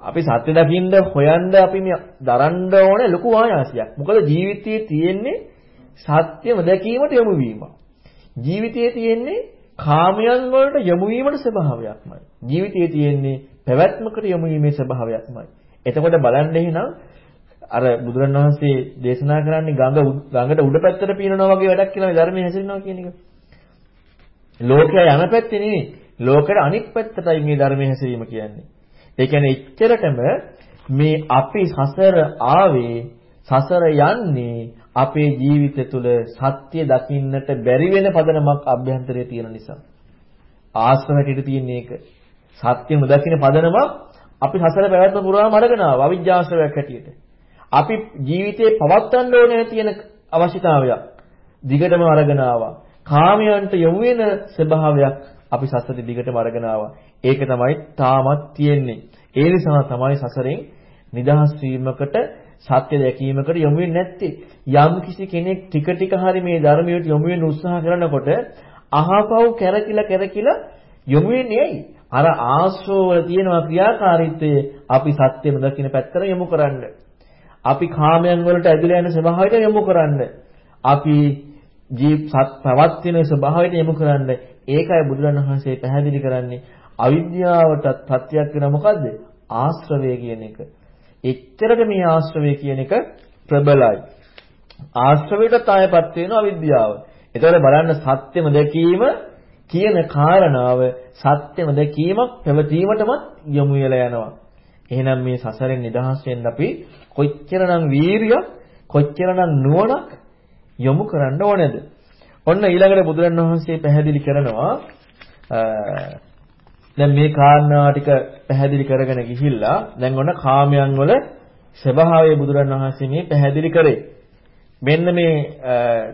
අපි සත්‍ය දකින්න හොයන්න අපි මේ දරන්න ඕනේ ලොකු වායාසියක්. මොකද ජීවිතයේ තියෙන්නේ සත්‍යම දැකීමට යොමු වීම. ජීවිතයේ තියෙන්නේ කාමයන් වලට යොමු වීමට ස්වභාවයක්මයි. ජීවිතයේ තියෙන්නේ පැවැත්මකට යොමු වීමේ ස්වභාවයක්මයි. එතකොට බලන්න එහෙනම් අර බුදුරණවහන්සේ දේශනා කරන්නේ ගඟ ගඟට උඩ පැත්තට පීනනවා වගේ වැඩක් කියලා ධර්මයේ හැසිරෙනවා කියන එක. ලෝකයා යන පැත්තේ නෙවෙයි. ලෝකෙට අනිත් පැත්තටයි මේ ධර්මයේ හැසිරීම කියන්නේ. ඒ කියන්නේ එච්චරටම මේ අපි සසර ආවේ සසර යන්නේ අපේ ජීවිත තුළ සත්‍ය දකින්නට බැරි වෙන පදනමක් අභ්‍යන්තරයේ තියෙන නිසා. ආශ්‍රම හැටියට තියෙන එක. සත්‍ය නොදකින්න පදනමක් අපි සසර පැවැත්ම පුරාම අරගෙන ආවා අවිජ්ජාශ්‍රවයක් හැටියට. අපි ජීවිතේ පවත්වන්න ඕනේ තියෙන අවශ්‍යතාවයක් දිගටම අරගෙන ආවා. කාමයන්ට යොමු වෙන ස්වභාවයක් අපි සසරේ දිගටම අරගෙන ආවා. ඒක තමයි තාමත් තියෙන්නේ. ඒ නිසා තමයි සසරෙන් නිදහස් වීමකට සත්‍ය දැකීමකට යොමු වෙන්නේ නැත්තේ. යම් කිසි කෙනෙක් ටික ටික හරි මේ ධර්මයට යොමු වෙන්න උත්සාහ කරනකොට අහපව් කැරකිලා කැරකිලා යොමු වෙන්නේ ඇයි? අර ආශ්‍රව වල තියෙන ක්‍රියාකාරීත්වය අපි සත්‍යෙම දකින්න පැත්තට යොමු කරන්නේ. අපි කාමයන් වලට ඇදලා යන ස්වභාවයට යොමු කරන්න. අපි ජීව සත් පවත්වන ස්වභාවයට යොමු කරන්න. ඒකයි බුදුරණවහන්සේ පැහැදිලි කරන්නේ අවිද්‍යාවටත් ප්‍රත්‍යක් වෙන මොකද්ද? ආශ්‍රවය කියන එක. එච්චරට මේ ආශ්‍රවය කියන එක ප්‍රබලයි. ආශ්‍රවයටත් ආයපත් වෙන අවිද්‍යාව. ඒතකොට බලන්න සත්‍යම දැකීම කියන කාරණාව සත්‍යම දැකීමක් පැවතීමටමත් යොමු වෙලා යනවා. එහෙනම් මේ සසරෙන් නිදහස් වෙන්න අපි කොච්චරනම් වීරියක් කොච්චරනම් නුවණක් යොමු කරන්න ඕනේද? ඔන්න ඊළඟට බුදුරණවහන්සේ පැහැදිලි කරනවා දැන් මේ කාරණා ටික පැහැදිලි කරගෙන ගිහිල්ලා දැන් ඔන්න කාමයන් වල ස්වභාවය බුදුරණවහන්සේ මේ පැහැදිලි කරේ. මෙන්න මේ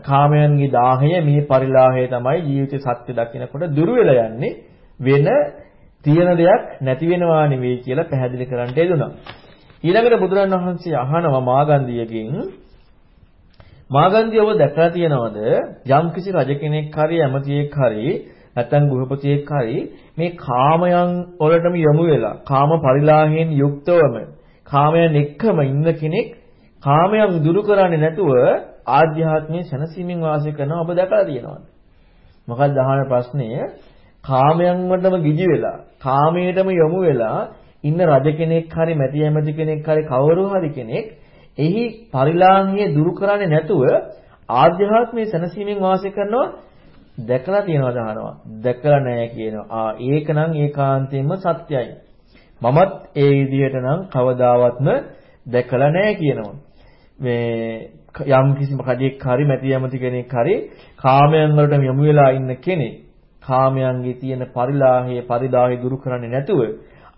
කාමයන්ගේ දාහය මේ පරිලාහය තමයි ජීවිතේ සත්‍ය දකිනකොට දුරු වෙලා යන්නේ වෙන තියෙන දෙයක් නැති වෙනවා නෙවෙයි කියලා පැහැදිලි කරන්න යෙදුණා. ඊළඟට බුදුරන් වහන්සේ අහනවා මාගන්ධියගෙන් මාගන්ධිය ඔබ දැකලා තියෙනවද? යම් කිසි රජ කෙනෙක් හරි ඇමතියෙක් හරි නැත්නම් ගෘහපතියෙක් හරි මේ කාමයන් වලටම යොමු වෙලා කාම පරිලාහයෙන් යුක්තවම කාමයන් එක්කම ඉන්න කෙනෙක් කාමයන් දුරු කරන්නේ නැතුව ආධ්‍යාත්මයේ සැනසීමෙන් වාසය කරනවා ඔබ දැකලා තියෙනවද? මොකක්ද අහන ප්‍රශ්නය? කාමයන් වලටම ගිජි වෙලා කාමයටම යොමු වෙලා ඉන්න රජ කෙනෙක් හරි මැටි ඇමති කෙනෙක් හරි කවුරු හරි කෙනෙක් එහි පරිලාහය දුරු කරන්නේ නැතුව ආධ්‍යාත්මයේ සැනසීමෙන් වාසය කරනවා. දැකලා තියනවාද අහනවා? දැකලා නැහැ කියනවා. ආ ඒකනම් ඒකාන්තයෙන්ම සත්‍යයි. මමත් ඒ විදිහට නම් කවදාවත්ම දැකලා නැහැ කියනවා. මේ යම් කිසි කඩේක් හරි මැටි ඇමති කෙනෙක් හරි කාමයන් වලට යොමු වෙලා ඉන්න කෙනෙක් කාමයන්ගේ තියෙන පරිලාහය පරිදාහය දුරු කරන්නේ නැතුව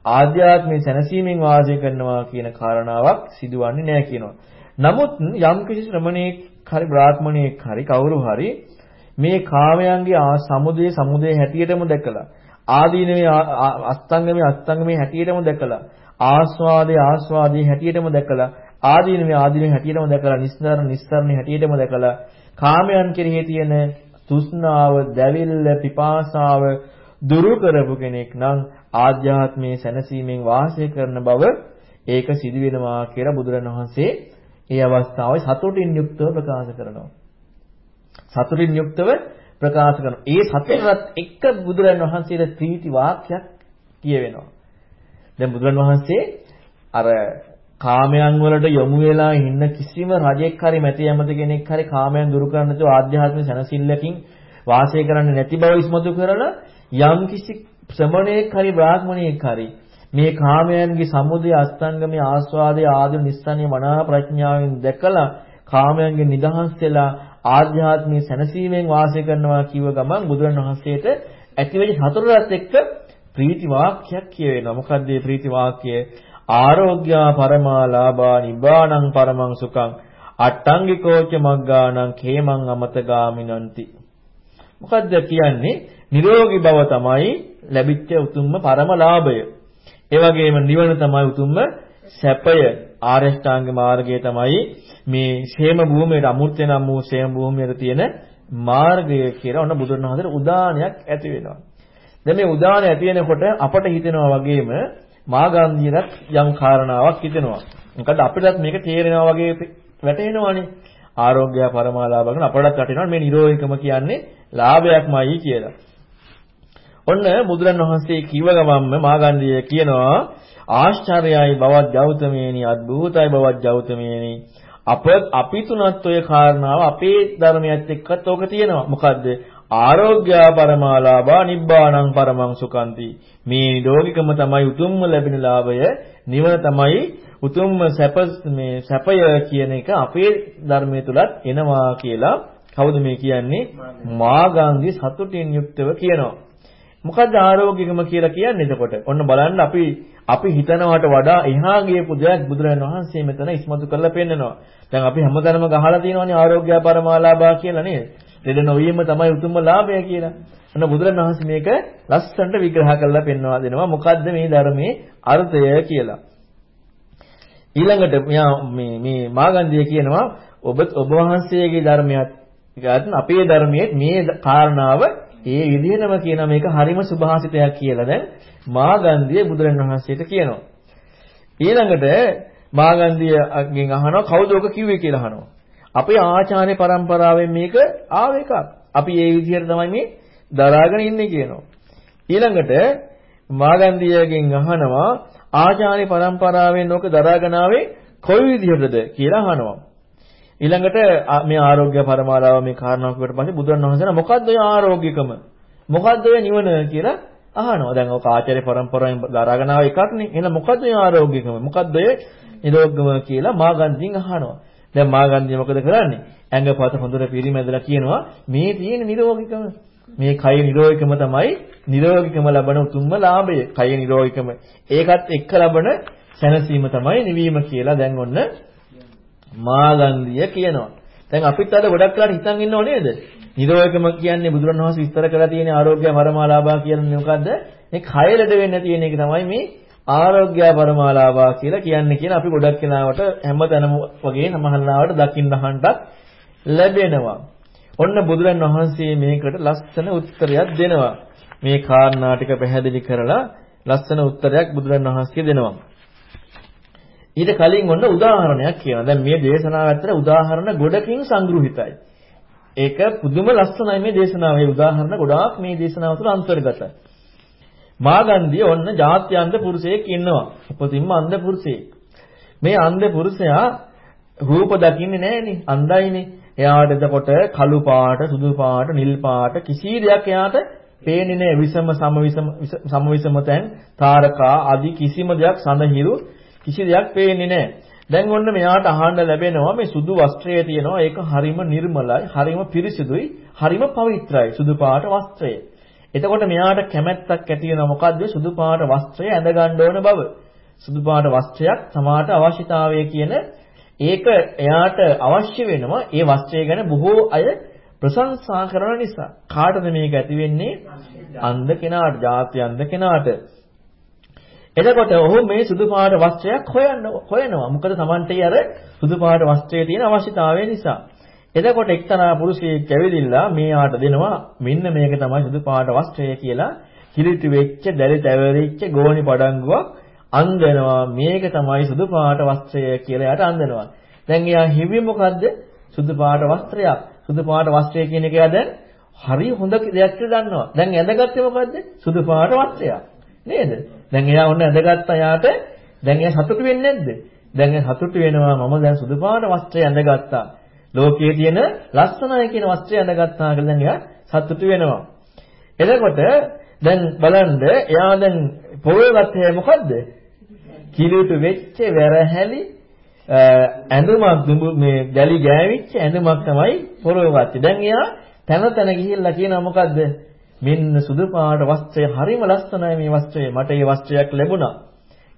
ආධ්‍යාත්මයේ සැනසීමෙන් වාසය කරනවා කියන කාරණාවක් සිදුවන්නේ නැහැ කියනවා. නමුත් යම් කිසි ශ්‍රමණේක් හරි බ්‍රාහ්මණයෙක් හරි කවුරු හරි මේ කාමයන්ගේ සමුදේ සමුදේ හැටියටම දැකලා ආදීනවේ අස්තංගමේ අස්තංගමේ හැටියටම දැකලා ආස්වාදේ ආස්වාදේ හැටියටම දැකලා ආදීනවේ ආදීනවේ හැටියටම දැකලා නිස්සාරණ නිස්සාරණේ හැටියටම දැකලා කාමයන් කෙරෙහි තියෙන තෘෂ්ණාව, දැවිල්ල, පිපාසාව දුරු කරපු කෙනෙක් නම් ආධ්‍යාත්මයේ සැනසීමෙන් වාසය කරන බව ඒක සිදු වෙනවා කියලා බුදුරණවහන්සේ ඒ අවස්ථාවේ සතුටින් යුක්තව ප්‍රකාශ කරනවා. සතුටින් යුක්තව ප්‍රකාශ කරනවා. ඒ සතුටත් එක්ක බුදුරණවහන්සේට ප්‍රීති වාක්‍යයක් කියවෙනවා. දැන් බුදුරණවහන්සේ අර කාමයන් වලට යොමු වෙලා ඉන්න කිසිම රජෙක් හරි මැති ඇමති කෙනෙක් හරි කාමයන් දුරු කරන්න නැතුව ආධ්‍යාත්මික සැනසෙල්ලකින් වාසය කරන්නේ නැති බව ඉස්මතු කරලා යම් කිසි ශ්‍රමණේක් හරි බ්‍රාහ්මණයෙක් හරි මේ කාමයන්ගේ සමුදය අස්තංගමේ ආස්වාදයේ ආදී නිස්සන්නේ මනා ප්‍රඥාවෙන් දැකලා කාමයන්ගේ නිදහස් වෙලා ආධ්‍යාත්මික සැනසීමෙන් වාසය කරනවා කියව ගමන් බුදුරණවහන්සේට ඇතිවෙච්ච සතුටත් එක්ක ප්‍රීති වාක්‍යයක් කියවෙනවා. මොකක්ද මේ ප්‍රීති වාක්‍යය? ආරෝග්‍යා පරමා ලාභා නිබ්බාණං පරමං සුඛං අට්ටංගිකෝච මග්ගාණං khemං අමතගාමිනන්ති. මොකද්ද කියන්නේ? නිරෝගී බව තමයි ලැබිච්ච උතුම්ම පරම ලාභය. ඒ වගේම නිවන තමයි උතුම්ම සැපය. ආරෂ්ඨාංග මාර්ගය තමයි මේ ෂේම භූමියට අමුත්‍ය නම් වූ ෂේම භූමියට තියෙන මාර්ගය කියලා ඔන්න බුදුරණවහන්සේට උදානයක් ඇති වෙනවා. දැන් මේ උදානය ඇති වෙනකොට අපට හිතෙනවා වගේම මාගන්ධියටත් යම් කාරණාවක් හිතෙනවා. මොකද අපිටත් මේක තේරෙනවා වගේ වැටහෙනවානේ. ආරෝග්‍ය පරමාලාභ කරන අපටත් වැටෙනවා මේ නිරෝධිකම කියන්නේ ලාභයක්මයි කියලා. ඔන්න බුදුරණවහන්සේ කිව්ව ගමන්ම මාගන්ධිය කියනවා ආශ්චර්යයි බවත් ගෞතමේනි අද්භූතයි බවත් ගෞතමේනි අප අපි තුනත් ඔය කාරණාව අපේ ධර්මයත් එක්කත් ඕක තියෙනවා. මොකද්ද? ආරෝග්‍ය පරමාලාභා නිබ්බාණං පරමං සුඛන්ති. මේ නිරෝගිකම තමයි උතුම්ම ලැබෙන ලාභය. නිවන තමයි උතුම්ම සැප මේ සැපය කියන එක අපේ ධර්මයේ තුලත් එනවා කියලා කවුද මේ කියන්නේ? මාගාංගි සතුටින් යුක්තව කියනවා. මොකද්ද ආරෝග්‍යකම කියලා කියන්නේ එතකොට? ඔන්න බලන්න අපි අපි හිතනවට වඩා එහා ගියපු දෙයක් බුදුරජාණන් වහන්සේ මෙතන ඉස්මතු කරලා පෙන්නනවා. දැන් අපි හැමතැනම ගහලා තියෙනවානේ ආරෝග්‍ය පරමාලාභා කියලා නේද? ලෙඩ නොවීම තමයි උතුම්ම ලාභය කියලා. ඔන්න බුදුරජාණන් වහන්සේ මේක ලස්සනට විග්‍රහ කරලා පෙන්වා දෙනවා. මොකද්ද මේ ධර්මයේ අර්ථය කියලා. ඊළඟට මේ මේ මාගන්ධිය කියනවා ඔබ ඔබ වහන්සේගේ ධර්මයක් අපේ ධර්මයේ මේ කාරණාව ඒ විදිහටම කියනවා මේක හරිම සුභාසිතයක් කියලා දැන් මාගන්ධිය බුදුරණවහන්සේට කියනවා. ඊළඟට මාගන්ධියගෙන් අහනවා කවුද ඔක කිව්වේ කියලා අහනවා. අපේ ආචාර්ය પરම්පරාවෙන් මේක ආව එකක්. අපි ඒ විදිහට තමයි මේ දරාගෙන ඉන්නේ කියනවා. ඊළඟට මාගන්ධියගෙන් අහනවා ආචාර්ය પરම්පරාවෙන් ඔක දරාගෙන ආවේ කොයි විදිහටද කියලා අහනවා. ඊළඟට මේ ආරෝග්‍ය පරමාලාව මේ කාරණාව කිව්වට පස්සේ බුදුන් වහන්සේලා මොකද්ද ඔය ආරෝග්‍යකම? මොකද්ද ඔය නිවන කියලා අහනවා. දැන් ඔක ආචාර්ය પરම්පරාවෙන් දරාගෙන ආව එකක්නේ. එහෙනම් මොකද්ද ඔය ආරෝග්‍යකම? මොකද්ද ඔය නිරෝග්‍යම කියලා මාගන්ධියෙන් අහනවා. දැන් මාගන්ධිය මොකද කරන්නේ? ඇඟපත හොඳට පිරිමැදලා කියනවා මේ තියෙන නිරෝගිකම. මේ කය නිරෝගිකම තමයි නිරෝගිකම ලබන උතුම්ම ලාභය. කය නිරෝගිකම. ඒකත් එක්ක ලබන සැනසීම තමයි නිවීම කියලා දැන් ඔන්න මාගන්ධිය කියනවා. දැන් අපිත් අද ගොඩක් වෙලාට හිතන් ඉන්නව නේද? නිරෝධකම කියන්නේ බුදුරණවහන්සේ විස්තර කරලා තියෙන ආරෝග්‍ය පරමාලාභා කියන්නේ මොකද්ද? මේ කය ලෙඩ වෙන්න තියෙන එක තමයි මේ ආරෝග්‍ය පරමාලාභා කියලා කියන්නේ කියලා අපි ගොඩක් වෙලාවට හැමතැනම වගේ සමහරවිට දකින්න අහන්නත් ලැබෙනවා. ඔන්න බුදුරන් වහන්සේ මේකට ලස්සන උත්තරයක් දෙනවා. මේ කාරණා ටික පැහැදිලි කරලා ලස්සන උත්තරයක් බුදුරන් වහන්සේ දෙනවා. ඊට කලින් ඔන්න උදාහරණයක් කියනවා. දැන් මේ දේශනාව ඇත්තට උදාහරණ ගොඩකින් සංග්‍රහිතයි. ඒක පුදුම ලස්සනයි මේ දේශනාව. මේ උදාහරණ ගොඩාක් මේ දේශනාව තුළ අන්තර්ගතයි. මාගන්ධිය ඔන්න ජාත්‍යන්ත පුරුෂයෙක් ඉන්නවා. උපතින්ම අන්ධ පුරුෂයෙක්. මේ අන්ධ පුරුෂයා රූප දකින්නේ නැහනේ. අන්ධයිනේ. එයාට එතකොට කළු පාට, සුදු පාට, නිල් පාට කිසි දෙයක් එයාට පේන්නේ නැහැ. විසම සම විසම සම විසම තැන්, තාරකා আদি කිසිම දෙයක් සඳහිරු කිසි දෙයක් පේන්නේ නැහැ. දැන් ඔන්න මෙයාට අහන්න ලැබෙනවා මේ සුදු වස්ත්‍රය තියෙනවා ඒක හරිම නිර්මලයි, හරිම පිරිසිදුයි, හරිම පවිත්‍රායි සුදු පාට වස්ත්‍රය. එතකොට මෙයාට කැමැත්තක් ඇති වෙනවා මොකද්ද සුදු පාට වස්ත්‍රය ඇඳ ගන්න ඕන බව. සුදු පාට වස්ත්‍රයක් සමාට අවශ්‍යතාවය කියන ඒක එයාට අවශ්‍ය වෙනවා ඒ වස්ත්‍රය ගැන බොහෝ අය ප්‍රශංසා කරන නිසා. කාටද මේක ඇති වෙන්නේ? අන්ධ කෙනාට, ಜಾති අන්ධ කෙනාට. එතකොට ඔහු මේ සුදු පාට වස්ත්‍රයක් හොයන්න හොයනවා. මොකද Tamante අර සුදු පාට වස්ත්‍රයේ තියෙන අවශ්‍යතාවය නිසා. එතකොට එක්තරා පුරුෂයෙක් ඇවිදිලා මෙයාට දෙනවා මෙන්න මේක තමයි සුදු පාට වස්ත්‍රය කියලා කිලිටි වෙච්ච, දැලි තැවරිච්ච ගෝණි පඩංගුවක් අන්දනවා. මේක තමයි සුදු පාට වස්ත්‍රය කියලා එයාට අන්දනවා. දැන් එයා හිවි මොකද්ද? සුදු පාට වස්ත්‍රයක්. සුදු පාට වස්ත්‍රය කියන එක එයා දැන් හරි හොඳ දෙයක් කියලා දන්නවා. දැන් ඇඳගත්තේ මොකද්ද? සුදු පාට වස්ත්‍රයක්. නේද? දැන් එයා ඔන්න ඇඳගත්තා යාට දැන් එයා සතුටු වෙන්නේ නැද්ද? දැන් එයා සතුටු වෙනවා මම දැන් සුදු පාට වස්ත්‍රය ඇඳගත්තා. ලෝකයේ තියෙන ලස්සනයි කියන වස්ත්‍රය ඇඳගත්තා කියලා දැන් එයා සතුටු වෙනවා. එතකොට දැන් බලන්න එයා දැන් පොරේ ගත්තේ මොකද්ද? කිලුට වෙච්ච වැරහැලි ඇඳුමක් මේ ගැලි ගෑවිච්ච ඇඳුමක් තමයි පොරේ ගත්තේ. දැන් එයා තන තන ගිහිල්ලා කියනවා මොකද්ද? මෙන්න සුදු පාට වස්ත්‍රය හරිම ලස්සනයි මේ වස්ත්‍රය. මට මේ වස්ත්‍රයක් ලැබුණා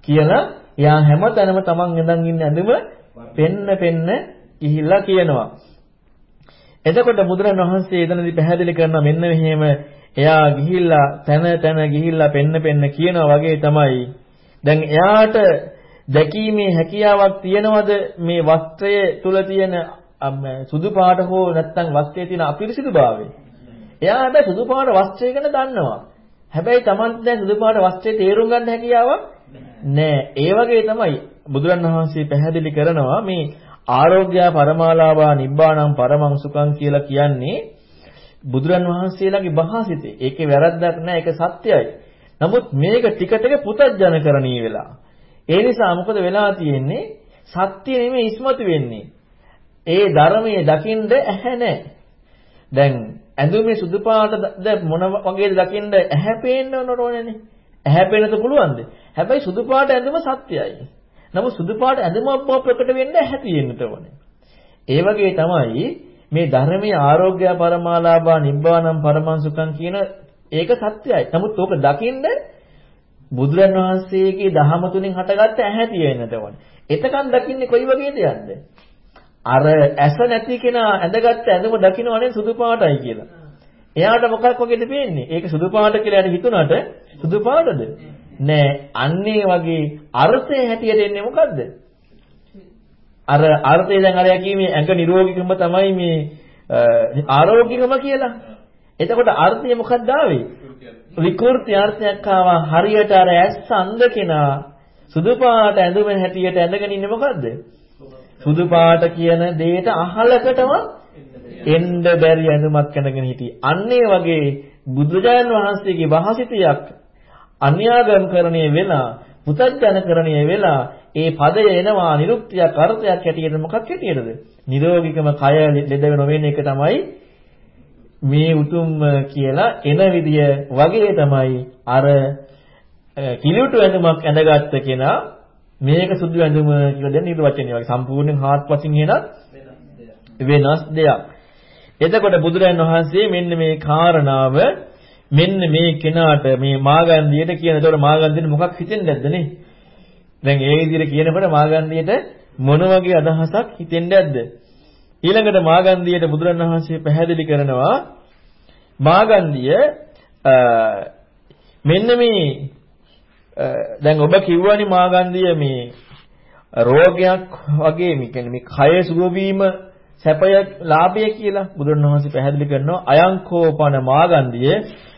කියලා එයා හැමතැනම තමන් ඉඳන් ඉන්න ඇඳුම පෙන්න පෙන්න ගිහිල්ලා කියනවා. එතකොට බුදුරණවහන්සේ එතනදී පැහැදිලි කරනවා මෙන්න මෙහෙම එයා ගිහිල්ලා තන තන ගිහිල්ලා පෙන්න පෙන්න කියනවා වගේ තමයි. දැන් එයාට දැකීමේ හැකියාවක් තියනවද මේ වස්ත්‍රයේ තුල තියෙන සුදු පාට හෝ නැත්නම් වස්ත්‍රයේ තියෙන අපිරිසිදුභාවය. එයා හැබැයි සුදු පාට වස්ත්‍රය ගැන දන්නවා. හැබැයි Tamanට දැන් සුදු පාට වස්ත්‍රයේ තේරුම් ගන්න හැකියාවක් නෑ. ඒ වගේ තමයි බුදුරන් වහන්සේ පැහැදිලි කරනවා මේ ආරෝග්‍ය පරමාලාභා නිබ්බාණං පරමං සුඛං කියලා කියන්නේ බුදුරන් වහන්සේලාගේ භාසිතේ. ඒකේ වැරද්දක් නෑ. ඒක සත්‍යයි. නමුත් මේක ටික ටික පුතඥකරණීය වෙලා. ඒ නිසා මොකද වෙලා තියෙන්නේ? සත්‍ය නෙමෙයි ඉස්මතු වෙන්නේ. ඒ ධර්මයේ දකින්ද ඇහැ නැහැ. දැන් ඇඳුමේ සුදු පාටද මොන වගේද දකින්ද ඇහැ පේන්න ඕනෝනේ. ඇහැ පේන්නත් පුළුවන්ද? හැබැයි සුදු පාට ඇඳුම සත්‍යයි. නමුත් සුදු පාට ඇඳුමක් බව ප්‍රකට වෙන්න ඇහැ තියෙන්නට ඕනේ. ඒ වගේ තමයි මේ ධර්මයේ ආරෝග්‍ය පරමාලාභා නිබ්බානම් පරමං සුඛං කියන ඒක සත්‍යයි. නමුත් ඕක දකින්න බුදුරන් වහන්සේගේ දහම තුලින් හටගත්ත ඇහැ තියෙන්නට ඕනේ. එතකන් දකින්නේ කොයි වගේ දෙයක්ද? අර ඇස නැති කෙනා ඇඳගත්ත ඇඳුම දකින්නවනේ සුදු පාටයි කියලා. එයාට මොකක් වගේද පේන්නේ? ඒක සුදු පාට කියලා යට හිතුණාට සුදු පාටද? නෑ. අන්නේ වගේ අර්ථය හැටියට එන්නේ මොකද්ද? අර අර්ථය දැන් අර යකීමේ ඇඟ නිරෝගීකම තමයි මේ ආරෝග්‍යකම කියලා. එතකොට අර්ථය මොකක්ද ආවේ? විකෘති අර්ථයක් ආවා හරියට අර ඇස් අන්ධ කෙනා සුදු පාට ඇඳුම හැටියට ඇඳගෙන ඉන්නේ මොකද්ද? සුදු පාට කියන දෙයට අහලකටම එන්න බැරි ඇඳුමක් ඇඳගෙන හිටියේ. අන්න ඒ වගේ බුදුජානන් වහන්සේගේ වහසිතියක් අන්‍යාගම්කරණය වෙලා පුතඥකරණය වෙලා ඒ පදය එනවා නිරුක්තියක් අර්ථයක් හැටියට මොකක් හැටියටද? නිරෝගිකම කය ලෙඩ නොවෙන එක තමයි මේ උතුම් කියලා එන විදිය වගේ තමයි අර කිලුට ඇඳුමක් ඇඳගත්ත කෙනා මේක සුදු ඇඳුම කියලා දැන් නිර්වචනය වගේ සම්පූර්ණයෙන් හාත්පසින් එන වෙනස් දෙයක්. එතකොට බුදුරජාණන් වහන්සේ මෙන්න මේ කාරණාව මෙන්න මේ කෙනාට මේ මාගන්දියට කියන. එතකොට මාගන්දියට මොකක් හිතෙන්නේ නැද්ද නේ? දැන් ඒ විදිහට කියනකොට මාගන්දියට මොන වගේ අදහසක් හිතෙන්නේ නැද්ද? ඊළඟට මාගන්දියට බුදුරජාණන් වහන්සේ පැහැදිලි කරනවා මාගන්දිය මෙන්න මේ දැන් ඔබ කිව්වනේ මාගන්දිය මේ රෝගයක් වගේ මේ කියන්නේ මේ කය සුව වීම සැපය ලාභය කියලා බුදුරණවහන්සේ පැහැදිලි කරනවා. අයංකෝපන මාගන්දිය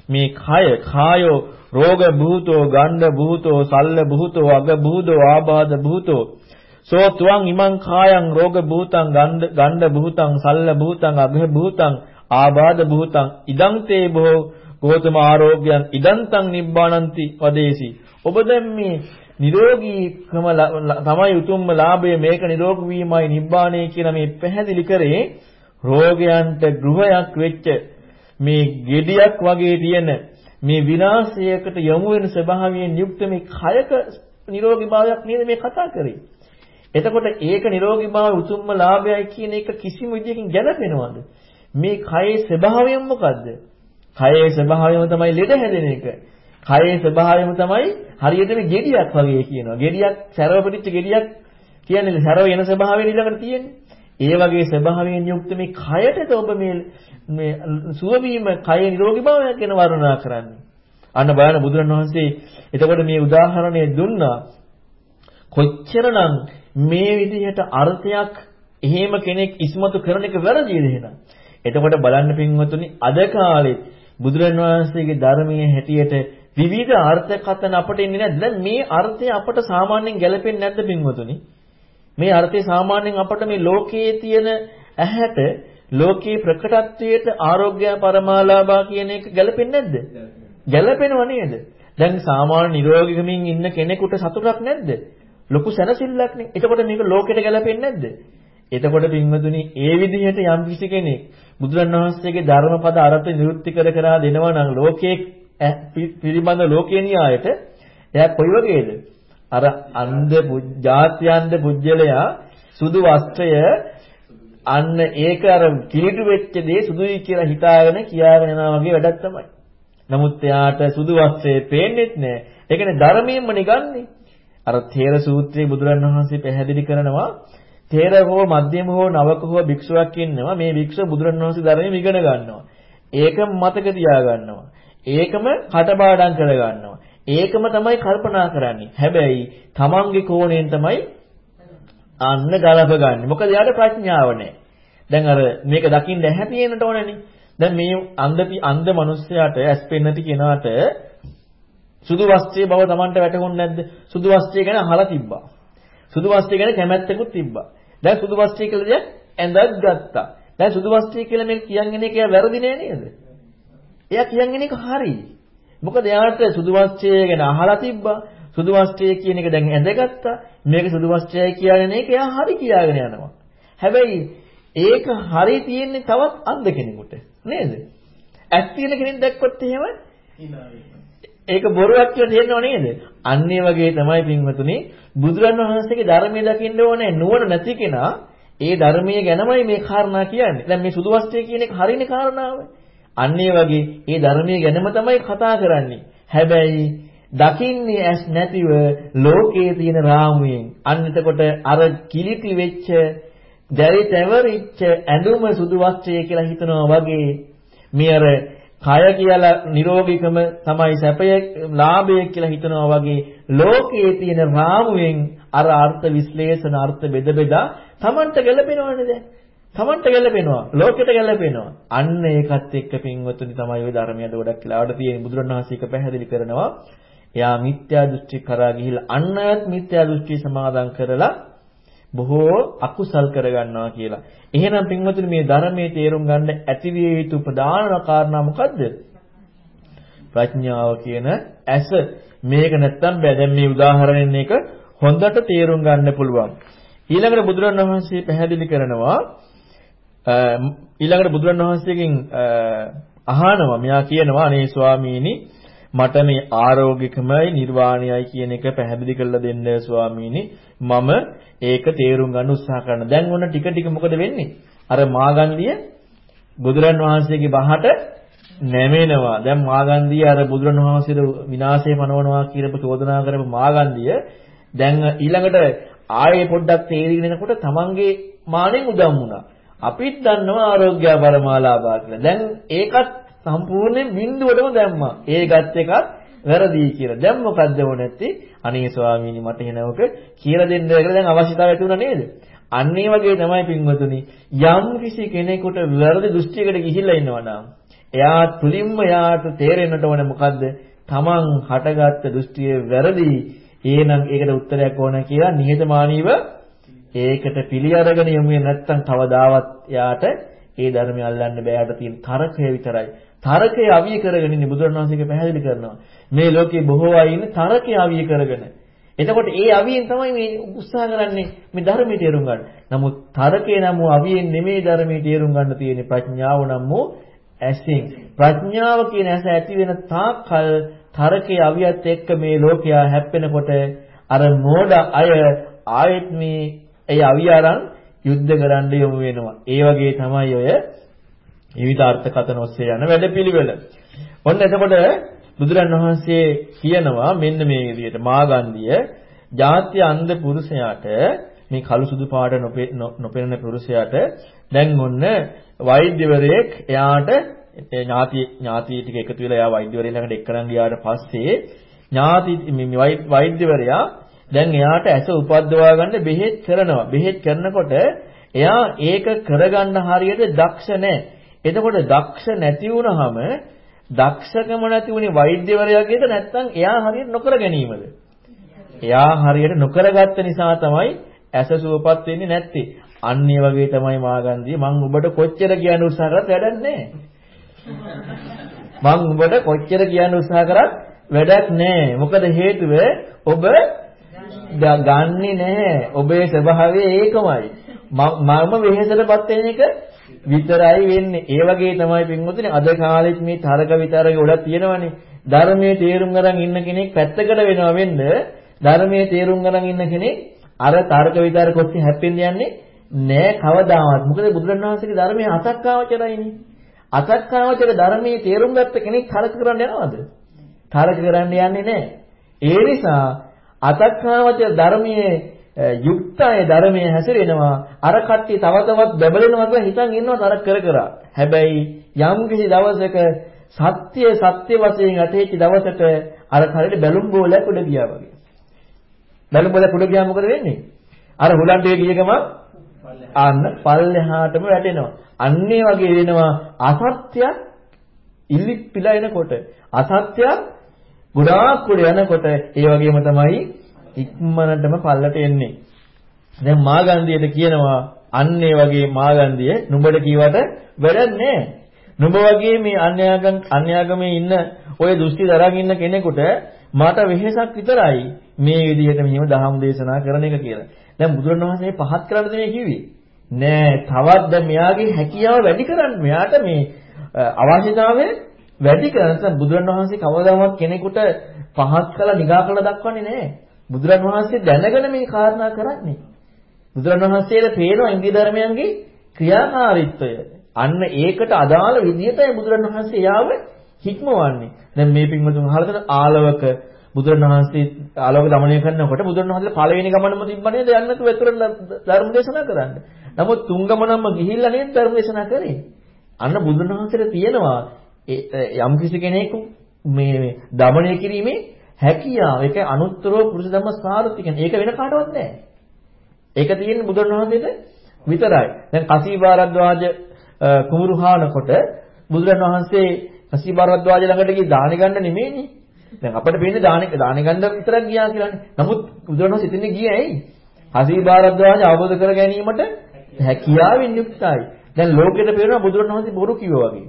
මේ කය කායෝ රෝග භූතෝ ගණ්ඩ භූතෝ සල්ල භූතෝ අග භූතෝ ආබාධ භූතෝ. සෝ තුවං ඉමං කායං රෝග භූතං ගණ්ඩ ගණ්ඩ භූතං සල්ල භූතං අග භූතං ආබාධ භූතං. ඉදං තේ බෝ ගෝතම ආරෝග්‍යං ඉදන්තං නිබ්බානಂತಿ වදේසි. ඔබ දැන් මේ නිරෝගීකම තමයි උතුම්ම ලාභය මේක නිරෝගී වීමයි නිබ්බාණය කියන මේ පැහැදිලි කරේ රෝගයන්ට ගෘහයක් වෙච්ච මේ gediyak වගේ තියෙන මේ විනාශයකට යොමු වෙන ස්වභාවයෙන් යුක්ත මේ කයක නිරෝගී භාවයක් නේද මේ කතා කරේ. එතකොට ඒක නිරෝගී භාවය උතුම්ම ලාභයයි කියන එක කිසිම විදියකින් ගැලපෙනවද? මේ කයේ ස්වභාවය මොකද්ද? කයේ ස්වභාවයම තමයි ලෙඩ හැදෙන එක. කයේ ස්වභාවයම තමයි හරියට මේ ගෙඩියක් වගේ කියනවා. ගෙඩියක් සැරව පිටිච්ච ගෙඩියක් කියන්නේ සැරව වෙන ස්වභාවයෙන් ඊළඟට තියෙන්නේ. ඒ වගේ ස්වභාවයෙන් යුක්ත මේ කයටද ඔබ මේ මේ සුවවීම කය නිරෝගී භාවයක් ගැන වර්ණනා කරන්නේ. අන්න බලන්න බුදුරණවහන්සේ එතකොට මේ උදාහරණය දුන්නා කොච්චරනම් මේ විදිහට අර්ථයක් එහෙම කෙනෙක් ඉස්මතු කරන එක වැරදිද එහෙනම්. එතකොට බලන්න පින්වතුනි අද කාලේ බුදුරණවහන්සේගේ ධර්මයේ හැටියට විවිධ අර්ථකථන අපට ඉන්නේ නැද්ද? දැන් මේ අර්ථය අපට සාමාන්‍යයෙන් ගැලපෙන්නේ නැද්ද පින්වතුනි? මේ අර්ථය සාමාන්‍යයෙන් අපට මේ ලෝකයේ තියෙන ඇහැට ලෝකයේ ප්‍රකටත්වයට ආරෝග්‍ය පරමාලාභා කියන එක ගැලපෙන්නේ නැද්ද? ගැලපෙනව නේද? දැන් සාමාන්‍ය නිරෝගීකමින් ඉන්න කෙනෙකුට සතුටක් නැද්ද? ලොකු සැනසෙල්ලක් නේ. එතකොට මේක ලෝකෙට ගැලපෙන්නේ නැද්ද? එතකොට පින්වතුනි ඒ විදිහට යම් කිසි කෙනෙක් බුදුරණවහන්සේගේ ධර්මපද අර්ථ නිරුක්ති කර කර දෙනවා නම් ලෝකයේ පිළිබඳ ලෝකේ න්‍යායට එයා කොයි වගේද? අර අන්ධ ජාත්‍යන්ත පුජ්‍යලයා සුදු වස්ත්‍රය අන්න ඒක අර කිලිටු වෙච්ච දේ සුදුයි කියලා හිතාගෙන කියාගෙන යනවා වගේ වැඩක් තමයි. නමුත් එයාට සුදු වස්ත්‍රේ පේන්නේත් නැහැ. ඒ කියන්නේ ධර්මයෙන්ම නිගන්නේ. අර තේර සූත්‍රයේ බුදුරණවහන්සේ පැහැදිලි කරනවා තේර හෝ මධ්‍යම හෝ නවක හෝ භික්ෂුවක් ඉන්නවා මේ භික්ෂුව බුදුරණවහන්සේ ධර්මයෙන් ඉගෙන ගන්නවා. ඒක මතක තියා ගන්නවා. ඒකම කටපාඩම් කර ගන්නවා. ඒකම තමයි කල්පනා කරන්නේ. හැබැයි තමන්ගේ කෝණයෙන් තමයි අන්න ගලප ගන්න. මොකද යාට ප්‍රඥාව නැහැ. දැන් අර මේක දකින්න ඇහැ තියෙන්නට ඕනනේ. දැන් මේ අන්ධ අන්ධ මිනිස්සයාට ඇස් පෙන්නති කෙනාට සුදු වස්ත්‍රයේ බව Tamanට වැටහුන්නේ නැද්ද? සුදු වස්ත්‍රය ගැන අහලා තිබ්බා. සුදු වස්ත්‍රය ගැන කැමැත්තකුත් තිබ්බා. දැන් සුදු වස්ත්‍රය කියලා දෙයක් ඇඳක් ගත්තා. දැන් සුදු වස්ත්‍රය කියලා මේක කියන්ගෙන එක වැරදි නෑ නේද? එයා කියන්ගෙන එක හරි. මොකද එයාට සුදු වස්ත්‍රය ගැන අහලා තිබ්බා. සුදු වස්ත්‍රය කියන එක දැන් ඇඳගත්තා. මේක සුදු වස්ත්‍රයයි කියන එක එයා හරි කියාගෙන යනවා. හැබැයි ඒක හරි තියෙන්නේ තවත් අන්ධ කෙනෙකුට. නේද? ඇස් තියෙන කෙනෙක් දැක්කොත් එහෙම ඒක බොරුවක් කියලා තේරෙනව නේද? අන්න ඒ වගේ තමයි පින්වතුනි බුදුරන් වහන්සේගේ ධර්මයේ දකින්න ඕනේ නුවණ නැති කෙනා ඒ ධර්මයේ ගැනමයි මේ කාරණා කියන්නේ. දැන් මේ සුදු වස්ත්‍රය කියන එක හරිනේ කාරණාව. අන්න ඒ වගේ ඒ ධර්මයේ ගැනම තමයි කතා කරන්නේ. හැබැයි දකින්නේ ඇස් නැතිව ලෝකයේ තියෙන රාමුවෙන් අන්න එතකොට අර කිලිටි වෙච්ච දැරි තැවරිච්ච ඇඳුම සුදු වස්ත්‍රය කියලා හිතනවා වගේ මේ අර කය කියලා නිරෝගීකම තමයි සැපය ලාභය කියලා හිතනවා වගේ ලෝකයේ තියෙන රාමුවෙන් අර අර්ථ විශ්ලේෂණ අර්ථ බෙද බෙදා Tamanට ගැලපෙනවනේ දැන්. Tamanට ගැලපෙනවා. ලෝකෙට ගැලපෙනවා. අන්න ඒකත් එක්ක පින්වතුනි තමයි ওই ධර්මයට ගොඩක් කියලාවට තියෙන බුදුරණවහන්සේක පැහැදිලි කරනවා. එයා මිත්‍යා දෘෂ්ටි කරා ගිහිල්ලා අන්නයත් මිත්‍යා දෘෂ්ටි සමාදන් කරලා බොහෝ අකුසල් කරගන්නවා කියලා. එහෙනම් පින්වතුනි මේ ධර්මයේ තේරුම් ගන්න ඇතිවිය යුතු ප්‍රධාන කාරණා මොකද්ද? ප්‍රඥාව කියන ඇස. මේක නැත්තම් බෑ. දැන් මේ උදාහරණයෙන් එක හොඳට තේරුම් ගන්න පුළුවන්. ඊළඟට බුදුරණවහන්සේ පැහැදිලි කරනවා ඊළඟට බුදුරණවහන්සේගෙන් අහනවා මෙයා කියනවා අනේ ස්වාමීනි මට මේ ආරෝග්‍යකමයි නිර්වාණයයි කියන එක පැහැදිලි කරලා දෙන්න ස්වාමීනි මම ඒක තේරුම් ගන්න උත්සාහ කරනවා. දැන් ඔන්න ටික ටික මොකද වෙන්නේ? අර මාගන්ධිය බුදුරන් වහන්සේගේ බහට නැමෙනවා. දැන් මාගන්ධිය අර බුදුරන් වහන්සේට විනාශය මනවනවා කියලා චෝදනා කරපු මාගන්ධිය දැන් ඊළඟට ආයේ පොඩ්ඩක් තේරිගෙන එනකොට තමන්ගේ මානෙන් උදම් වුණා. අපිත් දන්නවා ආරෝග්‍ය පරමාලාභා කියලා. දැන් ඒකත් සම්පූර්ණයෙන් බිඳුවටම දැම්මා. ඒ ගත් එකත් වැරදි කියලා. දැන් මොකද්ද වුනේ අනේ ස්වාමීනි මට එනවක කියලා දෙන්න කියලා දැන් අවශ්‍යතාවය ඇති වුණා නේද? අන්න ඒ වගේ තමයි පින්වතුනි යම් කිසි කෙනෙකුට වැරදි දෘෂ්ටියකට ගිහිල්ලා ඉන්නවා නම් එයා තුලින්ම යාට තේරෙන්නට ඕනේ මොකද්ද? Taman හටගත්ත දෘෂ්ටිය වැරදි. එහෙනම් ඒකට උත්තරයක් ඕන කියලා නිහතමානීව ඒකට පිළි අරගෙන යමු නැත්තම් කවදාවත් යාට ඒ ධර්මය අල්ලන්න බෑ යට තියෙන තරකය විතරයි. තරකය අවිය කරගෙන ඉන්නේ බුදුරණවහන්සේගේ පැහැදිලි කරනවා. මේ ලෝකේ බොහෝ අය ඉන්නේ තරකය අවිය කරගෙන. එතකොට ඒ අවියෙන් තමයි මේ උත්සාහ කරන්නේ මේ ධර්මයේ තේරුම් ගන්න. නමුත් තරකේ නම් වූ අවියෙන් නෙමෙයි ධර්මයේ තේරුම් ගන්න තියෙන්නේ ප්‍රඥාව නම් වූ ඇසින්. ප්‍රඥාව කියන ඇස ඇති වෙන තාක්කල් තරකේ අවියත් එක්ක මේ ලෝකයා හැප්පෙනකොට අර මෝඩ අය ආයෙත් මේ ඒ අවිය අරන් යුද්ධ කරන්න යොමු වෙනවා. ඒ වගේ තමයි ඔය විවිධ අර්ථකථන ඔස්සේ යන වැඩපිළිවෙල. ඔන්න එතකොට බුදුරන් වහන්සේ කියනවා මෙන්න මේ විදිහට මාගන්ධිය ජාත්‍ය අන්ධ පුරුෂයාට මේ කළු සුදු පාට නොපෙනෙන පුරුෂයාට දැන් ඔන්න වෛද්‍යවරයෙක් එයාට ඥාති ඥාති ටික එකතු වෙලා එයා වෛද්‍යවරයෙක් ළඟට එක්කරන් ගියාට පස්සේ ඥාති වෛද්‍යවරයා දැන් එයාට ඇස උපද්දවා ගන්න බෙහෙත් කරනවා. බෙහෙත් කරනකොට එයා ඒක කරගන්න හරියට දක්ෂ නැහැ. එතකොට දක්ෂ නැති වුනහම දක්ෂකම නැති වුණේ වෛද්‍යවරයාගේද නැත්නම් එයා හරියට නොකර ගැනීමද? එයා හරියට නොකරගත්ත නිසා තමයි ඇස සුවපත් වෙන්නේ නැත්තේ. අන්න ඒ වගේ තමයි මාගන්ධිය මං ඔබට කොච්චර කියන්න උත්සාහ කරත් වැඩක් නැහැ. මං ඔබට කොච්චර කියන්න උත්සාහ කරත් වැඩක් නැහැ. මොකද හේතුව ඔබ ගන්නෙ නැහැ. ඔබේ ස්වභාවය ඒකමයි. මම වෙහෙසටපත් වෙන එක විතරයි වෙන්නේ. ඒ වගේ තමයි පින්වතුනි අද කාලෙත් මේ තරක විතරක ගොඩක් තියෙනවනේ. ධර්මයේ තේරුම් ගන්න ඉන්න කෙනෙක් පැත්තකට වෙනවා වෙන්න ධර්මයේ තේරුම් ගන්න ඉන්න කෙනෙක් අර තරක විතරක ඔස්සේ හැප්පෙන්න යන්නේ නෑ කවදාවත්. මොකද බුදුරණවහන්සේගේ ධර්මයේ අසක්කාවචරයිනේ. අසක්කාවචර ධර්මයේ තේරුම් ගත්ත කෙනෙක් තරක කරන්න යනවද? තරක කරන්න යන්නේ නෑ. ඒ නිසා අසක්කාවචර ධර්මයේ යුක්තය ධර්මයේ හැසිරෙනවා අර කට්ටිය තව තවත් බබලෙනවා කියලා හිතන් ඉන්නවා තර කර කර. හැබැයි යම් කිසි දවසක සත්‍ය සත්‍ය වශයෙන් ඇතේච්ච දවසට අර කරේ බැලුම් බෝලයක් උඩ ගියා වගේ. බැලුම් බෝලයක් උඩ ගියාම මොකද වෙන්නේ? අර හුලන්ටේ ගිය ගම අන්න පල්ලෙහාටම වැටෙනවා. අන්නේ වගේ වෙනවා අසත්‍යයක් ඉල්ලිප්පිලා එනකොට අසත්‍යයක් ගොඩාක් උඩ යනකොට ඒ වගේම තමයි ඉක්මනටම පල්ලට එන්නේ. දැන් මාගන්ධියට කියනවා අන්න ඒ වගේ මාගන්ධිය නුඹට කීවට වැඩක් නැහැ. නුඹ වගේ මේ අන්‍යාගම් අන්‍යාගමේ ඉන්න ඔය දෘෂ්ටි දරන් ඉන්න කෙනෙකුට මට වෙහෙසක් විතරයි මේ විදිහට මෙහිම දහම් දේශනා කරන එක කියලා. දැන් බුදුරණවහන්සේ පහත් කරන්න දෙන්නේ කිව්වේ. නෑ තවත් දැන් මෙයාගේ හැකියාව වැඩි කරන්න මෙයාට මේ අවශ්‍යතාවය වැඩි කරලා බුදුරන් වහන්සේ කවදාවත් කෙනෙකුට පහත් කළා නිගා කළා දක්වන්නේ නැහැ. බුදුරන් වහන්සේ දැනගෙන මේ කාරණා කරන්නේ. බුදුරන් වහන්සේලා පේනවා ඉන්දිය ධර්මයන්ගේ ක්‍රියාකාරීත්වය. අන්න ඒකට අදාළ විදිහටයි බුදුරන් වහන්සේ යාව හික්මවන්නේ. දැන් මේ පින්වතුන් අහලා ආලවක බුදුරන් වහන්සේ ආලවක দমনය කරනකොට බුදුරන් වහන්සේ පළවෙනි ගමනම තිබ්බ නේද යන්න තු වැතුරන් ධර්ම දේශනා කරන්න. නමුත් තුන් ගමනම ගිහිල්ලා නේද ධර්ම දේශනා කරේ. අන්න බුදුන් වහන්සේට තියෙනවා යම් කිසි කෙනෙකු මේ දමණය කිරීමේ හැකියාව ඒක අනුත්තරෝ පුරුෂ ධම්ම සාරති කියන්නේ ඒක වෙන කාටවත් නැහැ. ඒක තියෙන්නේ බුදුරණවහන්සේට විතරයි. දැන් කසීබාරද්වාජ කුමුරුහානකොට බුදුරණවහන්සේ කසීබාරද්වාජ ළඟට ගිහ දාන ගන්න නෙමෙයිනේ. දැන් අපිට පේන්නේ දාන දාන ගන්න විතරක් ගියා කියලානේ. නමුත් බුදුරණවහන්සේ ඉතින් ගියේ ඇයි? කසීබාරද්වාජ අවබෝධ කර ගැනීමට හැකියාවෙන් යුක්තයි. දැන් ලෝකෙට පේනවා බුදුරණවහන්සේ බොරු කිව්වා වගේ.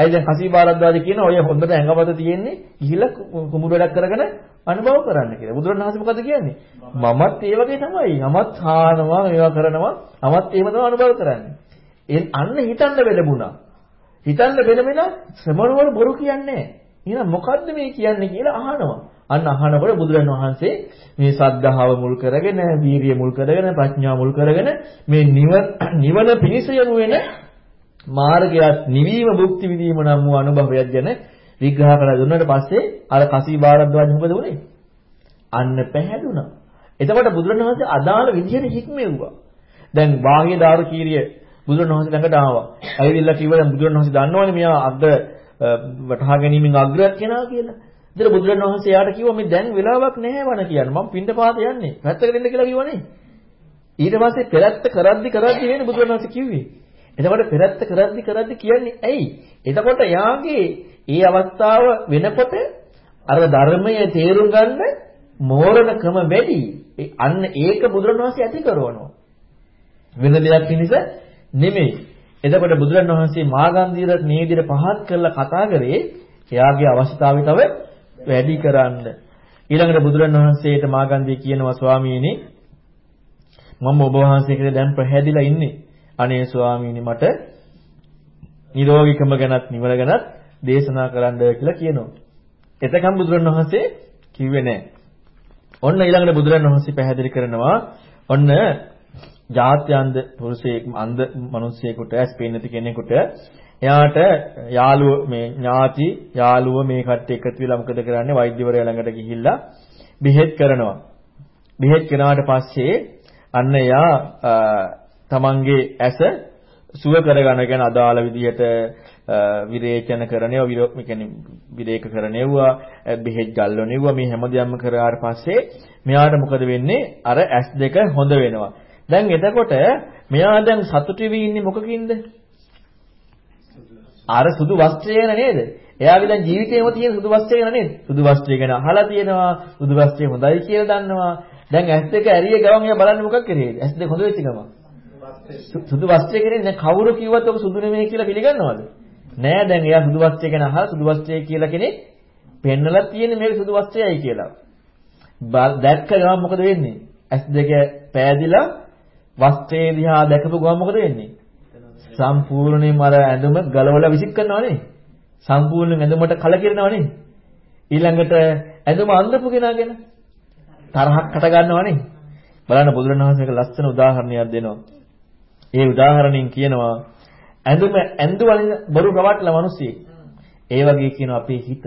ඇයි දැන් කසීබාරද්වාජ කියන ඔය හොඳට ඇඟපත තියෙන්නේ ගිහිල්ලා කුමුරු වැඩක් කරගෙන අනුභව කරන්න කියලා. බුදුරණවහන්සේ මොකද කියන්නේ? මමත් ඒ වගේ තමයි. මමත් හානවා මේවා කරනවා. මමත් එහෙම තමයි අනුභව කරන්නේ. එන් අන්න හිතන්න වෙලබුණා. හිතන්න වෙලමෙන ශ්‍රමණවරු බොරු කියන්නේ එහෙනම් මොකද්ද මේ කියන්නේ කියලා අහනවා. අන්න අහනකොට බුදුරන් වහන්සේ මේ සද්ධාව මුල් කරගෙන, වීරිය මුල් කරගෙන, ප්‍රඥාව මුල් කරගෙන මේ නිවන පිණිස යොමු වෙන මාර්ගයත් නිවීම භුක්ති විදීම නම් වූ අනුභවයක් ගැන විග්‍රහ කරලා දුන්නාට පස්සේ අර කසී බාරද්වාජ මොකද වුනේ? අන්න පැහැදුනා. එතකොට බුදුරණවහන්සේ අදාළ විදිහට හික්මෙව්වා. දැන් බාහ්‍ය දාරු කීරිය බුදුරණවහන්සේ ළඟට ආවා. ඇවිල්ලා කිව්වා දැන් බුදුරණවහන්සේ දන්නවනේ මෙයා අග්‍ර වටහා ගැනීමෙන් අග්‍රයක් කෙනා කියලා. ඉතින් බුදුරණවහන්සේ යාට කිව්වා මේ දැන් වෙලාවක් නැහැ වණ කියන්නේ. මම පින්ඩ පාත යන්නේ. පැත්තකට එන්න කියලා කිව්වනේ. ඊට පස්සේ පෙරත්ත කරද්දි කරද්දි වෙන්නේ බුදුරණවහන්සේ කිව්වේ. එතකොට පෙරත්ත කරද්දි කරද්දි කියන්නේ ඇයි? එතකොට යාගේ ඒ අවස්ථාව වෙනකොට අර ධර්මයේ තේරුම් ගන්න මෝරණකම වැඩි. අන්න ඒක බුදුරණවහන්සේ ඇති කරවනවා. වෙන දෙයක් පිණිස නෙමෙයි. එතකොට බුදුරණවහන්සේ මාගන්ධීරත් මේ විදිහට පහත් කරලා කතා කරේ එයාගේ අවශ්‍යතාවය තව වැඩි කරන්න. ඊළඟට බුදුරණවහන්සේට මාගන්ධී කියනවා ස්වාමීනි මම ඔබ වහන්සේකට දැන් ප්‍රහැදිලා ඉන්නේ. අනේ ස්වාමීනි මට නිරෝගීකම ගැනත් නිවන ගැනත් දේශනා කරන්න කියලා කියනවා. එතකම් බුදුරණවහන්සේ කිව්වේ නැහැ. ඔන්න ඊළඟට බුදුරණවහන්සේ පැහැදිලි කරනවා ඔන්න ජාත්‍යන්ත පුරුෂයෙක් අන්ධ මිනිසෙකුට ඇස් පේන්නේ නැති කෙනෙකුට එයාට යාළුව මේ ඥාති යාළුව මේ කට්ටිය එකතු වෙලා මොකද කරන්නේ වෛද්‍යවරයා ළඟට ගිහිල්ලා බෙහෙත් කරනවා. බෙහෙත් කරනාට පස්සේ අන්න එයා තමන්ගේ ඇස සුව කරගන්න කියන අදාළ විදිහට විරේචන කරණේව විරෝ කියන්නේ විරේක කරණේවුවා බෙහෙත් ගල්වනේවුවා මේ හැමදේම කරාට පස්සේ මෙයාට මොකද වෙන්නේ? අර ඇස් දෙක හොඳ වෙනවා. දැන් එතකොට මෙයා දැන් සතුටු වෙවි ඉන්නේ මොකකින්ද? අර සුදු වස්ත්‍රය ගැන නේද? එයාගේ දැන් ජීවිතේම තියෙන සුදු වස්ත්‍රය ගැන නේද? සුදු වස්ත්‍රය ගැන අහලා තියෙනවා සුදු වස්ත්‍රය හොඳයි කියලා දන්නවා. දැන් ඇස් දෙක ඇරිය ගමන් එයා බලන්නේ මොකක් කරේද? ඇස් දෙක හොඳ වෙච්ච ගමන්. සුදු වස්ත්‍රය කියන්නේ දැන් කවුරු කිව්වත් ඔක සුදු නෙමෙයි කියලා පිළිගන්නවද? නෑ දැන් එයා සුදු වස්ත්‍රය ගැන අහලා සුදු වස්ත්‍රය කියලා කෙනෙක් පෙන්නලා තියෙන්නේ මේක සුදු වස්ත්‍රයයි කියලා. දැක්ක ගමන් මොකද වෙන්නේ? ඇස් දෙක පෑදිලා වස්ත්‍රය දිහා දැකපු ගමන් මොකද වෙන්නේ? සම්පූර්ණයෙන්ම අර ඇඳුම ගලවලා විසික් කරනවනේ. සම්පූර්ණ ඇඳුමට කලකිරෙනවනේ. ඊළඟට ඇඳුම අඳපු කෙනාගෙන තරහක් හට ගන්නවනේ. බලන්න බුදුරණවහන්සේක ලස්සන උදාහරණයක් දෙනවා. ඒ උදාහරණෙන් කියනවා ඇඳුම ඇඳු වලින් බොරු රවට්ටලා මිනිස්සෙක්. ඒ වගේ කියන අපේ හිත.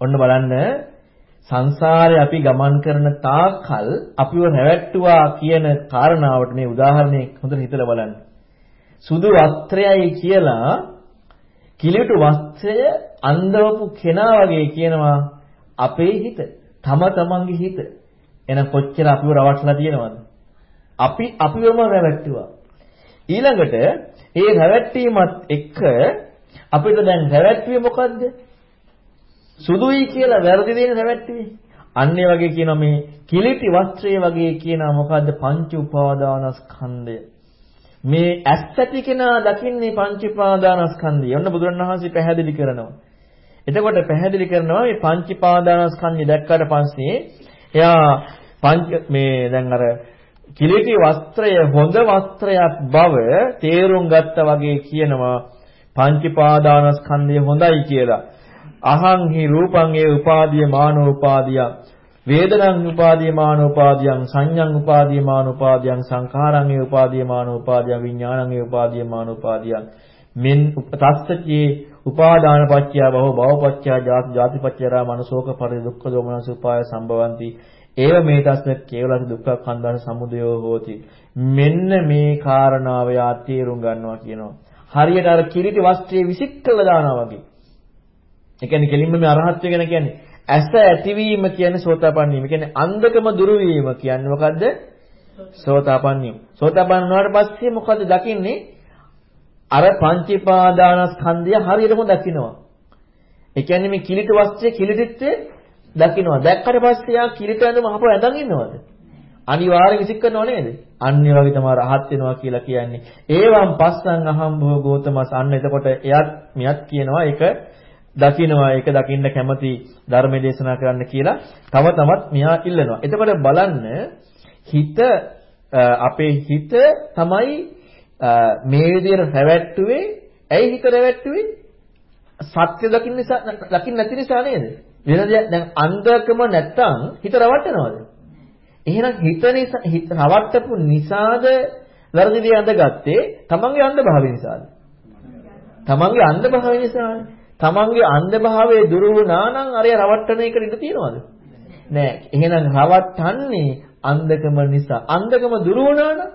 ඔන්න බලන්න සංසාරේ අපි ගමන් කරන තාක්කල් අපිව රැවට්ටුවා කියන කාරණාවට මේ උදාහරණේ හොඳට හිතලා බලන්න. සුදු වස්ත්‍රයයි කියලා කිලිටු වස්ත්‍රය අන්දවපු කෙනා වගේ කියනවා අපේ හිත. තම තමන්ගේ හිත. එහෙනම් කොච්චර අපිව රවට්ටලා තියෙනවද? අපි අපිවම රැවට්ටුවා. ඊළඟට ඒ රැවට්ටීමත් එක්ක අපිට දැන් රැවට්ටුවේ මොකද්ද? සුදුයි කියලා වැරදි දෙන රැවට්ටුවේ. අන්න ඒ වගේ කියනවා මේ කිලිටි වස්ත්‍රය වගේ කියනවා මොකද්ද පංච උපාදානස්කන්ධය. මේ ඇස් ඇති කෙනා දකින්නේ පංච උපාදානස්කන්ධය. ඔන්න බුදුරණවහන්සේ පැහැදිලි කරනවා. එතකොට පැහැදිලි කරනවා මේ පංච උපාදානස්කන්ධය දැක්කට පස්සේ එයා පංච මේ දැන් අර කිලිටි වස්ත්‍රය හොඳ වස්ත්‍රයක් බව තේරුම් ගත්තා වගේ කියනවා. පංච උපාදානස්කන්ධය හොඳයි කියලා. අහං හි රූපං ඒ උපාදීය මානෝ උපාදීය. වේදනං උපාදීයමාන උපාදීයං. සංඤං උපාදීයමාන උපාදීයං. සංඛාරං ඒ උපාදීයමාන උපාදීයං. විඥානං ඒ උපාදීයමාන උපාදීයං. මෙන් තස්සචේ උපාදාන පත්‍ය බහෝ භව පත්‍ය ජාති ජාති පත්‍යරා මනසෝක පරි දුක්ඛ දෝමනස උපාය සම්භවಂತಿ. ඒව මේ තස්ස කේවල දුක්ඛ කන්දන සමුදයෝ හෝති මෙන්න මේ කාරණාව යා තේරුම් ගන්නවා කියනවා හරියට අර කිරිටි වස්ත්‍රයේ විසික් කළා දානවා වගේ ඒ කියන්නේ කෙලින්ම මේ අරහත්ත්වය ගැන කියන්නේ ඇස ඇතිවීම කියන්නේ සෝතාපන්න වීම. කියන්නේ අන්ධකම දුරු වීම කියන්නේ මොකද්ද? සෝතාපන්න වීම. සෝතාපන්න වුණාට පස්සේ මොකද දකින්නේ? අර පංචීපාදානස්කන්ධය හරියටම දකිනවා. ඒ කියන්නේ මේ කිලිට වස්ත්‍රයේ කිලිටිත්තේ දකිනවා. දැක්කට පස්සේ යා කිලිට ඇඳුම අහපුව ඇඳන් ඉන්නවද? අනිවාර්යෙන් විසික් කරනව නේද? අන්‍ය වගේ තමයි රහත් වෙනවා කියලා කියන්නේ. ඒවම් පස්සන් අහම් භෝ ගෝතමස් අන්න එතකොට එයත් මෙයත් කියනවා ඒක දකින්නවා ඒක දකින්න කැමති ධර්ම දේශනා කරන්න කියලා තව තවත් මෙහා ඉල්ලනවා. එතකොට බලන්න හිත අපේ හිත තමයි මේ විදිහට රැවැට්ටුවේ ඇයි හිත රැවැට්ටුවේ? සත්‍ය දකින්න නිසා දකින්න නැති නිසා නේද? වෙන දෙයක් දැන් අන්ධකම නැත්තම් හිත රවට්ටනවද? එහෙනම් හිත නිසා හිත රවට්ටපු නිසාද වැරදි දේ අඳගත්තේ තමන්ගේ අන්ධභාවය නිසාද? තමන්ගේ අන්ධභාවය නිසානේ. තමන්ගේ අන්ධභාවයේ දුරු වුණා නම් අරය රවට්ටන එකට ඉඩ තියනවද? නෑ. එහෙනම් රවට්ටන්නේ අන්ධකම නිසා. අන්ධකම දුරු වුණා නම්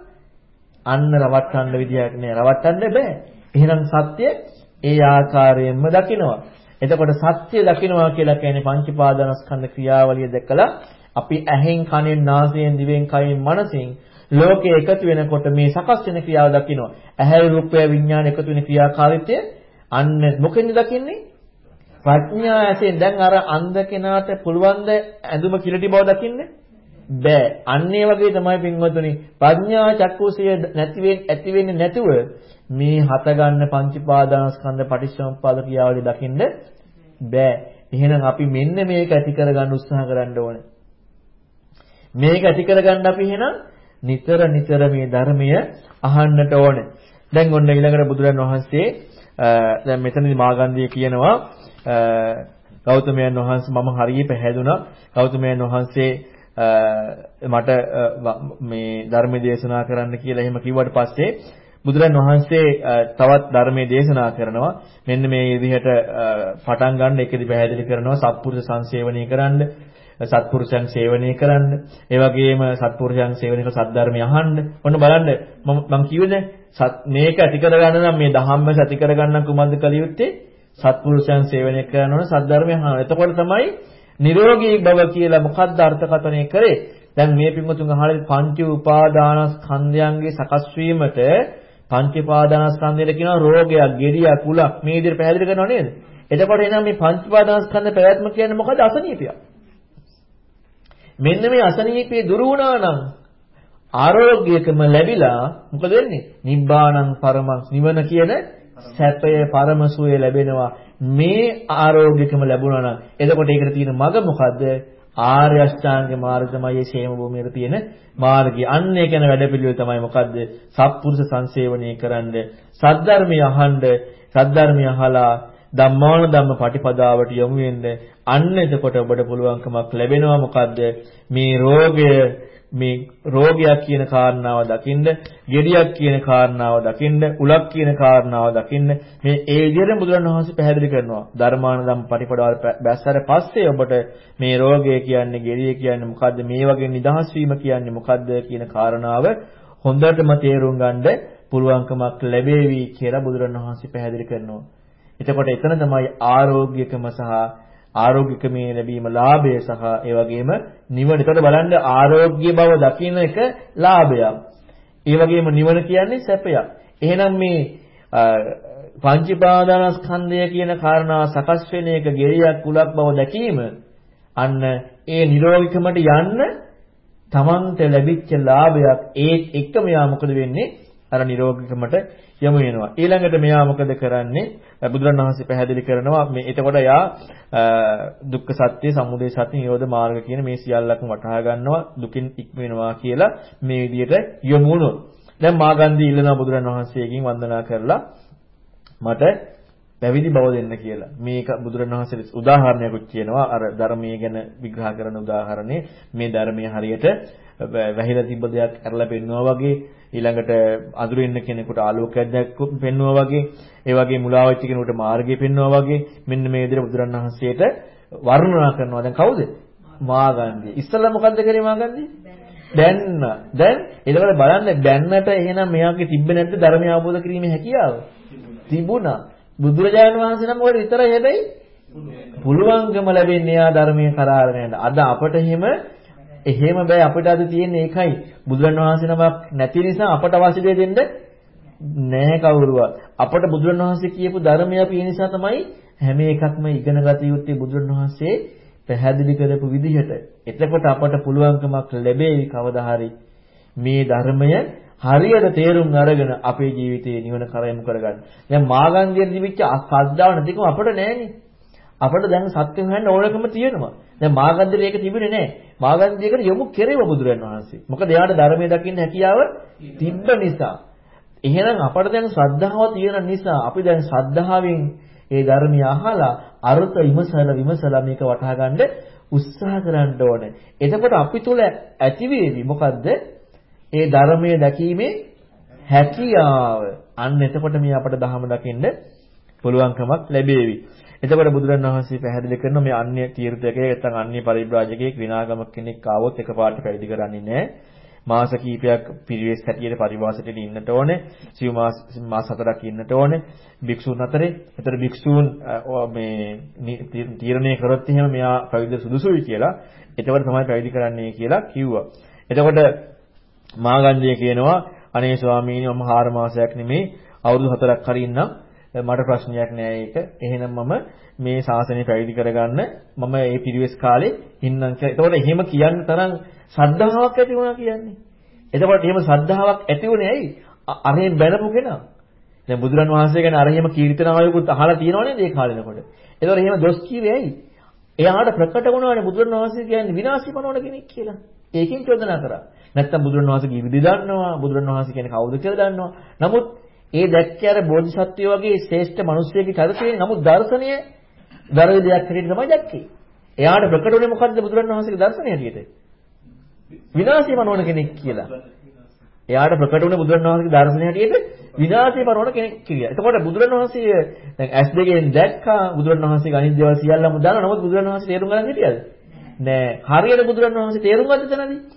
අන්න රවට්ටන්න විදියක් නෑ. රවට්ටන්න බෑ. එහෙනම් සත්‍ය ඒ ආකාරයෙන්ම දකිනවා. එතකොට සත්‍ය දකිනවා කියලා කියන්නේ පංචපාදනස්කන්ධ ක්‍රියාවලිය දැකලා අපි ඇහෙන් කනෙන් නාසයෙන් දිවෙන් කයින් මනසින් ලෝකේ එකතු වෙනකොට මේ සකස් වෙන ක්‍රියාව දකිනවා. ඇහැ රූපය විඥාන එකතු වෙන ක්‍රියාකාරීත්වය අන්න මොකෙන්ද දකින්නේ? ප්‍රඥා ඇසෙන් දැන් අර අන්ධ කෙනාට පුළුවන් ද ඇඳුම කිලටි බව දකින්න? බෑ. අන්න ඒ වගේ තමයි පින්වතුනි ප්‍රඥා චක්කුසිය නැති වෙන්නේ ඇති වෙන්නේ නැතුව මේ හත ගන්න පංචපාදානස්කන්ධ පටිච්චසමුප්පාද ක්‍රියාවලිය දකින්න බෑ. එහෙනම් අපි මෙන්න මේක ඇති කරගන්න උත්සාහ කරන්න ඕනේ. මේක ඇති කරගන්න අපි එහෙනම් නිතර නිතර මේ ධර්මය අහන්නට ඕනේ. දැන් ඔන්න ඊළඟට බුදුරන් වහන්සේ දැන් මෙතනදී මාගන්ධිය කියනවා ගෞතමයන් වහන්සේ මම හරිය පැහැදුනා ගෞතමයන් වහන්සේ මට මේ ධර්ම දේශනා කරන්න කියලා එහෙම කිව්වට පස්සේ බුදුරන් වහන්සේ තවත් ධර්මයේ දේශනා කරනවා මෙන්න මේ විදිහට පටන් ගන්න එකදි පැහැදිලි කරනවා සත්පුරුෂ සංසේවණය කරන්න සත්පුරුෂයන් සේවනය කරන්න ඒ වගේම සත්පුරුෂයන් සේවනය කර සද්ධර්මය අහන්න ඔන්න බලන්න මම මම කිව්වනේ මේක ඇති කරගන්න නම් මේ ධම්මස ඇති කරගන්න කුමද්ද කළ යුත්තේ? සත්පුරුෂයන් සේවනය කරන ඕන සද්ධර්මය අහනවා. එතකොට තමයි නිරෝගී බව කියලා මොකද්ද අර්ථකථනය කරේ? දැන් මේ පින්වතුන් අහලා පංච උපාදානස්කන්ධයන්ගේ සකස් වීමට පංච උපාදානස්කන්ධයට කියනවා රෝගයක්, ගෙඩියක්, කුලක් මේ විදිහට පැහැදිලි කරනව නේද? එතකොට එනම් මේ පංච උපාදානස්කන්ධ පැවැත්ම කියන්නේ මොකද? අසනීපයක්. මෙන්න මේ අසනීපේ දුරු වුණා නම් ආරෝග්‍යකම ලැබිලා මොකද වෙන්නේ? නිබ්බාණං පරමං නිවන කියන සැපය පරම සුවය ලැබෙනවා. මේ ආරෝග්‍යකම ලැබුණා නම් එතකොට ඒකට තියෙන මඟ මොකද්ද? ආර්ය අෂ්ටාංග මාර්ග තමයි මේ ෂේම භූමියේ තියෙන මාර්ගය. අන්න ඒ කියන වැඩපිළිවෙල තමයි මොකද්ද? සත්පුරුෂ සංසේවණය කරන්න, සද්ධර්මය අහන්න, සද්ධර්මය අහලා ධම්මාන ධම්ම පටිපදාවට යොමු වෙන්න. අන්න එතකොට ඔබට පුළුවන්කමක් ලැබෙනවා මොකද්ද? මේ රෝගය මේ රෝගයක් කියන කාරණාව දකින්න, ගෙඩියක් කියන කාරණාව දකින්න, උලක් කියන කාරණාව දකින්න මේ ඒ විදිහට බුදුරණවහන්සේ පැහැදිලි කරනවා. ධර්මානදම් පටිපදාවල් බැස්සර පස්සේ ඔබට මේ රෝගය කියන්නේ, ගෙඩිය කියන්නේ මොකද්ද? මේ වගේ නිදහස් වීම කියන්නේ මොකද්ද කියන කාරණාව හොඳටම තේරුම් ගන්න පුළුවන්කමක් ලැබෙවි කියලා බුදුරණවහන්සේ පැහැදිලි කරනවා. එතකොට එතන තමයි ආරෝග්‍යකම සහ ආරෝග්‍යකමේ ලැබීම ලාභය සහ ඒ වගේම නිවන. ඒකට බලන්න ආරෝග්‍ය බව දකින්න එක ලාභයක්. ඒ වගේම නිවන කියන්නේ සැපයක්. එහෙනම් මේ පංචපාදානස්කන්ධය කියන කාරණා සකස් වෙන එක ගෙරියක් කුලක් බව දැකීම අන්න ඒ නිරෝගිකමට යන්න තමන්ට ලැබිච්ච ලාභයක් ඒත් එක්ක මෙයා මොකද වෙන්නේ අර නිරෝගිකමට යමු වෙනවා. ඊළඟට මෙයා මොකද කරන්නේ? බුදුරණවහන්සේ පැහැදිලි කරනවා මේ එතකොට යා දුක්ඛ සත්‍ය සමුදය සත්‍ය නිරෝධ මාර්ග කියන මේ සියල්ලක්ම වටහා ගන්නවා දුකින් ඉක්ම වෙනවා කියලා මේ විදිහට යොමු වුණොත්. දැන් මාගන්දී ඉල්ලනවා බුදුරණවහන්සේගෙන් වන්දනා කරලා මට පැවිදි බව දෙන්න කියලා. මේක බුදුරණවහන්සේ උදාහරණයකුත් කියනවා. අර ධර්මයේ ගැන විග්‍රහ කරන උදාහරණේ මේ ධර්මයේ හරියට වැහිලා තිබ්බ දෙයක් අරලා පෙන්නවා වගේ ඊළඟට අඳුර ඉන්න කෙනෙකුට ආලෝකයක් දැක්කොත් පෙන්නවා වගේ ඒ වගේ මුලා වෙච්ච කෙනෙකුට මාර්ගය පෙන්නවා වගේ මෙන්න මේ විදිහට බුදුරණවහන්සේට වර්ණනා කරනවා. දැන් කවුද? මාගන්ධිය. ඉස්සල්ලා මොකද්ද කරේ මාගන්ධිය? දැන්න. දැන් එතකොට බලන්න දැන්නට එහෙනම් මෙයාගේ තිබ්බේ නැද්ද ධර්මය අවබෝධ කිරීමේ හැකියාව? තිබුණා. බුදුරජාණන් වහන්සේ නම් ඔය විතරයි හැබැයි පුළුවන්කම ලැබෙන්නේ යා ධර්මයේ කරාගෙන යන. අද අපට එහෙම එහෙම බෑ අපිට අද තියෙන්නේ ඒකයි. බුදුරජාණන් වහන්සේ නමක් නැති නිසා අපට අවශ්‍ය දේ දෙන්න නැහැ කවුරුවත්. අපට බුදුරජාණන් වහන්සේ කියපු ධර්මය අපි ඒ නිසා තමයි හැම එකක්ම ඉගෙන ගත යුත්තේ බුදුරජාණන් වහන්සේ පැහැදිලි කරපු විදිහට. එතකොට අපට පුළුවන්කමක් ලැබෙයි කවදා හරි මේ ධර්මය හරියට තේරුම් අරගෙන අපේ ජීවිතේ නිවන කරයමු කරගන්න. දැන් මාගන්ධිය දිවිච්ච ශ්‍රද්ධාව නැතිකම අපිට නැහැනේ. අපිට දැන් සත්‍ය හොයන්න ඕනකම තියෙනවා. දැන් මාගන්ධියට ඒක තිබුණේ නැහැ. මාගන්ධියකට යොමු කෙරෙව බුදුරන් වහන්සේ. මොකද එයාට ධර්මයේ දකින්න හැකියාව තිබ්බ නිසා. එහෙනම් අපිට දැන් ශ්‍රද්ධාව තියෙන නිසා අපි දැන් ශ්‍රද්ධාවෙන් ඒ ධර්මය අහලා අර්ථ විමසලා විමසලා මේක වටහා ගන්න උත්සාහ කරන්න ඕනේ. එතකොට අපි තුල ඇති වේවි මොකද්ද? ඒ ධර්මයේ දැකීමේ හැකියාව. අන්න එතකොට මේ අපට ධහම දකින්න පුළුවන්කමක් ලැබේවි. එතකොට බුදුරණවහන්සේ පැහැදිලි කරනවා මේ අන්‍ය තීර්ථකයෙක් නැත්නම් අන්‍ය පරිබ්‍රාජකයෙක් විනාගමක් කෙනෙක් ආවොත් එකපාරට පැවිදි කරන්නේ නැහැ. මාස කිහිපයක් පිරිවෙස් හැටියට පරිවාසයට ඉන්නට ඕනේ. සිව් මාස මාස හතරක් ඉන්නට ඕනේ. භික්ෂුන් අතරේ. ඒතර භික්ෂූන් මේ තීරණය කරොත් එහෙම මෙයා පැවිදි සුදුසුයි කියලා. එතකොට තමයි පැවිදි කරන්නේ කියලා කිව්වා. එතකොට මාගන්ධිය කියනවා අනේ ස්වාමීනි මම 4 මාසයක් නෙමෙයි අවුරුදු 4ක් හරි ඉන්නම් මට ප්‍රශ්නයක් නෑ ඒක. එහෙනම් මම මේ ශාසනය පැවිදි කරගන්න මම මේ පිරිවෙස් කාලේ ඉන්නම් කියලා. එතකොට එහෙම කියන්න තරම් ශ්‍රද්ධාවක් ඇති වුණා කියන්නේ. එතකොට එහෙම ශ්‍රද්ධාවක් ඇති වුණේ ඇයි? අරහෙන් බැලපු කෙනා. දැන් බුදුරන් වහන්සේ ගැන අර එහෙම කීර්තනාවයකුත් අහලා තියෙනව නේද ඒ කාලෙනකොට. එතකොට එහෙම දොස් කිව්වේ ඇයි? එයාට ප්‍රකට වුණානේ බුදුරන් වහන්සේ කියන්නේ විනාශී කරන කෙනෙක් කියලා. ඒකෙන් චෝදනා කරා. නැත්තම් බුදුරණවහන්සේගේ ඉරිදි දන්නවා, බුදුරණවහන්සේ කියන්නේ කවුද කියලා දන්නවා. නමුත් ඒ දැක්කේ අර බෝධිසත්වය වගේ ශ්‍රේෂ්ඨ මිනිස්සෙගේ චරිතයෙන් නමුත් දර්ශනය දරවි දෙයක් හැටියට තමයි දැක්කේ. එයාට ප්‍රකට වුණේ මොකද්ද බුදුරණවහන්සේගේ දර්ශනය හැටියට? විනාශය මනෝන කෙනෙක් කියලා. එයාට ප්‍රකට වුණේ බුදුරණවහන්සේගේ දර්ශනය හැටියට විනාශය මනෝන කෙනෙක් කියලා. එතකොට බුදුරණවහන්සේ දැන් ඇස් දෙකෙන් දැක්කා බුදුරණවහන්සේගේ අනිත් දේවල් සියල්ලම දන්නා. නමුත් බුදුරණවහන්සේ තේරුම් ගන්න හිටියද? නෑ. හරියට බුදුරණවහන්සේ තේරුම් ගත්තද නැද්ද?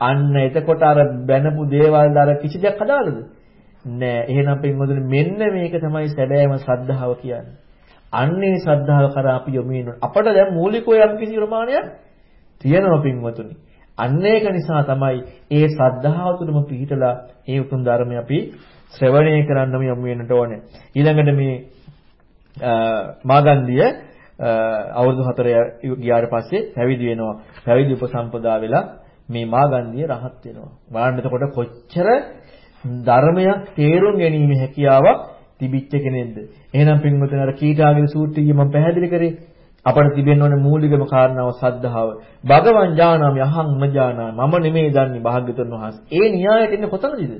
අන්න එතකොට අර බැනපු දේවල් අර කිසි දෙයක් හදාලද? නෑ. එහෙනම් පින්වතුනි මෙන්න මේක තමයි සැබෑම ශ්‍රද්ධාව කියන්නේ. අන්නේ ශ්‍රද්ධාව කරා අපි යොමු වෙනවා. අපට දැන් මූලිකව යම් කිසි ප්‍රමාණයක් තියෙනවා පින්වතුනි. අන්න ඒක නිසා තමයි ඒ ශ්‍රද්ධාව තුළම පිහිටලා ඒ උතුම් ධර්මය අපි ශ්‍රවණය කරන්නම යොමු වෙන්නට ඕනේ. ඊළඟට මේ මාගන්ධිය අවුරුදු 4 ගියාට පස්සේ පැවිදි වෙනවා. පැවිදි උපසම්පදා වෙලා මේ මාගන්ධිය රහත් වෙනවා. බලන්න එතකොට කොච්චර ධර්මයක් තේරුම් ගැනීම හැකියාවක් තිබිච්ච කෙනෙක්ද. එහෙනම් පින්වතුනි අර කීටාගිරි සූත්‍රයේ මම පැහැදිලි කරේ අපට තිබෙන්න ඕනේ මූලිකම කාරණාව සද්ධාව. භගවන් ඥානම යහං මජානා මම නෙමෙයි දන්නේ භාග්‍යතුන් වහන්සේ. ඒ න්‍යායයට එන්නේ කොතනදද?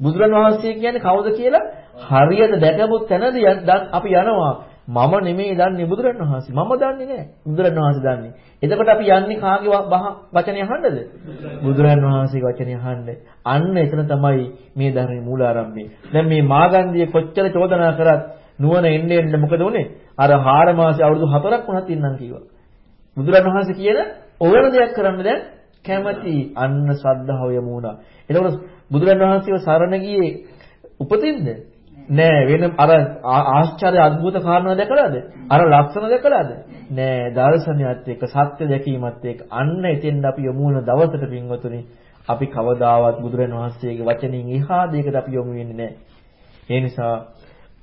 බුදුරන් වහන්සේ කියන්නේ කවුද කියලා හරියට දැකපු තැනදී අපි යනවා මම නෙමෙයි දන්නේ බුදුරණවහන්සේ. මම දන්නේ නැහැ. බුදුරණවහන්සේ දන්නේ. එතකොට අපි යන්නේ කාගේ වචනේ අහන්නද? බුදුරණවහන්සේගේ වචනේ අහන්න. අන්න එතන තමයි මේ ධර්මයේ මූලාරම්භය. දැන් මේ මාගන්ධිය කොච්චර චෝදනා කරත් නුවණ එන්නේ එන්නේ මොකද උනේ? අර 4 මාසෙ අවුරුදු 4ක් වුණත් ඉන්නම් කිව්වා. බුදුරණවහන්සේ කියන ඕන දෙයක් කරන්න දැන් කැමැති අන්න ශ්‍රද්ධාව යමුණා. එතකොට බුදුරණවහන්සේව සරණ ගියේ උපතින්ද? නෑ වෙන අර ආශ්චර්ය අద్భుත කාරණා දැකලාද? අර ලක්ෂණ දැකලාද? නෑ දර්ශනයත් එක්ක සත්‍ය දැකීමත් එක්ක අන්න එතෙන්ද අපි යොමු වුණ දවසට පින්වතුනි අපි කවදාවත් බුදුරන් වහන්සේගේ වචනින් එහා දෙයකට අපි යොමු වෙන්නේ නෑ. ඒ නිසා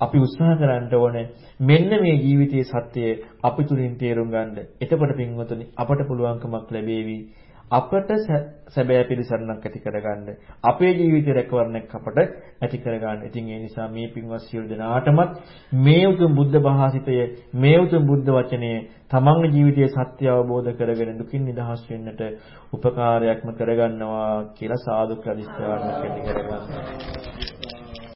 අපි උත්සාහ කරන්න ඕනේ මෙන්න මේ ජීවිතයේ සත්‍යය අපි තුලින් තේරුම් ගන්න. එතකොට පින්වතුනි අපට පුළුවන්කමක් ලැබේවි අපට සැබෑ පිළිසරණක් ඇති කරගන්න අපේ ජීවිතය රැකවරණයක් අපට ඇති කරගන්න. ඉතින් ඒ නිසා මේ පින්වත් සියලු දෙනාටමත් මේ උතුම් බුද්ධ භාසිතය මේ උතුම් බුද්ධ වචනය තමන්ගේ ජීවිතයේ සත්‍ය අවබෝධ කරගෙන දුකින් නිදහස් වෙන්නට උපකාරයක්ම කරගන්නවා කියලා සාදු ප්‍රතිස්ථාරණයක් ඇති කරගන්නවා.